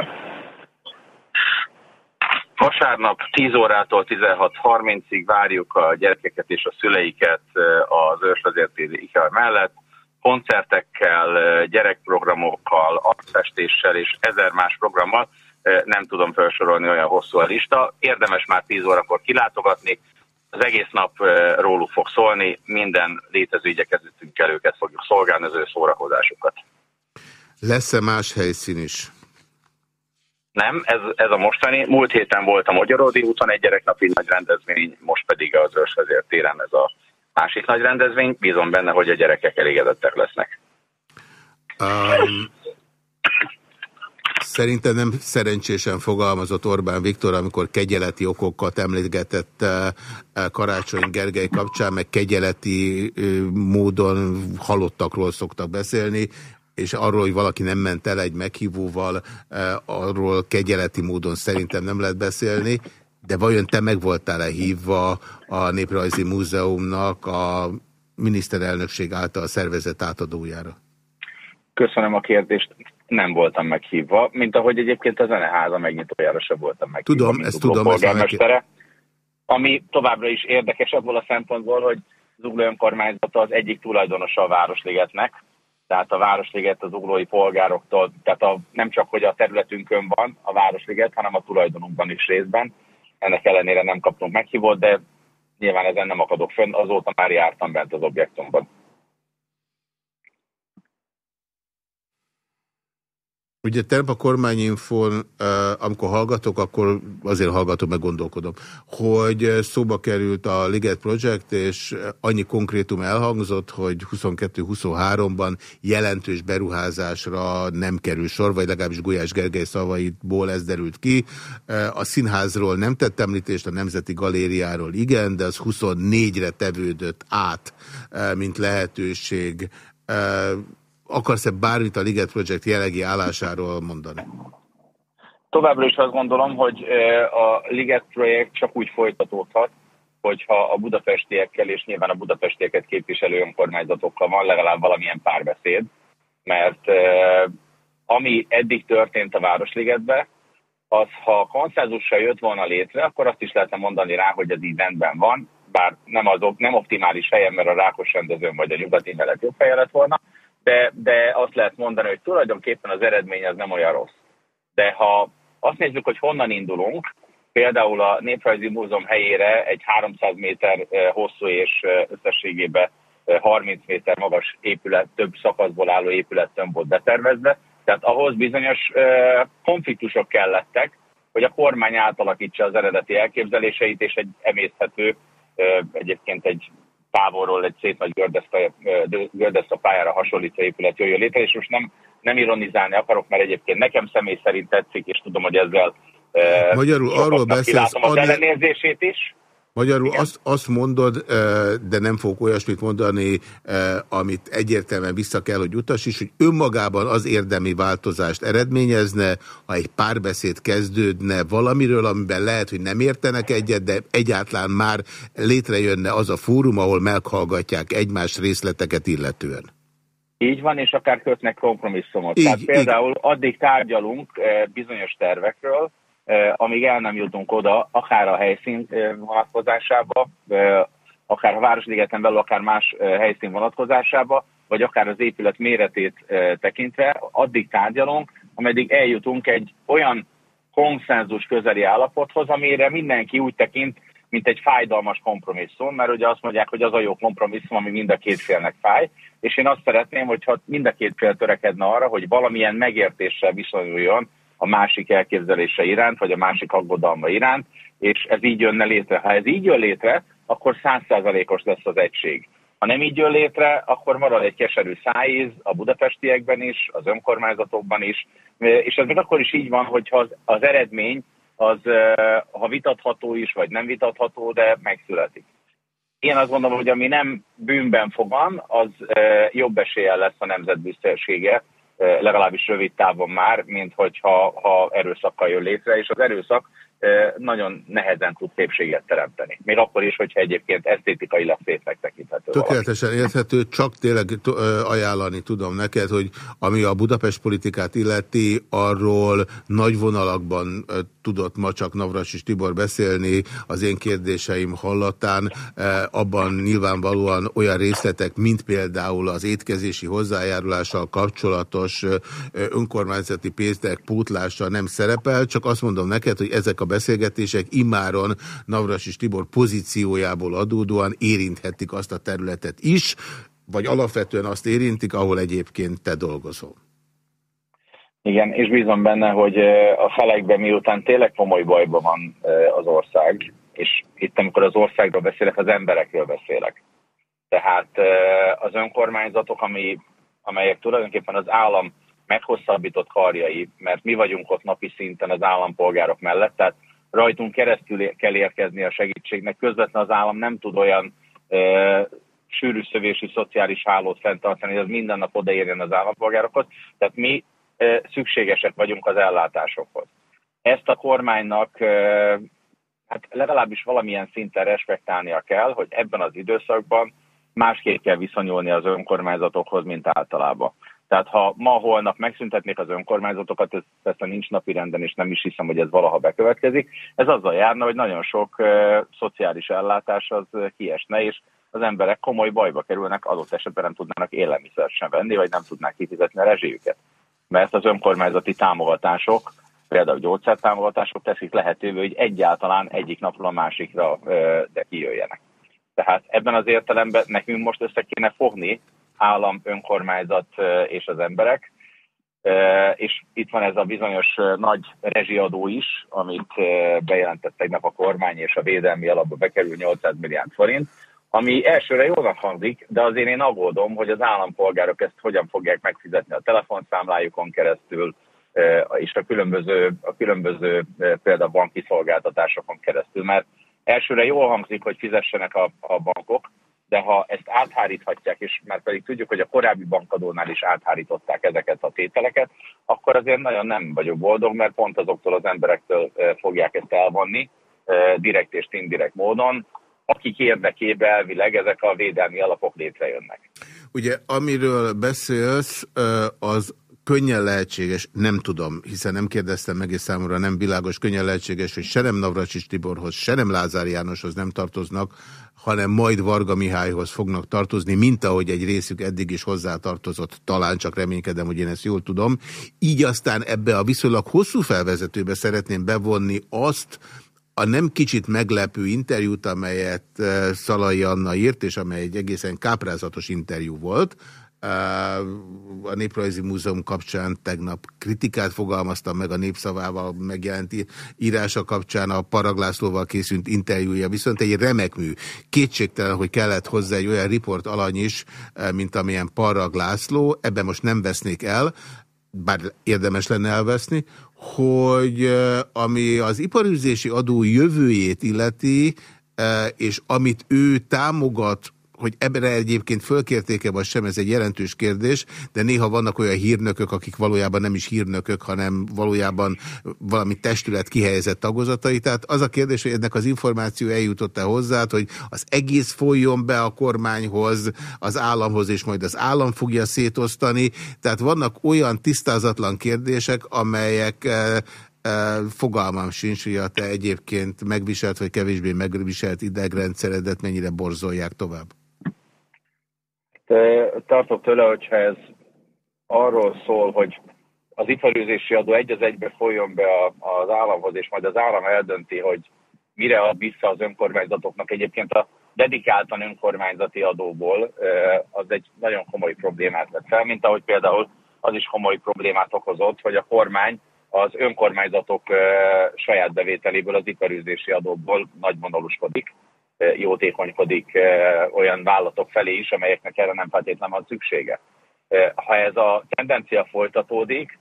Vasárnap 10 órától 16.30-ig várjuk a gyerekeket és a szüleiket az ősvezértéri ikar mellett, koncertekkel, gyerekprogramokkal, arcfestéssel és ezer más programmal. Nem tudom felsorolni, olyan hosszú a lista. Érdemes már 10 órakor kilátogatni. Az egész nap róluk fog szólni, minden létező igyekezetünkkel őket fogjuk szolgálni az ő szórakozásukat. Lesz-e más helyszín is? Nem, ez, ez a mostani. Múlt héten volt a Magyaródi úton egy gyereknapi nagy rendezvény, most pedig az Őrsvezér téren ez a másik nagy rendezvény. Bízom benne, hogy a gyerekek elégedettek lesznek. Um, Szerintem nem szerencsésen fogalmazott Orbán Viktor, amikor kegyeleti okokat említgetett Karácsony Gergely kapcsán, meg kegyeleti módon halottakról szoktak beszélni és arról, hogy valaki nem ment el egy meghívóval, eh, arról kegyeleti módon szerintem nem lehet beszélni, de vajon te meg voltál-e hívva a Néprajzi Múzeumnak a miniszterelnökség által szervezett átadójára? Köszönöm a kérdést. Nem voltam meghívva, mint ahogy egyébként a zeneháza megnyitójára sem voltam meghívva. Tudom, ezt tudom. Ezt ami továbbra is érdekes abból a szempontból, hogy Zugló önkormányzata az egyik tulajdonosa a Városligetnek, tehát a Városliget az uglói polgároktól, tehát a, nem csak, hogy a területünkön van a Városliget, hanem a tulajdonunkban is részben. Ennek ellenére nem kaptunk meghívót, de nyilván ezen nem akadok fönn, azóta már jártam bent az objektumban. Ugye terp a kormányinfon, amikor hallgatok, akkor azért hallgatom, meg gondolkodom, hogy szóba került a Liget Project, és annyi konkrétum elhangzott, hogy 22-23-ban jelentős beruházásra nem kerül sor, vagy legalábbis Gulyás Gergely szavaitból ez derült ki. A színházról nem tett említést, a Nemzeti Galériáról igen, de az 24-re tevődött át, mint lehetőség akarsz-e bármit a Liget Project jelenlegi állásáról mondani? Továbbra is azt gondolom, hogy a Liget projekt csak úgy folytatódhat, hogyha a budapestiekkel és nyilván a budapestieket képviselő önkormányzatokkal van legalább valamilyen párbeszéd, mert ami eddig történt a Városligetbe, az ha konszenzussal jött volna létre, akkor azt is lehetne mondani rá, hogy ez így rendben van, bár nem, az, nem optimális helyen, mert a Rákos rendezőn vagy a nyugati mellett jobb helye lett volna, de, de azt lehet mondani, hogy tulajdonképpen az eredmény az nem olyan rossz. De ha azt nézzük, hogy honnan indulunk, például a Néprajzi Múzeum helyére egy 300 méter hosszú és összességében 30 méter magas épület, több szakaszból álló épület volt betervezve, tehát ahhoz bizonyos konfliktusok kellettek, hogy a kormány átalakítsa az eredeti elképzeléseit, és egy emészhető, egyébként egy távolról egy szép nagy gördeszka pályára hasonlító épület jöjjön létre, és most nem, nem ironizálni akarok, mert egyébként nekem személy szerint tetszik, és tudom, hogy ezzel Magyarul arról beszélsz, az ellenérzését is, Magyarul azt, azt mondod, de nem fogok olyasmit mondani, amit egyértelműen vissza kell, hogy utasíts, hogy önmagában az érdemi változást eredményezne, ha egy párbeszéd kezdődne valamiről, amiben lehet, hogy nem értenek egyet, de egyáltalán már létrejönne az a fórum, ahol meghallgatják egymás részleteket illetően. Így van, és akár kötnek kompromisszumot. Így, Tehát például így. addig tárgyalunk bizonyos tervekről, amíg el nem jutunk oda, akár a helyszín vonatkozásába, akár a Városligeten belül, akár más helyszín vonatkozásába, vagy akár az épület méretét tekintve, addig tárgyalunk, ameddig eljutunk egy olyan konszenzus közeli állapothoz, amire mindenki úgy tekint, mint egy fájdalmas kompromisszum, mert ugye azt mondják, hogy az a jó kompromisszum, ami mind a két félnek fáj, és én azt szeretném, hogyha mind a két fél törekedne arra, hogy valamilyen megértéssel viszonyuljon a másik elképzelése iránt, vagy a másik aggodalma iránt, és ez így jönne létre. Ha ez így jön létre, akkor százszázalékos lesz az egység. Ha nem így jön létre, akkor marad egy keserű szájíz a budapestiekben is, az önkormányzatokban is, és ez még akkor is így van, hogyha az, az eredmény az, ha vitatható is, vagy nem vitatható, de megszületik. Én azt gondolom, hogy ami nem bűnben fogan, az jobb eséllyel lesz a nemzetbiztonsége, legalábbis rövid távon már, mint hogyha ha erőszakkal jön létre, és az erőszak nagyon nehezen tud szépséget teremteni. Még akkor is, hogyha egyébként esztétikailag szépnek tekinthető. Tökéletesen valami. érthető, csak tényleg ajánlani tudom neked, hogy ami a Budapest politikát illeti, arról nagy vonalakban tudott ma csak Navras és Tibor beszélni az én kérdéseim hallatán. Abban nyilvánvalóan olyan részletek, mint például az étkezési hozzájárulással kapcsolatos önkormányzati pénzek pótlása nem szerepel, csak azt mondom neked, hogy ezek a beszélgetések immáron Navras és Tibor pozíciójából adódóan érinthetik azt a területet is, vagy alapvetően azt érintik, ahol egyébként te dolgozol. Igen, és bízom benne, hogy a felekben miután tényleg komoly bajban van az ország, és itt amikor az országról beszélek, az emberekről beszélek. Tehát az önkormányzatok, ami, amelyek tulajdonképpen az állam meghosszabbított karjai, mert mi vagyunk ott napi szinten az állampolgárok mellett, tehát rajtunk keresztül kell érkezni a segítségnek. Közvetlen az állam nem tud olyan e, sűrű szövésű szociális hálót fenntartani, hogy az minden nap odaérjen az állampolgárokhoz. Tehát mi e, szükségesek vagyunk az ellátásokhoz. Ezt a kormánynak e, hát legalábbis valamilyen szinten respektálnia kell, hogy ebben az időszakban másképp kell viszonyulni az önkormányzatokhoz, mint általában. Tehát ha ma-holnap megszüntetnék az önkormányzatokat, ez persze nincs napi renden, és nem is hiszem, hogy ez valaha bekövetkezik, ez azzal járna, hogy nagyon sok szociális ellátás az kiesne, és az emberek komoly bajba kerülnek, adott esetben nem tudnának élelmiszert sem venni, vagy nem tudnák kifizetni a rezsijüket. Mert az önkormányzati támogatások, például gyógyszertámogatások teszik lehetővé, hogy egyáltalán egyik napról a másikra de kijöjjenek. Tehát ebben az értelemben nekünk most össze kéne fogni állam, önkormányzat és az emberek. És itt van ez a bizonyos nagy rezsiadó is, amit bejelentett tegnap a kormány, és a védelmi alapba bekerül 800 milliárd forint, ami elsőre jónak hangzik, de azért én aggódom, hogy az állampolgárok ezt hogyan fogják megfizetni a telefonszámlájukon keresztül, és a különböző, a különböző például banki szolgáltatásokon keresztül, mert elsőre jól hangzik, hogy fizessenek a, a bankok, de ha ezt átháríthatják, és már pedig tudjuk, hogy a korábbi bankadónál is áthárították ezeket a tételeket, akkor azért nagyon nem vagyok boldog, mert pont azoktól az emberektől fogják ezt elvonni, direkt és indirekt módon, akik érdekében elvileg ezek a védelmi alapok létrejönnek. Ugye, amiről beszélsz, az könnyen lehetséges, nem tudom, hiszen nem kérdeztem meg, és számomra nem világos, könnyen lehetséges, hogy se nem Navracsis Tiborhoz, se nem Lázár Jánoshoz nem tartoznak, hanem majd Varga Mihályhoz fognak tartozni, mint ahogy egy részük eddig is hozzátartozott, talán csak reménykedem, hogy én ezt jól tudom. Így aztán ebbe a viszonylag hosszú felvezetőbe szeretném bevonni azt, a nem kicsit meglepő interjút, amelyet eh, Szalai Anna írt, és amely egy egészen káprázatos interjú volt, a Néprajzi Múzeum kapcsán tegnap kritikát fogalmaztam meg a népszavával megjelent írása kapcsán a Paraglászlóval készült interjúja, viszont egy remek mű. Kétségtelen, hogy kellett hozzá egy olyan riport alany is, mint amilyen Paraglászló, ebben most nem vesznék el, bár érdemes lenne elveszni, hogy ami az iparüzési adó jövőjét illeti, és amit ő támogat hogy ebben egyébként fölkérték-e vagy sem, ez egy jelentős kérdés, de néha vannak olyan hírnökök, akik valójában nem is hírnökök, hanem valójában valami testület kihelyezett tagozatai. Tehát az a kérdés, hogy ennek az információ eljutott-e hozzá, hogy az egész folyjon be a kormányhoz, az államhoz, és majd az állam fogja szétosztani. Tehát vannak olyan tisztázatlan kérdések, amelyek eh, eh, fogalmam sincs, hogy a te egyébként megviselt vagy kevésbé megviselt idegrendszeredet mennyire borzolják tovább tartok tőle, hogyha ez arról szól, hogy az iparűzési adó egy az egybe folyjon be az államhoz, és majd az állam eldönti, hogy mire ad vissza az önkormányzatoknak. Egyébként a dedikáltan önkormányzati adóból az egy nagyon komoly problémát vett fel, mint ahogy például az is komoly problémát okozott, hogy a kormány az önkormányzatok saját bevételéből az iparűzési adóból nagyvonalúskodik jótékonykodik olyan vállalatok felé is, amelyeknek erre nem feltétlenül van szüksége. Ha ez a tendencia folytatódik,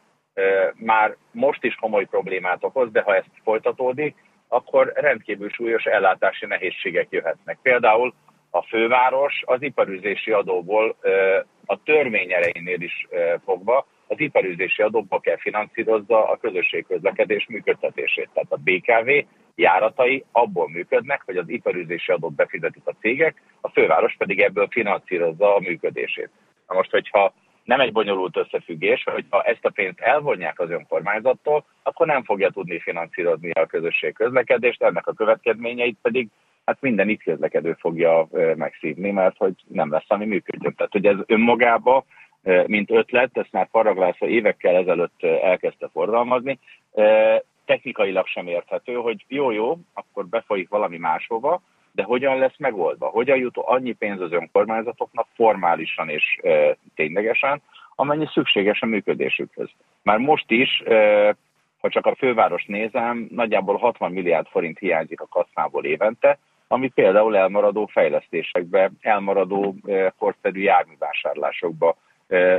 már most is komoly problémát okoz, de ha ez folytatódik, akkor rendkívül súlyos ellátási nehézségek jöhetnek. Például a főváros az iparüzési adóból a törvény erejénél is fogva az iparüzési adóból kell finanszírozza a közösségközlekedés működtetését. Tehát a BKV járatai abból működnek, hogy az iparüzési adót befizetik a cégek, a főváros pedig ebből finanszírozza a működését. Na most, hogyha nem egy bonyolult összefüggés, hogyha ezt a pénzt elvonják az önkormányzattól, akkor nem fogja tudni finanszírozni a közösség közlekedést, ennek a következményeit pedig hát minden itt közlekedő fogja megszívni, mert hogy nem lesz, ami működjön. Tehát, hogy ez önmagában, mint ötlet, ezt már Paraglászra évekkel ezelőtt elkezdte forgalmazni, technikailag sem érthető, hogy jó-jó, akkor befolyik valami máshova, de hogyan lesz megoldva? Hogyan jut annyi pénz az önkormányzatoknak formálisan és e, ténylegesen, amennyi szükséges a működésükhöz. Már most is, e, ha csak a főváros nézem, nagyjából 60 milliárd forint hiányzik a kasszából évente, ami például elmaradó fejlesztésekbe, elmaradó e, korszerű járművásárlásokba,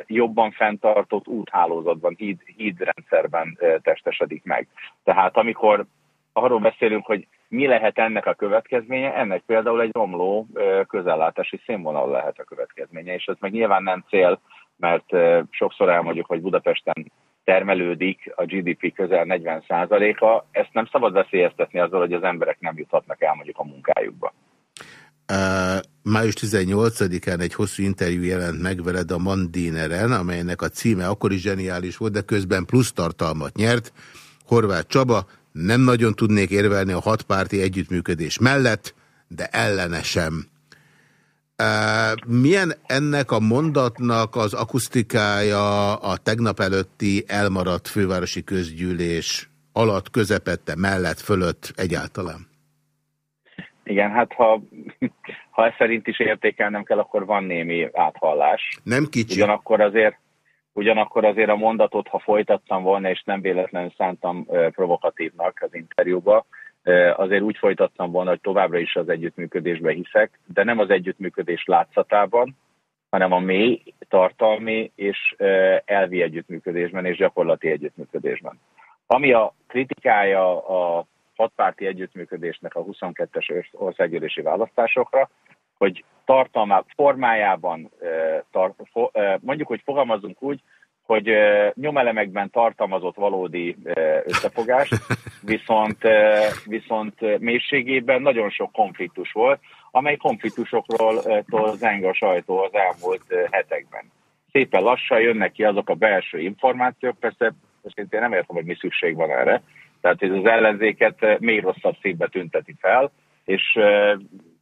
jobban fenntartott úthálózatban, híd, hídrendszerben testesedik meg. Tehát amikor arról beszélünk, hogy mi lehet ennek a következménye, ennek például egy romló közellátási színvonal lehet a következménye, és ez meg nyilván nem cél, mert sokszor elmondjuk, hogy Budapesten termelődik a GDP közel 40%-a, ezt nem szabad veszélyeztetni azzal, hogy az emberek nem juthatnak el mondjuk a munkájukba. Május 18-án egy hosszú interjú jelent meg veled a Mandineren, amelynek a címe akkor is zseniális volt, de közben plusz tartalmat nyert. Horváth Csaba, nem nagyon tudnék érvelni a hatpárti együttműködés mellett, de ellene sem. Milyen ennek a mondatnak az akusztikája a tegnap előtti elmaradt fővárosi közgyűlés alatt, közepette, mellett, fölött egyáltalán? Igen, hát ha, ha ez szerint is értékelnem kell, akkor van némi áthallás. Nem kicsi. Ugyanakkor azért, ugyanakkor azért a mondatot, ha folytattam volna, és nem véletlenül szántam provokatívnak az interjúba, azért úgy folytattam volna, hogy továbbra is az együttműködésbe hiszek, de nem az együttműködés látszatában, hanem a mély, tartalmi és elvi együttműködésben és gyakorlati együttműködésben. Ami a kritikája a hatpárti együttműködésnek a 22-es országgyűlési választásokra, hogy tartalmá, formájában, mondjuk, hogy fogalmazunk úgy, hogy nyomelemekben tartalmazott valódi összefogást, viszont, viszont mélységében nagyon sok konfliktus volt, amely konfliktusokról zeng a sajtó az elmúlt hetekben. szépen lassan jönnek ki azok a belső információk, persze most én nem értem, hogy mi szükség van erre, tehát ez az ellenzéket még rosszabb színbe tünteti fel, és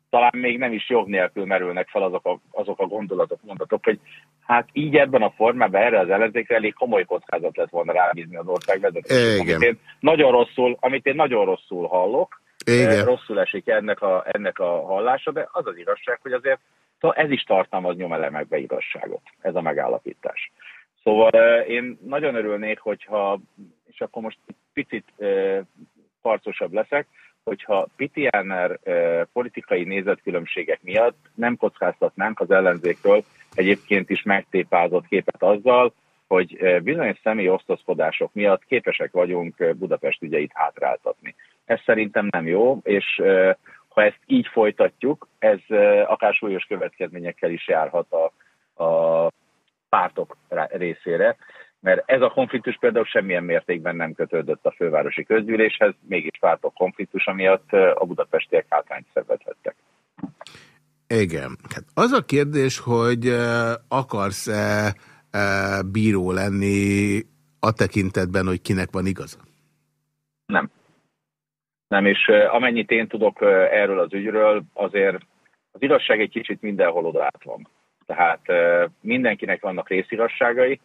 talán még nem is jog nélkül merülnek fel azok a, azok a gondolatok, mondatok, hogy hát így ebben a formában erre az ellenzékre elég komoly kockázat lett volna rábízni az ország vezetését. Amit én nagyon rosszul, amit én nagyon rosszul hallok, Igen. rosszul esik ennek a, ennek a hallása, de az az igazság, hogy azért ez is tartalmaz nyomelemekbe igazságot, ez a megállapítás. Szóval én nagyon örülnék, hogyha, és akkor most picit harcosabb leszek, hogyha Pitiáner politikai nézetkülönbségek miatt nem kockáztatnánk az ellenzékről egyébként is megtépázott képet azzal, hogy bizonyos személyi osztozkodások miatt képesek vagyunk Budapest ügyeit hátráltatni. Ez szerintem nem jó, és ha ezt így folytatjuk, ez akár súlyos következményekkel is járhat a, a pártok részére, mert ez a konfliktus például semmilyen mértékben nem kötődött a fővárosi közgyűléshez, mégis pártok konfliktusa miatt a budapestiek hátrányt szenvedhettek. Igen. Hát az a kérdés, hogy akarsz-e bíró lenni a tekintetben, hogy kinek van igaza? Nem. Nem, és amennyit én tudok erről az ügyről, azért az igazság egy kicsit mindenhol odát van. Tehát mindenkinek vannak részigazságai,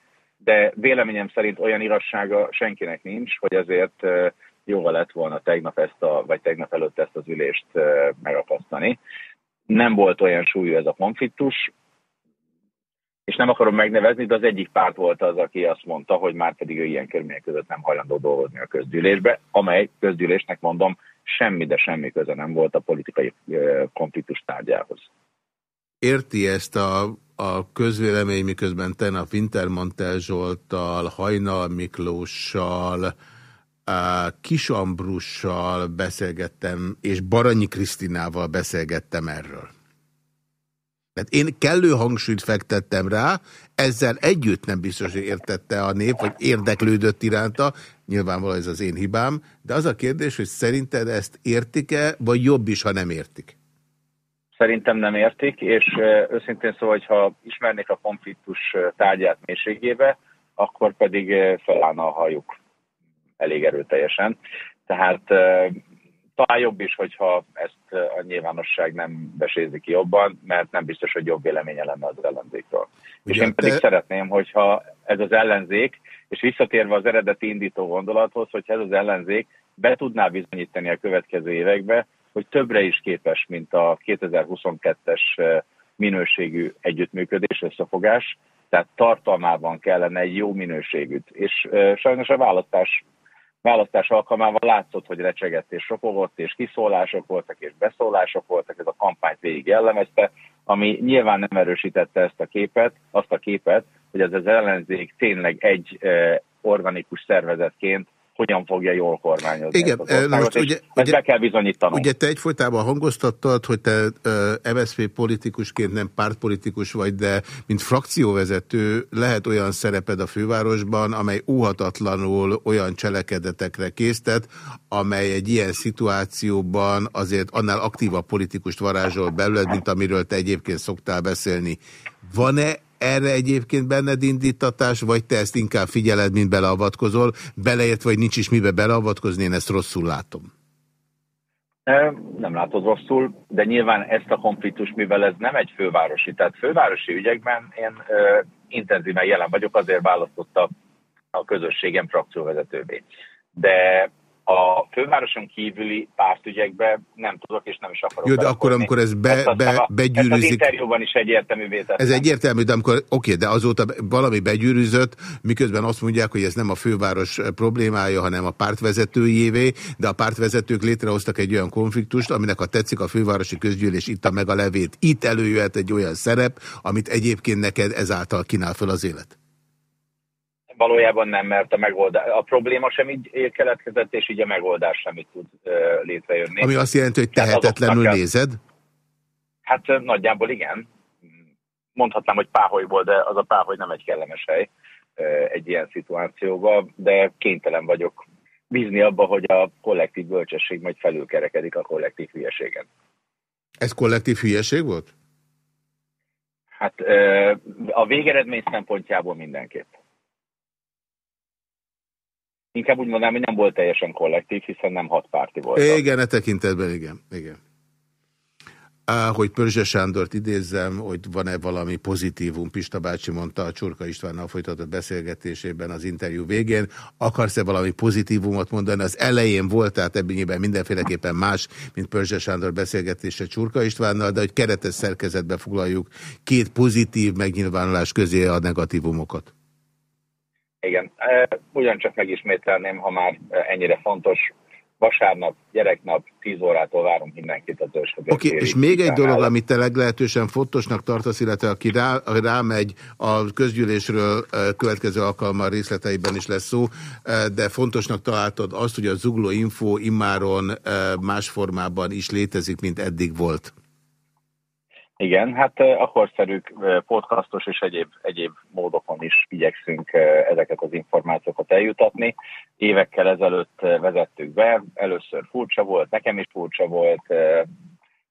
de véleményem szerint olyan igazsága senkinek nincs, hogy ezért jóval lett volna tegnap ezt a, vagy tegnap előtt ezt az ülést megakasztani. Nem volt olyan súlyú ez a konfliktus, és nem akarom megnevezni, de az egyik párt volt az, aki azt mondta, hogy már pedig ő ilyen körülmények között nem hajlandó dolgozni a közgyűlésbe, amely közgyűlésnek mondom, semmi, de semmi köze nem volt a politikai konfliktus tárgyához. Érti ezt a a közvélemény, miközben tegnap Wintermantel Zsolttal, Hajnal Miklóssal, Kisambrussal beszélgettem, és Baranyi Krisztinával beszélgettem erről. Tehát én kellő hangsúlyt fektettem rá, ezzel együtt nem biztos, hogy értette a nép, vagy érdeklődött iránta, nyilvánvalóan ez az én hibám, de az a kérdés, hogy szerinted ezt értik-e, vagy jobb is, ha nem értik? Szerintem nem értik, és őszintén szóval, hogyha ismernék a konfliktus tárgyát mélységébe, akkor pedig felállna a hajuk elég erőteljesen. Tehát talán jobb is, hogyha ezt a nyilvánosság nem besézi ki jobban, mert nem biztos, hogy jobb véleménye lenne az ellenzékről. Ugye, és én pedig te... szeretném, hogyha ez az ellenzék, és visszatérve az eredeti indító gondolathoz, hogyha ez az ellenzék be tudná bizonyítani a következő évekbe, hogy többre is képes, mint a 2022-es minőségű együttműködés, összefogás, tehát tartalmában kellene egy jó minőségűt. És sajnos a választás, választás alkalmával látszott, hogy recsegett és ropogott, és kiszólások voltak, és beszólások voltak, ez a kampányt végig jellemezte, ami nyilván nem erősítette ezt a képet, azt a képet, hogy ez az ellenzék tényleg egy organikus szervezetként hogyan fogja jól kormányozni. Igen, ezt na most ugye, ezt ugye, be kell bizonyítanunk. Ugye te egyfolytában hangoztattad, hogy te uh, MSZP politikusként nem pártpolitikus vagy, de mint frakcióvezető lehet olyan szereped a fővárosban, amely óhatatlanul olyan cselekedetekre késztet, amely egy ilyen szituációban azért annál aktívabb politikust varázsol belőled, mint amiről te egyébként szoktál beszélni. Van-e erre egyébként benned indítatás, vagy te ezt inkább figyeled, mint beleavatkozol, beleért, vagy nincs is mibe beleavatkozni, én ezt rosszul látom. Nem látod rosszul, de nyilván ezt a konfliktus, mivel ez nem egy fővárosi, tehát fővárosi ügyekben én ö, intenzíven jelen vagyok, azért választotta a közösségem frakcióvezetővé. De a fővároson kívüli pártügyekbe nem tudok és nem is akarok. Jó, de akkor, amikor ez be, be, begyűrűzik... Ez az interjúban is egyértelművé tettem. Ez egyértelmű, de amikor, oké, de azóta valami begyűrűzött, miközben azt mondják, hogy ez nem a főváros problémája, hanem a pártvezetőjévé, de a pártvezetők létrehoztak egy olyan konfliktust, aminek a tetszik a fővárosi közgyűlés itt a meg a levét. Itt előjöhet egy olyan szerep, amit egyébként neked ezáltal kínál fel az élet. Valójában nem, mert a, megoldás, a probléma sem így keletkezett, és így a megoldás sem így tud létrejönni. Ami azt jelenti, hogy tehetetlenül nézed? Hát nagyjából igen. Mondhatnám, hogy páholyból, de az a páholy nem egy kellemes hely egy ilyen szituációban, de kénytelen vagyok bízni abba, hogy a kollektív bölcsesség majd felülkerekedik a kollektív hülyeségen. Ez kollektív hülyeség volt? Hát a végeredmény szempontjából mindenképp. Inkább úgy mondanám, hogy nem volt teljesen kollektív, hiszen nem hat párti volt. Igen, e tekintetben igen. igen. Hogy Pörzse Sándort idézzem, hogy van-e valami pozitívum, Pista bácsi mondta a Csurka Istvánnal folytatott beszélgetésében az interjú végén. Akarsz-e valami pozitívumot mondani? Az elején volt, tehát ebben mindenféleképpen más, mint Pörzse Sándor beszélgetése Csurka Istvánnal, de hogy keretes szerkezetbe foglaljuk két pozitív megnyilvánulás közé a negatívumokat. Igen, ugyancsak megismételném, ha már ennyire fontos, vasárnap, gyereknap, 10 órától várunk mindenkit az ősködő. Oké, okay, és még egy dolog, amit te leglehetősen fontosnak tartasz, illetve aki rá, rámegy a közgyűlésről következő alkalommal részleteiben is lesz szó, de fontosnak találtad azt, hogy a Zugló Info immáron más formában is létezik, mint eddig volt. Igen, hát a korszerűk podcastos és egyéb, egyéb módokon is igyekszünk ezeket az információkat eljutatni. Évekkel ezelőtt vezettük be, először furcsa volt, nekem is furcsa volt,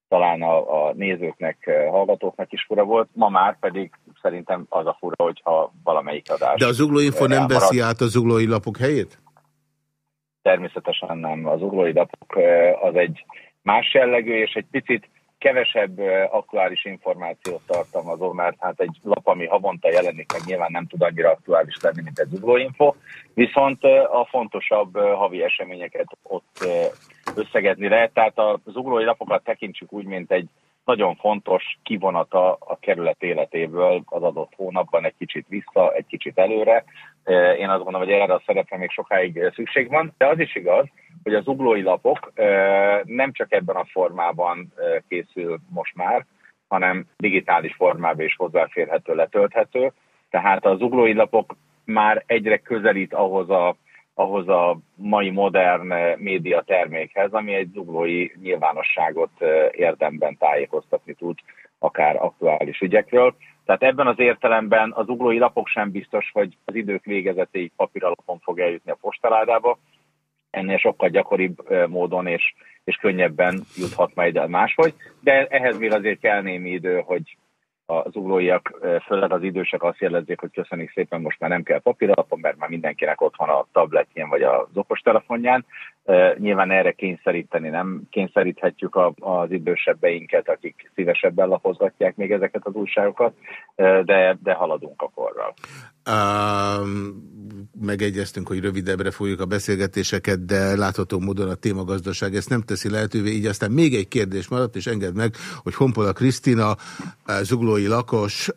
talán a, a nézőknek, hallgatóknak is fura volt, ma már pedig szerintem az a fura, hogyha valamelyik adás... De az Info nem veszi át az zuglói lapok helyét? Természetesen nem. Az zuglói lapok az egy más jellegű, és egy picit kevesebb aktuális információt tartalmazó, mert hát egy lap, ami havonta jelenik, meg nyilván nem tud annyira aktuális lenni, mint egy Info, viszont a fontosabb havi eseményeket ott összegezni lehet. Tehát a zuglói lapokat tekintsük úgy, mint egy nagyon fontos kivonata a kerület életéből az adott hónapban egy kicsit vissza, egy kicsit előre. Én azt gondolom, hogy erre a szerepre még sokáig szükség van, de az is igaz, hogy az uglói lapok nem csak ebben a formában készül most már, hanem digitális formában is hozzáférhető, letölthető. Tehát az uglói lapok már egyre közelít ahhoz a, ahhoz a mai modern média termékhez, ami egy zuglói nyilvánosságot érdemben tájékoztatni tud, akár aktuális ügyekről. Tehát ebben az értelemben az uglói lapok sem biztos, hogy az idők végezetéig papíralapon fog eljutni a postaládába, ennél sokkal gyakoribb módon és, és könnyebben juthat majd el máshogy, de ehhez még azért kell némi idő, hogy az uglóiak, főleg az idősek azt jelezzék, hogy köszönjük szépen, most már nem kell papíralapon, mert már mindenkinek ott van a tabletjén vagy az okostelefonján. Nyilván erre kényszeríteni nem kényszeríthetjük az idősebbeinket, akik szívesebben lapozgatják még ezeket az újságokat, de, de haladunk a korral. Um, megegyeztünk, hogy rövidebbre fogjuk a beszélgetéseket, de látható módon a témagazdaság ezt nem teszi lehetővé, így aztán még egy kérdés maradt, és engedd meg, hogy Honpola Krisztina zuglói lakos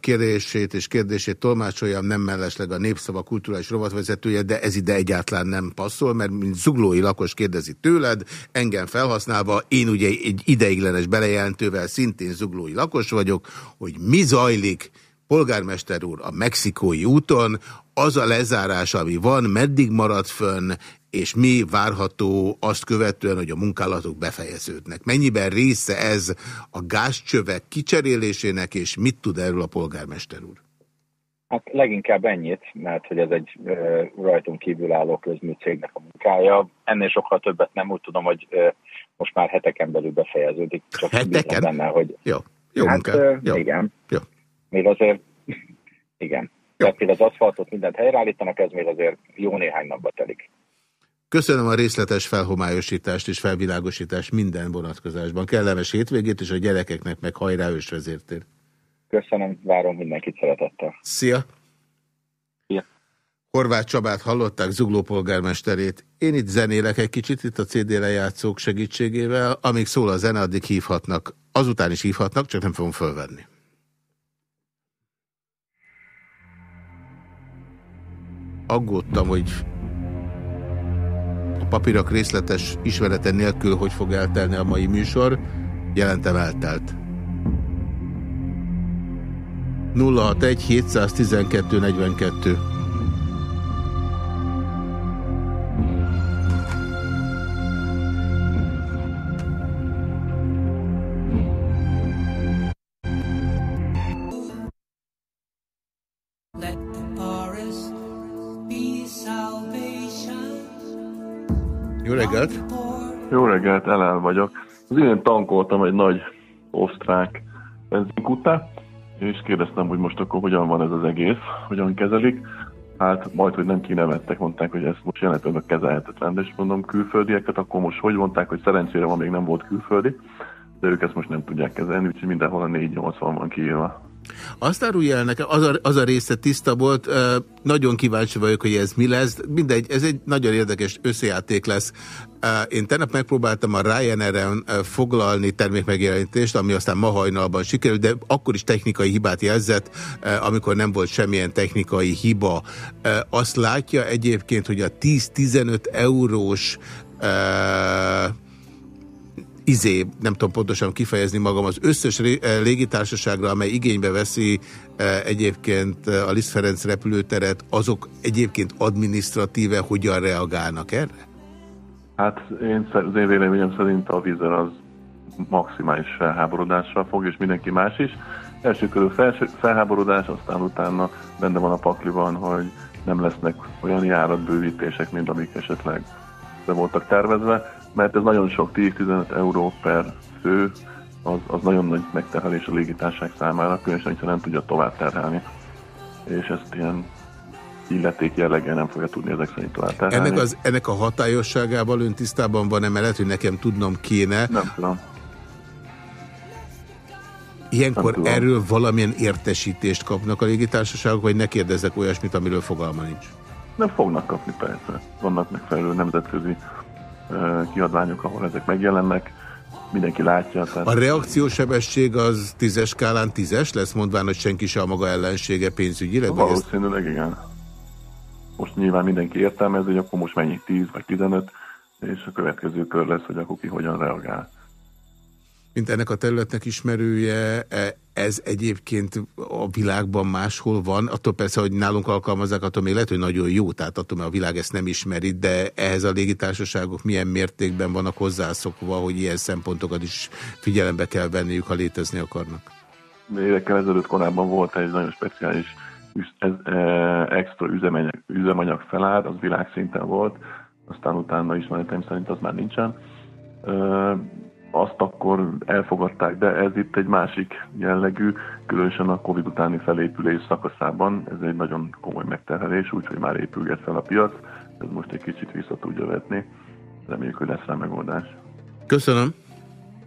kérését és kérdését tolmácsoljam, nem mellesleg a Népszava kulturális rovatvezetője, de ez ide egyáltalán nem passzol, mert mint zuglói lakos kérdezi tőled, engem felhasználva, én ugye egy ideiglenes belejelentővel szintén zuglói lakos vagyok, hogy mi zajlik polgármester úr a mexikói úton, az a lezárás, ami van, meddig marad fönn, és mi várható azt követően, hogy a munkálatok befejeződnek. Mennyiben része ez a gázcsövek kicserélésének, és mit tud erről a polgármester úr? Hát leginkább ennyit, mert hogy ez egy rajtunk kívülálló közműcégnek a munkája. Ennél sokkal többet nem úgy tudom, hogy most már heteken belül befejeződik. Csak heteken? Benne, hogy... Jó, jó hát, uh, jó. Igen. Jó. Még azért, igen. Tehát az aszfaltot mindent helyreállítanak, ez még azért jó néhány napba telik. Köszönöm a részletes felhomályosítást és felvilágosítást minden vonatkozásban. Kellemes hétvégét, és a gyerekeknek meg hajrá ősvezértér. Köszönöm, várom mindenkit szeretettel. Szia! Szia! Horváth Csabát hallották, Zugló polgármesterét. Én itt zenélek egy kicsit, itt a CD lejátszók segítségével. Amíg szól a zene, addig hívhatnak. Azután is hívhatnak, csak nem fogom fölvenni. Aggódtam, hogy a papírok részletes ismerete nélkül hogy fog eltelni a mai műsor. Jelentem eltelt. 061 712 42 Jó reggelt! Jó reggelt, Elel vagyok. Az én tankoltam egy nagy osztrák benzinkutát, és kérdeztem, hogy most akkor hogyan van ez az egész, hogyan kezelik. Hát majd, hogy nem kinevettek, mondták, hogy ez most jelenleg kezelhetetlen, is mondom külföldieket, akkor most hogy mondták, hogy szerencsére van még nem volt külföldi, de ők ezt most nem tudják kezelni, úgyhogy mindenhol a 480 van kiírva. Azt árulja el nekem, az a, az a része tiszta volt, nagyon kíváncsi vagyok, hogy ez mi lesz. Mindegy, ez egy nagyon érdekes összejáték lesz. Én tegnap megpróbáltam a Ryanair-en foglalni termékmegjelenítést, ami aztán ma hajnalban sikerült, de akkor is technikai hibát jelzett, amikor nem volt semmilyen technikai hiba. Azt látja egyébként, hogy a 10-15 eurós izé, nem tudom pontosan kifejezni magam, az összes eh, légitársaságra, amely igénybe veszi eh, egyébként eh, a Liszt Ferenc repülőteret, azok egyébként administratíve hogyan reagálnak erre? Hát én, az én véleményem szerint a vízer az maximális felháborodással fog, és mindenki más is. Első körül felháborodás, aztán utána benne van a pakliban, hogy nem lesznek olyan járatbővítések, mint amik esetleg be voltak tervezve mert ez nagyon sok, 10-15 euró per fő, az, az nagyon nagy megterhelés a légitárság számára, különösen, ha nem tudja tovább terhelni. És ezt ilyen illeték jelleggel nem fogja tudni ezek szerint tovább terhelni. Ennek, az, ennek a hatályosságával ön tisztában van emellett, hogy nekem tudnom kéne? Nem tudom. Ilyenkor nem erről valamilyen értesítést kapnak a légitársaságok, vagy ne kérdezzek olyasmit, amiről fogalma nincs? Nem fognak kapni persze. Vannak megfelelő nemzetközi kiadványok, ahol ezek megjelennek, mindenki látja. Tehát... A reakciósebesség az tízes skálán tízes lesz, mondván, hogy senki sem a maga ellensége pénzügyileg? Valószínűleg igen. Most nyilván mindenki értelmez, hogy akkor most mennyi 10 vagy 15, és a következő kör lesz, hogy akkor ki hogyan reagál mint ennek a területnek ismerője, e, ez egyébként a világban máshol van, attól persze, hogy nálunk alkalmazzák, attól még lehet, hogy nagyon jó, tehát attól, mert a világ ezt nem ismeri, de ehhez a légitársaságok milyen mértékben vannak hozzászokva, hogy ilyen szempontokat is figyelembe kell venniük, ha létezni akarnak? Évekkel ezelőtt korábban volt egy nagyon speciális ez, e, extra üzemanyag, üzemanyag felár, az világszinten volt, aztán utána ismeretem szerint az már nincsen azt akkor elfogadták, de ez itt egy másik jellegű, különösen a Covid utáni felépülés szakaszában, ez egy nagyon komoly megterhelés, úgyhogy már épülget fel a piac, ez most egy kicsit vissza tudja vetni. Reméljük, hogy lesz rá megoldás. Köszönöm.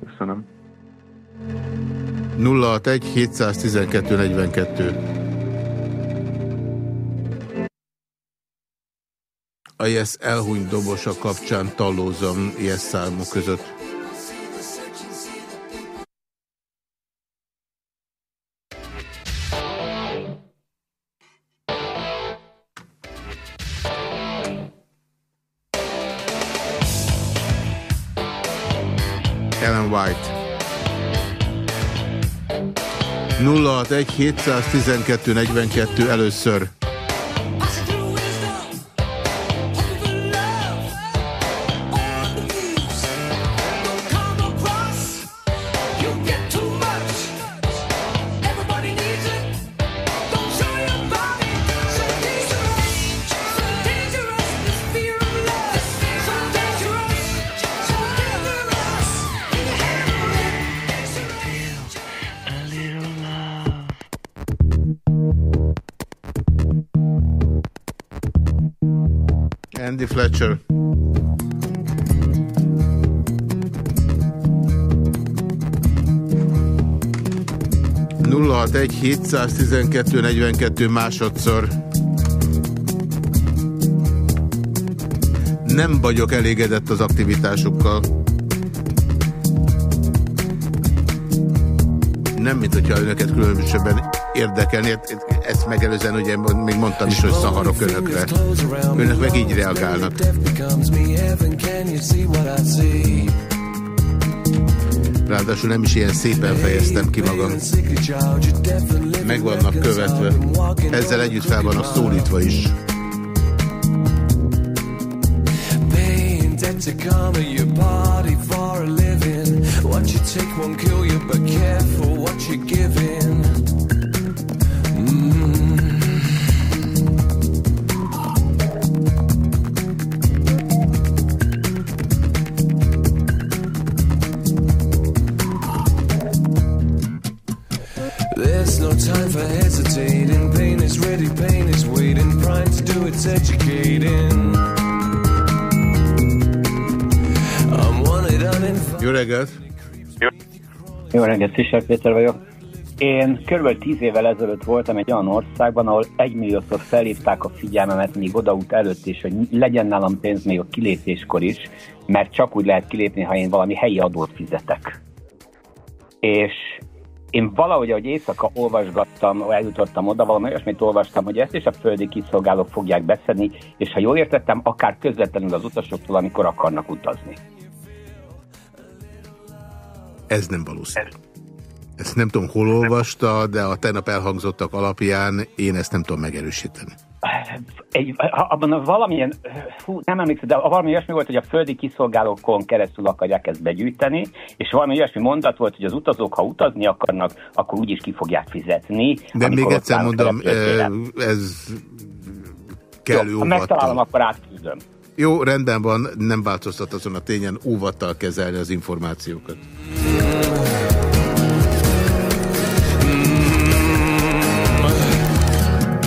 Köszönöm. 061 712 42 a Yes elhuny dobosa kapcsán talózom Yes számok között. 061 712 42 először. 061 712 42 másodszor. Nem vagyok elégedett az aktivitásukkal. Nem, mint hogyha önöket különösebben érdekelni. Ezt megelőzően ugye még mondtam is, hogy szaharok önökre. Önök meg így reagálnak. Ráadásul nem is ilyen szépen fejeztem ki magam. Meg vannak követve. Ezzel együtt fel vannak szólítva is. to come your party for a living. What you take won't kill you, reggelt, Fischer Péter vagyok. Én kb. tíz évvel ezelőtt voltam egy olyan országban, ahol egymilliószor felhívták a figyelmemet még odaút előtt is, hogy legyen nálam pénz még a kilépéskor is, mert csak úgy lehet kilépni, ha én valami helyi adót fizetek. És én valahogy, ahogy éjszaka olvasgattam, eljutottam oda, valami olyasmit olvastam, hogy ezt is a földi kiszolgálók fogják beszedni, és ha jól értettem, akár közvetlenül az utasoktól, amikor akarnak utazni. Ez nem valószínű. Ezt nem tudom, hol olvasta, de a tegnap elhangzottak alapján én ezt nem tudom megerősíteni. Egy, abban valamilyen, fú, nem emlékszem, de valami olyasmi volt, hogy a földi kiszolgálókon keresztül akarják ezt begyűjteni, és valami olyasmi mondat volt, hogy az utazók, ha utazni akarnak, akkor úgyis ki fogják fizetni. De még egyszer mondom, ez kell Jó, ha megtalálom, akkor átküldöm. Jó, rendben van, nem változtat azon a tényen óvattal kezelni az információkat.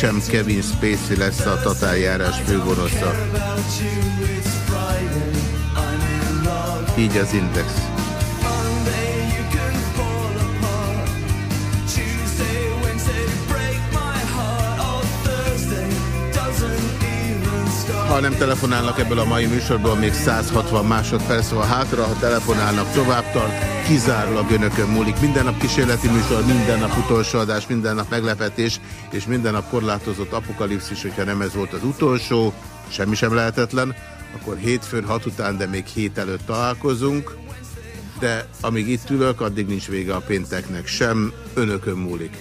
Mégsem Kevin Spacey lesz a tatárjárás főgonosza. Így az Index. Ha nem telefonálnak ebből a mai műsorból, még 160 másodperc van hátra, ha telefonálnak tovább tart, kizárólag önökön múlik. Minden nap kísérleti műsor, minden nap utolsó adás, minden nap meglepetés, és minden nap korlátozott apokalipszis, hogyha nem ez volt az utolsó, semmi sem lehetetlen, akkor hétfőn hat után, de még hét előtt találkozunk, de amíg itt ülök, addig nincs vége a pénteknek sem, önökön múlik.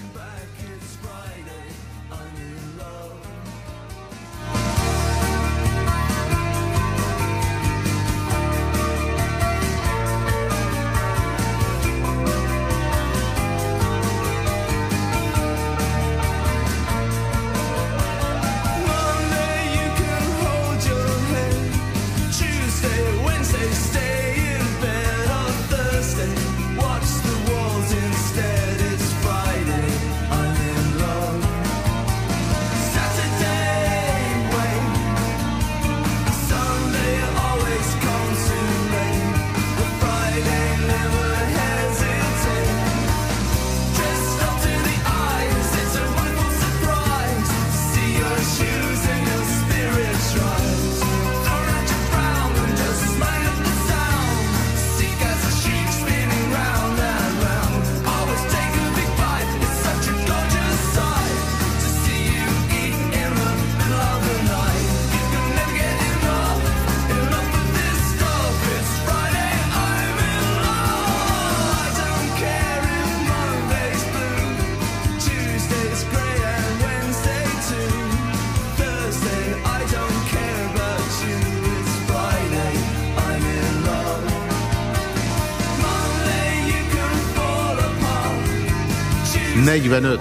45.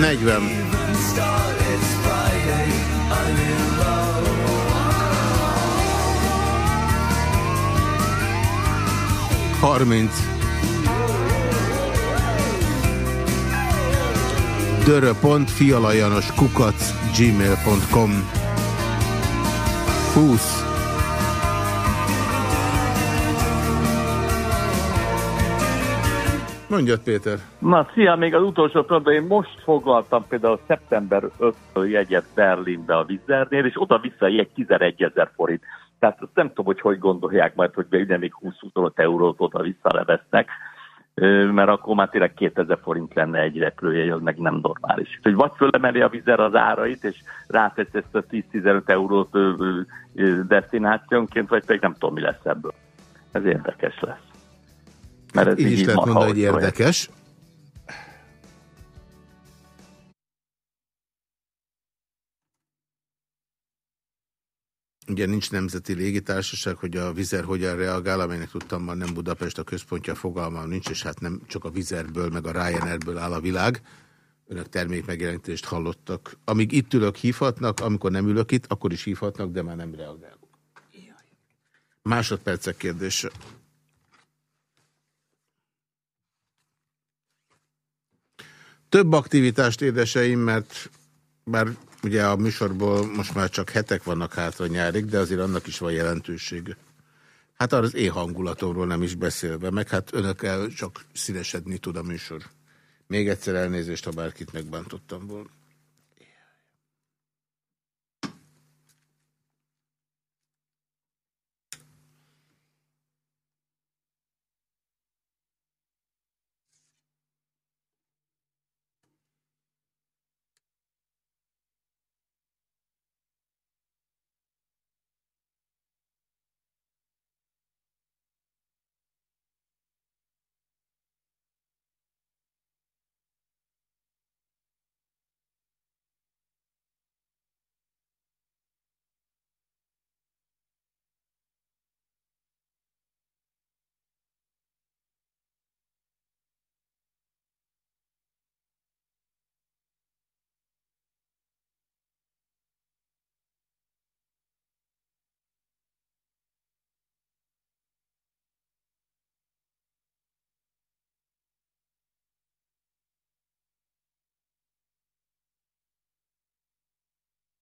40. Harminc. dörö.fialajanos kukac gmail.com 20 Mondjad, Péter. Na, szia, még az utolsó pillanatban én most foglaltam például szeptember 5 jegyet Berlinbe a Vizernél, és oda-vissza egy 11 ezer forint. Tehát azt nem tudom, hogy hogy gondolják majd, hogy ugye még 20-25 eurót oda-vissza levesznek. mert akkor már tényleg 2000 forint lenne egy repülőjegy, az meg nem normális. Úgyhogy vagy fölemeli a vizer az árait, és rátesz ezt a 10-15 eurót destinációnként, vagy pedig nem tudom, mi lesz ebből. Ez érdekes lesz. Mert ez így, így is lehet mondani, hogy érdekes. Ugye nincs nemzeti légitársaság, hogy a vizer hogyan reagál, amelynek tudtam, már nem Budapest a központja, fogalmam nincs, és hát nem csak a vizerből, meg a Ryanairből áll a világ. Önök termék megjelentést hallottak. Amíg itt ülök, hívhatnak, amikor nem ülök itt, akkor is hívhatnak, de már nem reagálok. Másodpercek kérdése. Több aktivitást, édeseim, mert bár ugye a műsorból most már csak hetek vannak hátra nyárig, de azért annak is van jelentősége. Hát az én hangulatomról nem is beszélve, meg hát önökkel csak színesedni tud a műsor. Még egyszer elnézést, ha bárkit megbántottam volna.